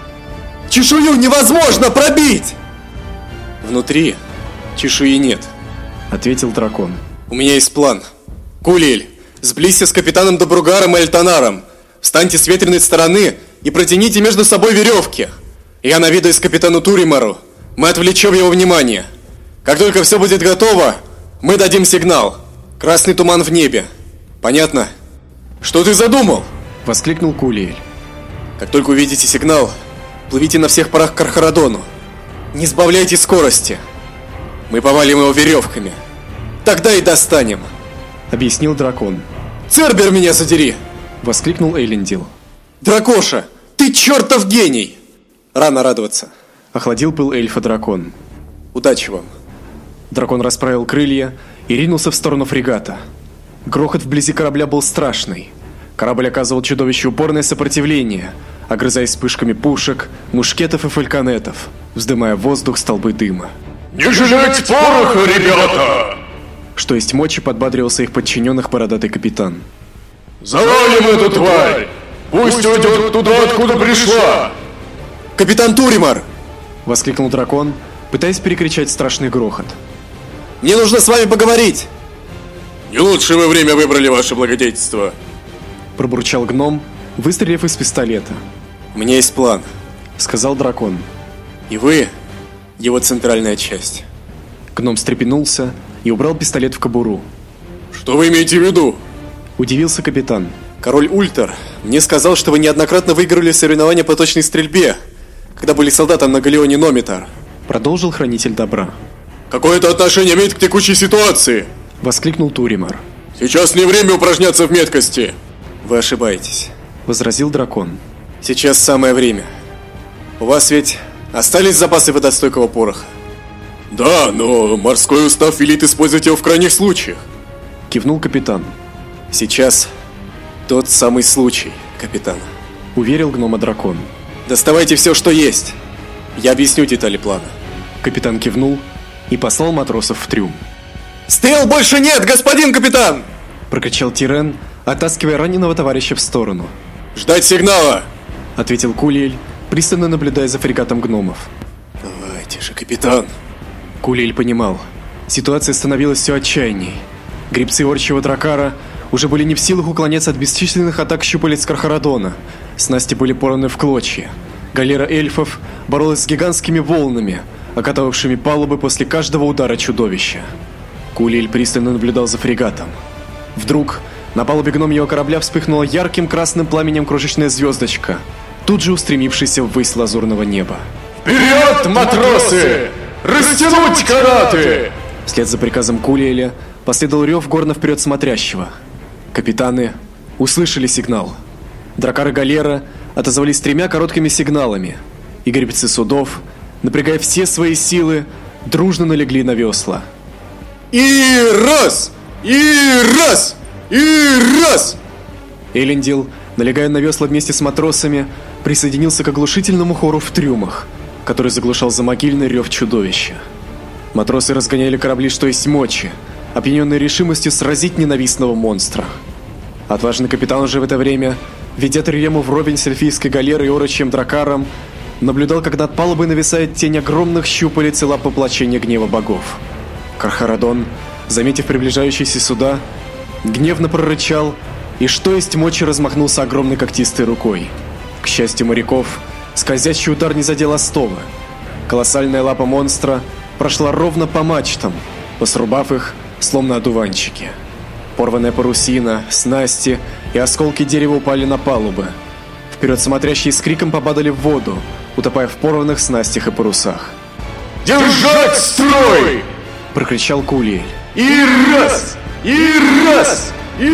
Чешую невозможно пробить! Внутри чешуи нет, ответил дракон. У меня есть план. Кулиль, сблизься с капитаном Добругаром и Альтанаром. Встаньте с ветреной стороны и протяните между собой веревки. Я навидаюсь капитану Туримару. Мы отвлечем его внимание. Как только все будет готово, мы дадим сигнал. Красный туман в небе. Понятно? Что ты задумал? Воскликнул Кулиэль. Как только увидите сигнал, плывите на всех парах к Кархарадону. Не сбавляйте скорости. Мы повалим его веревками. Тогда и достанем. Объяснил дракон. Цербер меня задери! Воскликнул Эйлендил. Дракоша, ты чертов гений! Рано радоваться. Охладил пыл эльфа дракон. Удачи вам. Дракон расправил крылья и ринулся в сторону фрегата. Грохот вблизи корабля был страшный. Корабль оказывал чудовищу упорное сопротивление, огрызаясь вспышками пушек, мушкетов и фальконетов, вздымая в воздух столбы дыма. «Не жалеть пороха, ребята!» Что есть мочи, подбадривал своих подчиненных бородатый капитан. «Завалим эту тварь! Пусть уйдет туда, откуда пришла!» «Капитан Туримар!» — воскликнул дракон, пытаясь перекричать страшный грохот. «Мне нужно с вами поговорить!» Не лучшее вы время выбрали, ваше благодетельство. Пробурчал гном, выстрелив из пистолета. «У меня есть план», — сказал дракон. «И вы — его центральная часть». Гном встрепенулся и убрал пистолет в кобуру. «Что вы имеете в виду?» Удивился капитан. «Король Ультер мне сказал, что вы неоднократно выиграли соревнования по точной стрельбе, когда были солдатом на галеоне Номитар». Продолжил хранитель добра. «Какое это отношение имеет к текущей ситуации?» Воскликнул Туримар. «Сейчас не время упражняться в меткости!» «Вы ошибаетесь», — возразил дракон. «Сейчас самое время. У вас ведь остались запасы водостойкого пороха?» «Да, но морской устав велит использовать его в крайних случаях», — кивнул капитан. «Сейчас тот самый случай, капитан», — уверил гнома дракон. «Доставайте все, что есть. Я объясню детали плана». Капитан кивнул и послал матросов в трюм. «Стрел больше нет, господин капитан!» Прокричал Тирен, оттаскивая раненого товарища в сторону. «Ждать сигнала!» Ответил Кулиэль, пристально наблюдая за фрегатом гномов. «Давайте же, капитан!» Кулиэль понимал, ситуация становилась все отчаянней. Грибцы орчего дракара уже были не в силах уклоняться от бесчисленных атак щупалец Кархарадона. Снасти были порваны в клочья. Галера эльфов боролась с гигантскими волнами, окатывавшими палубы после каждого удара чудовища. Кулиль пристально наблюдал за фрегатом. Вдруг на палубе гномьего корабля вспыхнула ярким красным пламенем крошечная звездочка, тут же устремившаяся ввысь лазурного неба. «Вперед, матросы! Растянуть канаты!» Вслед за приказом Кулиэля последовал рев горно вперед смотрящего. Капитаны услышали сигнал. Дракар и Галера отозвались тремя короткими сигналами, и гребцы судов, напрягая все свои силы, дружно налегли на весла. И раз! И раз! И раз! Элендил, налегая на весла вместе с матросами, присоединился к оглушительному хору в трюмах, который заглушал замогильный рев чудовища. Матросы разгоняли корабли что есть мочи, опьяненные решимостью сразить ненавистного монстра. Отважный капитан уже в это время, ведя триему вровень с эльфийской галерой и орочьим дракаром, наблюдал, как над палубой нависает тень огромных щупалец и лап воплощения гнева богов. Кархарадон, заметив приближающиеся суда, гневно прорычал и что есть мочи размахнулся огромной когтистой рукой. К счастью моряков, скользящий удар не задел остова. Колоссальная лапа монстра прошла ровно по мачтам, посрубав их, словно одуванчики. Порванная парусина, снасти и осколки дерева упали на палубы. Вперед смотрящие с криком попадали в воду, утопая в порванных снастях и парусах. «Держать строй!» – прокричал Кулиэль. «И раз! И раз! И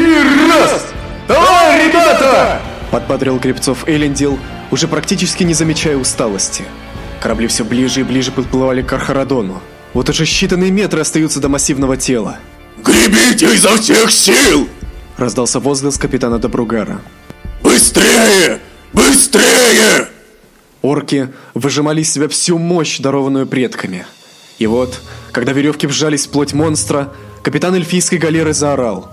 раз! Давай, ребята!» Подбодрил гребцов Элендил, уже практически не замечая усталости. Корабли все ближе и ближе подплывали к Архарадону. Вот уже считанные метры остаются до массивного тела. «Гребите изо всех сил!» Раздался возглас капитана Добругара. «Быстрее! Быстрее!» Орки выжимали из себя всю мощь, дарованную предками. И вот, когда веревки вжались в плоть монстра, капитан эльфийской галеры заорал.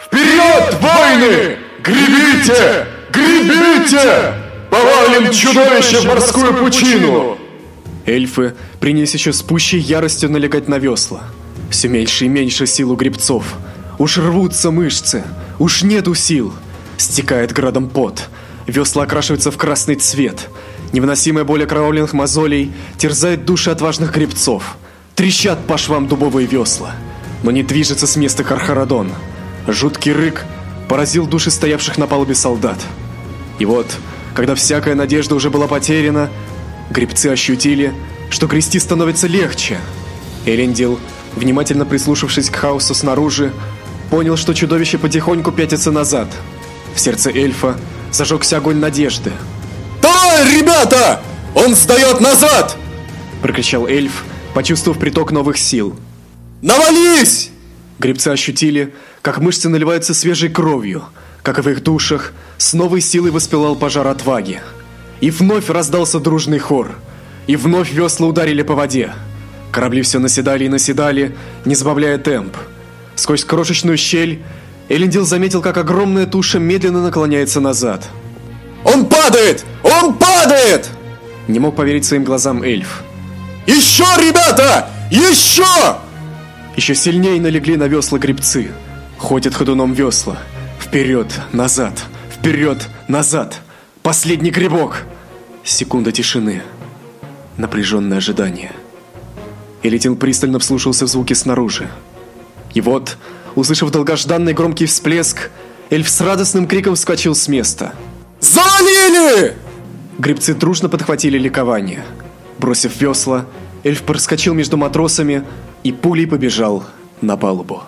«Вперед, воины! Гребите! Гребите! Повалим чудовище в морскую пучину!» Эльфы принялись еще с пущей яростью налегать на весла. Все меньше и меньше сил у гребцов. Уж рвутся мышцы, уж нету сил. Стекает градом пот. Весла окрашиваются в красный цвет. Невыносимая боль окровавленных мозолей терзает души отважных гребцов. Трещат по швам дубовые весла. Но не движется с места Кархарадон. Жуткий рык поразил души стоявших на палубе солдат. И вот, когда всякая надежда уже была потеряна, гребцы ощутили, что грести становится легче. Элендил, внимательно прислушавшись к хаосу снаружи, понял, что чудовище потихоньку пятится назад. В сердце эльфа зажегся огонь надежды. «Давай, ребята! Он сдает назад!» Прокричал эльф, почувствовав приток новых сил. «Навались!» Гребцы ощутили, как мышцы наливаются свежей кровью, как и в их душах, с новой силой воспылал пожар отваги. И вновь раздался дружный хор. И вновь весла ударили по воде. Корабли все наседали и наседали, не сбавляя темп. Сквозь крошечную щель Элендил заметил, как огромная туша медленно наклоняется назад. «Он падает! Он падает!» Не мог поверить своим глазам эльф. «Еще, ребята! Еще!» Еще сильнее налегли на весла гребцы. Ходят ходуном весла. Вперед, назад, вперед, назад. Последний грибок. Секунда тишины. Напряженное ожидание. Элитил пристально вслушался в звуки снаружи. И вот, услышав долгожданный громкий всплеск, эльф с радостным криком вскочил с места. «Завалили!» Гребцы дружно подхватили ликование. Бросив весла, эльф проскочил между матросами и пулей побежал на палубу.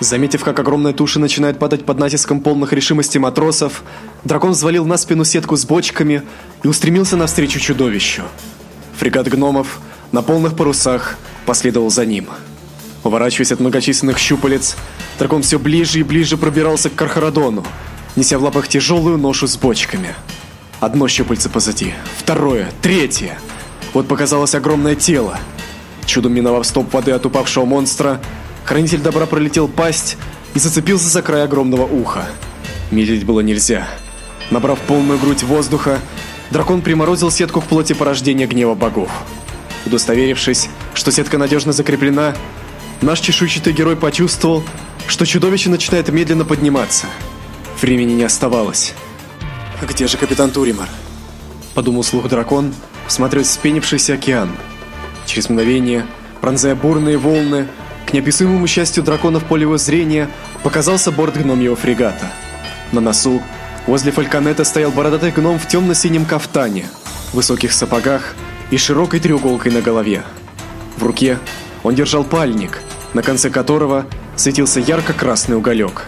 Заметив, как огромная туша начинает падать под натиском полных решимости матросов, дракон взвалил на спину сетку с бочками и устремился навстречу чудовищу. Фрегат гномов на полных парусах последовал за ним. Уворачиваясь от многочисленных щупалец, дракон все ближе и ближе пробирался к Кархарадону, неся в лапах тяжелую ношу с бочками. Одно щупальце позади, второе, третье. Вот показалось огромное тело. Чудом миновав стоп воды от упавшего монстра, Хранитель добра пролетел пасть и зацепился за край огромного уха. Медлить было нельзя. Набрав полную грудь воздуха, дракон приморозил сетку к плоти порождения гнева богов. Удостоверившись, что сетка надежно закреплена, наш чешуйчатый герой почувствовал, что чудовище начинает медленно подниматься. Времени не оставалось. «Где же капитан Туримар?» Подумал слух дракон, всматриваясь в спенившийся океан. Через мгновение, пронзая бурные волны, к неописуемому счастью дракона в поле его зрения показался борт гномьего фрегата. На носу, возле фальконета, стоял бородатый гном в темно-синем кафтане, высоких сапогах и широкой треуголкой на голове. В руке он держал пальник, на конце которого светился ярко-красный уголек.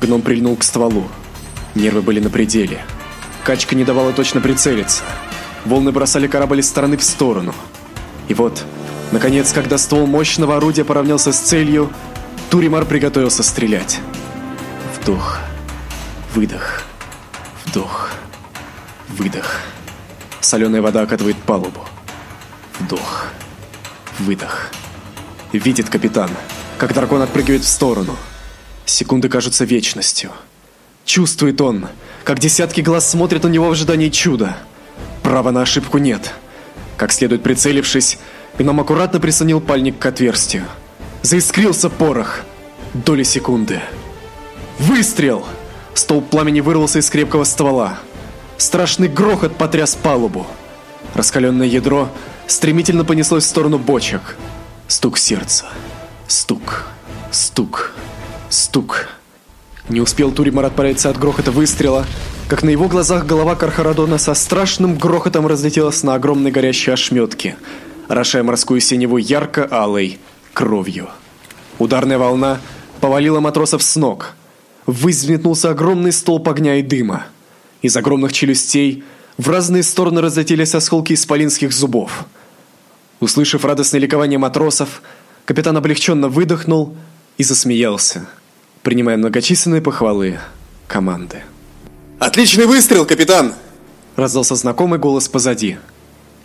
Гном прильнул к стволу. Нервы были на пределе. Качка не давала точно прицелиться. Волны бросали корабль из стороны в сторону. И вот Наконец, когда ствол мощного орудия поравнялся с целью, Туримар приготовился стрелять. Вдох, выдох, вдох, выдох. Соленая вода окатывает палубу. Вдох, выдох. Видит капитан, как дракон отпрыгивает в сторону. Секунды кажутся вечностью. Чувствует он, как десятки глаз смотрят на него в ожидании чуда. Права на ошибку нет. Как следует прицелившись, Гном аккуратно прислонил пальник к отверстию. Заискрился порох. Доли секунды. Выстрел! Столб пламени вырвался из крепкого ствола. Страшный грохот потряс палубу. Раскаленное ядро стремительно понеслось в сторону бочек. Стук сердца. Стук. Стук. Стук. Не успел Туримар отправиться от грохота выстрела, как на его глазах голова Кархарадона со страшным грохотом разлетелась на огромной горящей ошметке – орошая морскую синеву ярко-алой кровью. Ударная волна повалила матросов с ног. Взметнулся огромный столб огня и дыма. Из огромных челюстей в разные стороны разлетелись осколки исполинских зубов. Услышав радостное ликование матросов, капитан облегченно выдохнул и засмеялся, принимая многочисленные похвалы команды. «Отличный выстрел, капитан!» Раздался знакомый голос позади.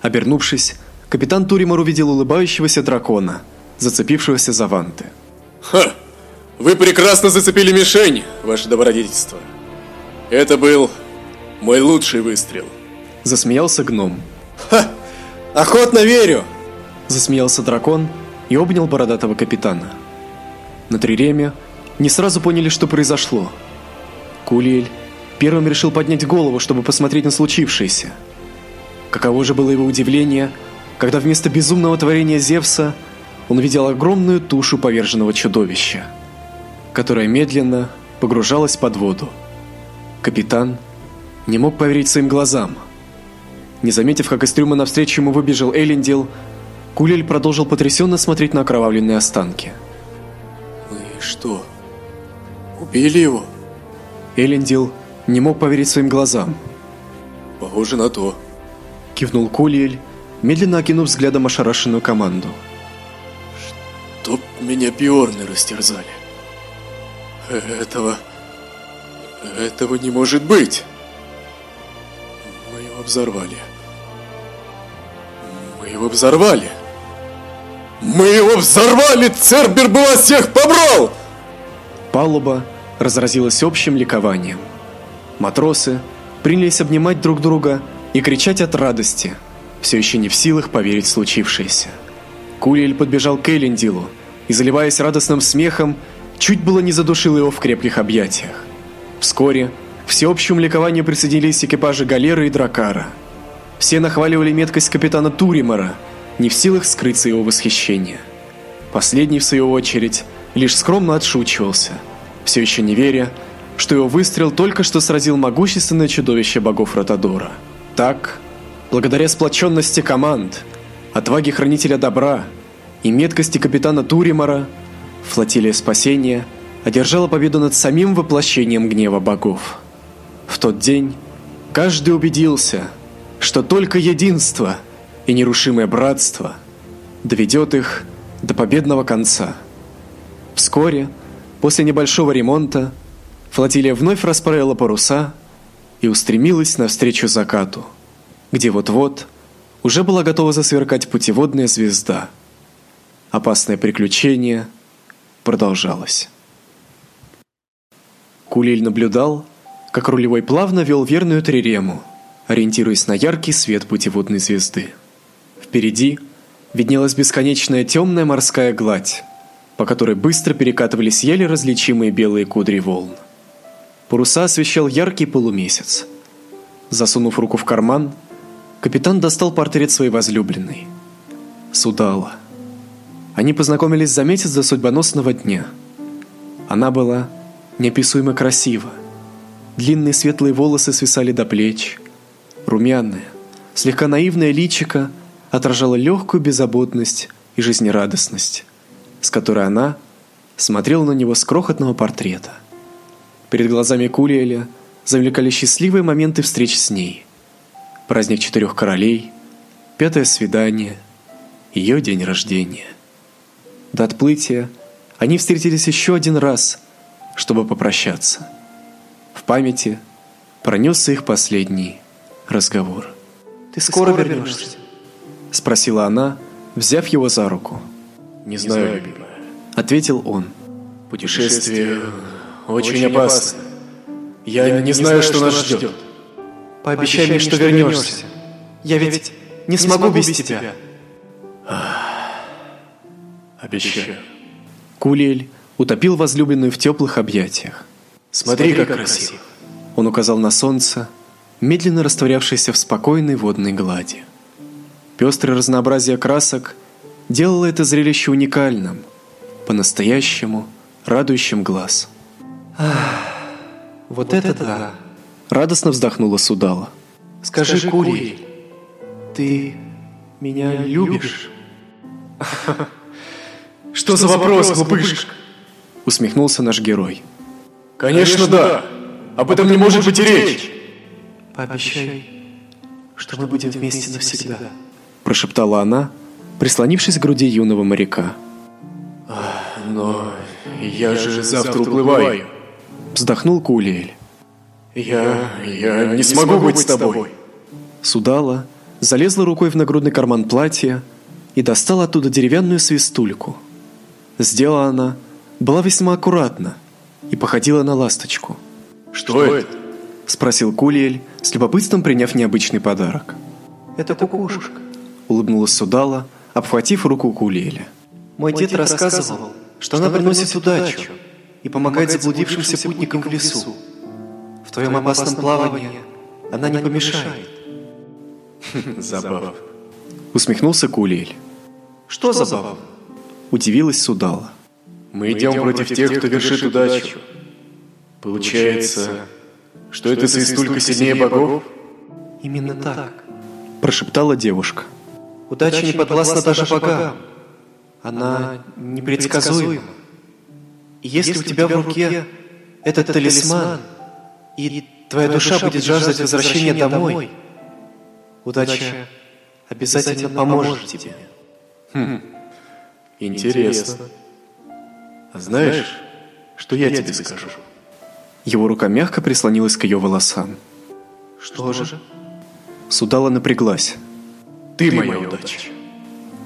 Обернувшись, капитан Туримор увидел улыбающегося дракона, зацепившегося за ванты. «Ха! Вы прекрасно зацепили мишень, ваше добродетельство. Это был мой лучший выстрел». Засмеялся гном. «Ха! Охотно верю!» Засмеялся дракон и обнял бородатого капитана. На триреме не сразу поняли, что произошло. Кулиэль первым решил поднять голову, чтобы посмотреть на случившееся. Каково же было его удивление, когда вместо безумного творения Зевса он видел огромную тушу поверженного чудовища, которая медленно погружалась под воду. Капитан не мог поверить своим глазам. Не заметив, как из трюма навстречу ему выбежал Элендил, Кулель продолжил потрясенно смотреть на окровавленные останки. «Мы что, убили его?» Элендил не мог поверить своим глазам. «Похоже на то», – кивнул Кулиэль, медленно окинув взглядом ошарашенную команду. «Чтоб меня пиорны растерзали. Этого... Этого не может быть. Мы его взорвали. Мы его взорвали. Мы его взорвали! Цербер бы вас всех побрал! Палуба разразилась общим ликованием. Матросы принялись обнимать друг друга и кричать от радости, все еще не в силах поверить в случившееся. Кулиэль подбежал к Элендилу и, заливаясь радостным смехом, чуть было не задушил его в крепких объятиях. Вскоре к всеобщему ликованию присоединились экипажи галеры и дракара. Все нахваливали меткость капитана Туримора, не в силах скрыть своего восхищения. Последний, в свою очередь, лишь скромно отшучивался, все еще не веря, что его выстрел только что сразил могущественное чудовище богов Ротадора. Так, благодаря сплоченности команд, отваге хранителя добра и меткости капитана Туримора, флотилия спасения одержала победу над самим воплощением гнева богов. В тот день каждый убедился, что только единство и нерушимое братство доведет их до победного конца. Вскоре, после небольшого ремонта, флотилия вновь расправила паруса и устремилась навстречу закату, где вот-вот уже была готова засверкать путеводная звезда. Опасное приключение продолжалось. Кулиль наблюдал, как рулевой плавно вел верную трирему, ориентируясь на яркий свет путеводной звезды. Впереди виднелась бесконечная темная морская гладь, по которой быстро перекатывались еле различимые белые кудри волн. Паруса освещал яркий полумесяц. Засунув руку в карман, капитан достал портрет своей возлюбленной. Судала. Они познакомились за месяц до судьбоносного дня. Она была неописуемо красива. Длинные светлые волосы свисали до плеч. Румяная, слегка наивная личико отражало легкую беззаботность и жизнерадостность, с которой она смотрела на него с крохотного портрета. Перед глазами Кулиэля замелькали счастливые моменты встреч с ней. Праздник четырех королей, пятое свидание, ее день рождения. До отплытия они встретились еще один раз, чтобы попрощаться. В памяти пронесся их последний разговор. «Ты скоро вернешься?» – спросила она, взяв его за руку. «Не знаю, любимая», – ответил он. «Путешествие очень опасно. Я не знаю, что нас ждет». «Пообещай мне, что вернешься. Я ведь не смогу без тебя». Обещаю. Кулиэль утопил возлюбленную в теплых объятиях. Смотри, как красиво. Он указал на солнце, медленно растворявшееся в спокойной водной глади. Пестрое разнообразие красок делало это зрелище уникальным, по-настоящему радующим глаз. Вот это да. Радостно вздохнула Судала. Скажи, Куриль, ты меня любишь? Что за вопрос, глупышка? Усмехнулся наш герой. Конечно, да. Об этом не может быть и речь. Пообещай, что мы будем вместе навсегда. Прошептала она, прислонившись к груди юного моряка. Но я же завтра уплываю. Вздохнул Кулиэль. Я... я не смогу быть с тобой. Судала залезла рукой в нагрудный карман платья и достала оттуда деревянную свистульку. Сделана она была весьма аккуратна и походила на ласточку. Что это? Спросил Кулиэль, с любопытством приняв необычный подарок. Это кукушка. Улыбнулась Судала, обхватив руку Кулиэля. Мой дед рассказывал, что она приносит удачу и помогает заблудившимся путникам в лесу. В твоем опасном плавании она не помешает. Забавно. Усмехнулся Кулиэль. Что за забавно? Удивилась Судала. Мы идем против тех, кто вершит удачу. Получается, что эта свистулька сильнее богов? Именно так. Прошептала девушка. Удача не подвластна даже богам. Она непредсказуема. И если у тебя в руке этот талисман, и твоя душа будет жаждать возвращения домой, удача обязательно поможет тебе. Интересно. А знаешь, что я тебе скажу? Его рука мягко прислонилась к ее волосам. Что же? Судала напряглась. Ты, моя удача.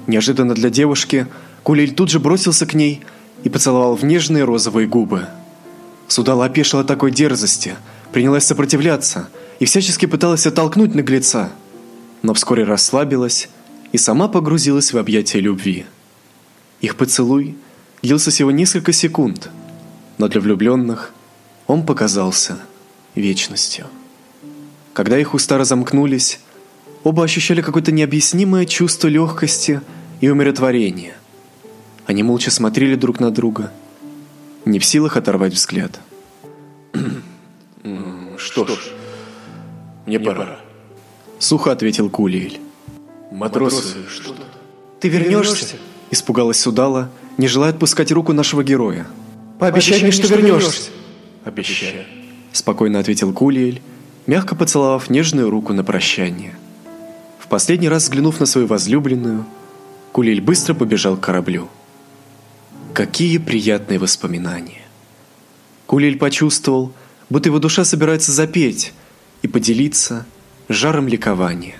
Неожиданно для девушки Кулиль тут же бросился к ней и поцеловал в нежные розовые губы. Судала опешила такой дерзости, принялась сопротивляться и всячески пыталась оттолкнуть наглеца, но вскоре расслабилась и сама погрузилась в объятия любви. Их поцелуй длился всего несколько секунд, но для влюбленных он показался вечностью. Когда их уста разомкнулись, оба ощущали какое-то необъяснимое чувство легкости и умиротворения. Они молча смотрели друг на друга, не в силах оторвать взгляд. Что ж, мне пора. Сухо ответил Кулиэль. Матросы, что-то. Ты вернешься? Испугалась Судала, не желая отпускать руку нашего героя. Пообещай мне, что вернешься. Обещаю. Спокойно ответил Кулиэль, мягко поцеловав нежную руку на прощание. В последний раз взглянув на свою возлюбленную, Кулиэль быстро побежал к кораблю. Какие приятные воспоминания. Кулиэль почувствовал, будто его душа собирается запеть и поделиться жаром ликования.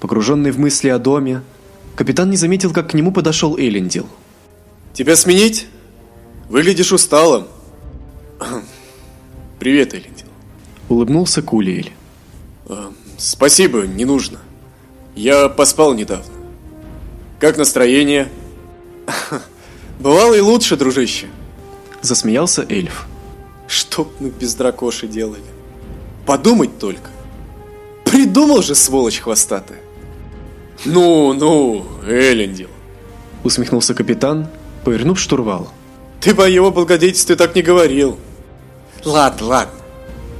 Погруженный в мысли о доме, капитан не заметил, как к нему подошел Элендил. Тебя сменить? Выглядишь усталым. Привет, Элендил. Улыбнулся Кулиэль. Спасибо, не нужно. Я поспал недавно. Как настроение? Бывало и лучше, дружище. Засмеялся эльф. Что мы без дракоши делали? Подумать только. Придумал же, сволочь хвостатая. Ну, ну, Элендил. Усмехнулся капитан, повернув штурвал. Ты по его благодетельству так не говорил. Ладно, ладно.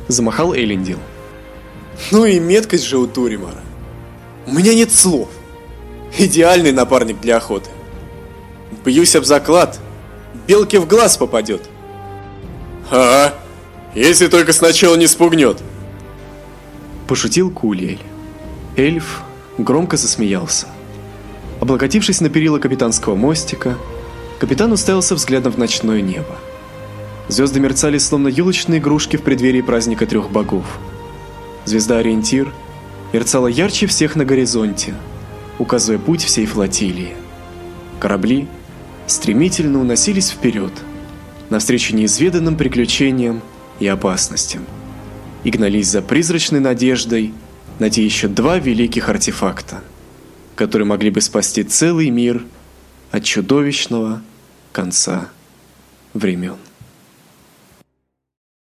Замахал Элендил. Ну и меткость же у Туримара. У меня нет слов. Идеальный напарник для охоты. Бьюсь об заклад. Белке в глаз попадет. Ага, если только сначала не спугнет. Пошутил Кулиэль. Эльф громко засмеялся. Облокотившись на перила капитанского мостика, капитан уставился взглядом в ночное небо. Звезды мерцали, словно елочные игрушки в преддверии праздника трех богов. Звезда-ориентир мерцала ярче всех на горизонте, указывая путь всей флотилии. Корабли стремительно уносились вперед, навстречу неизведанным приключениям и опасностям, и гнались за призрачной надеждой найти еще два великих артефакта, которые могли бы спасти целый мир от чудовищного конца времен.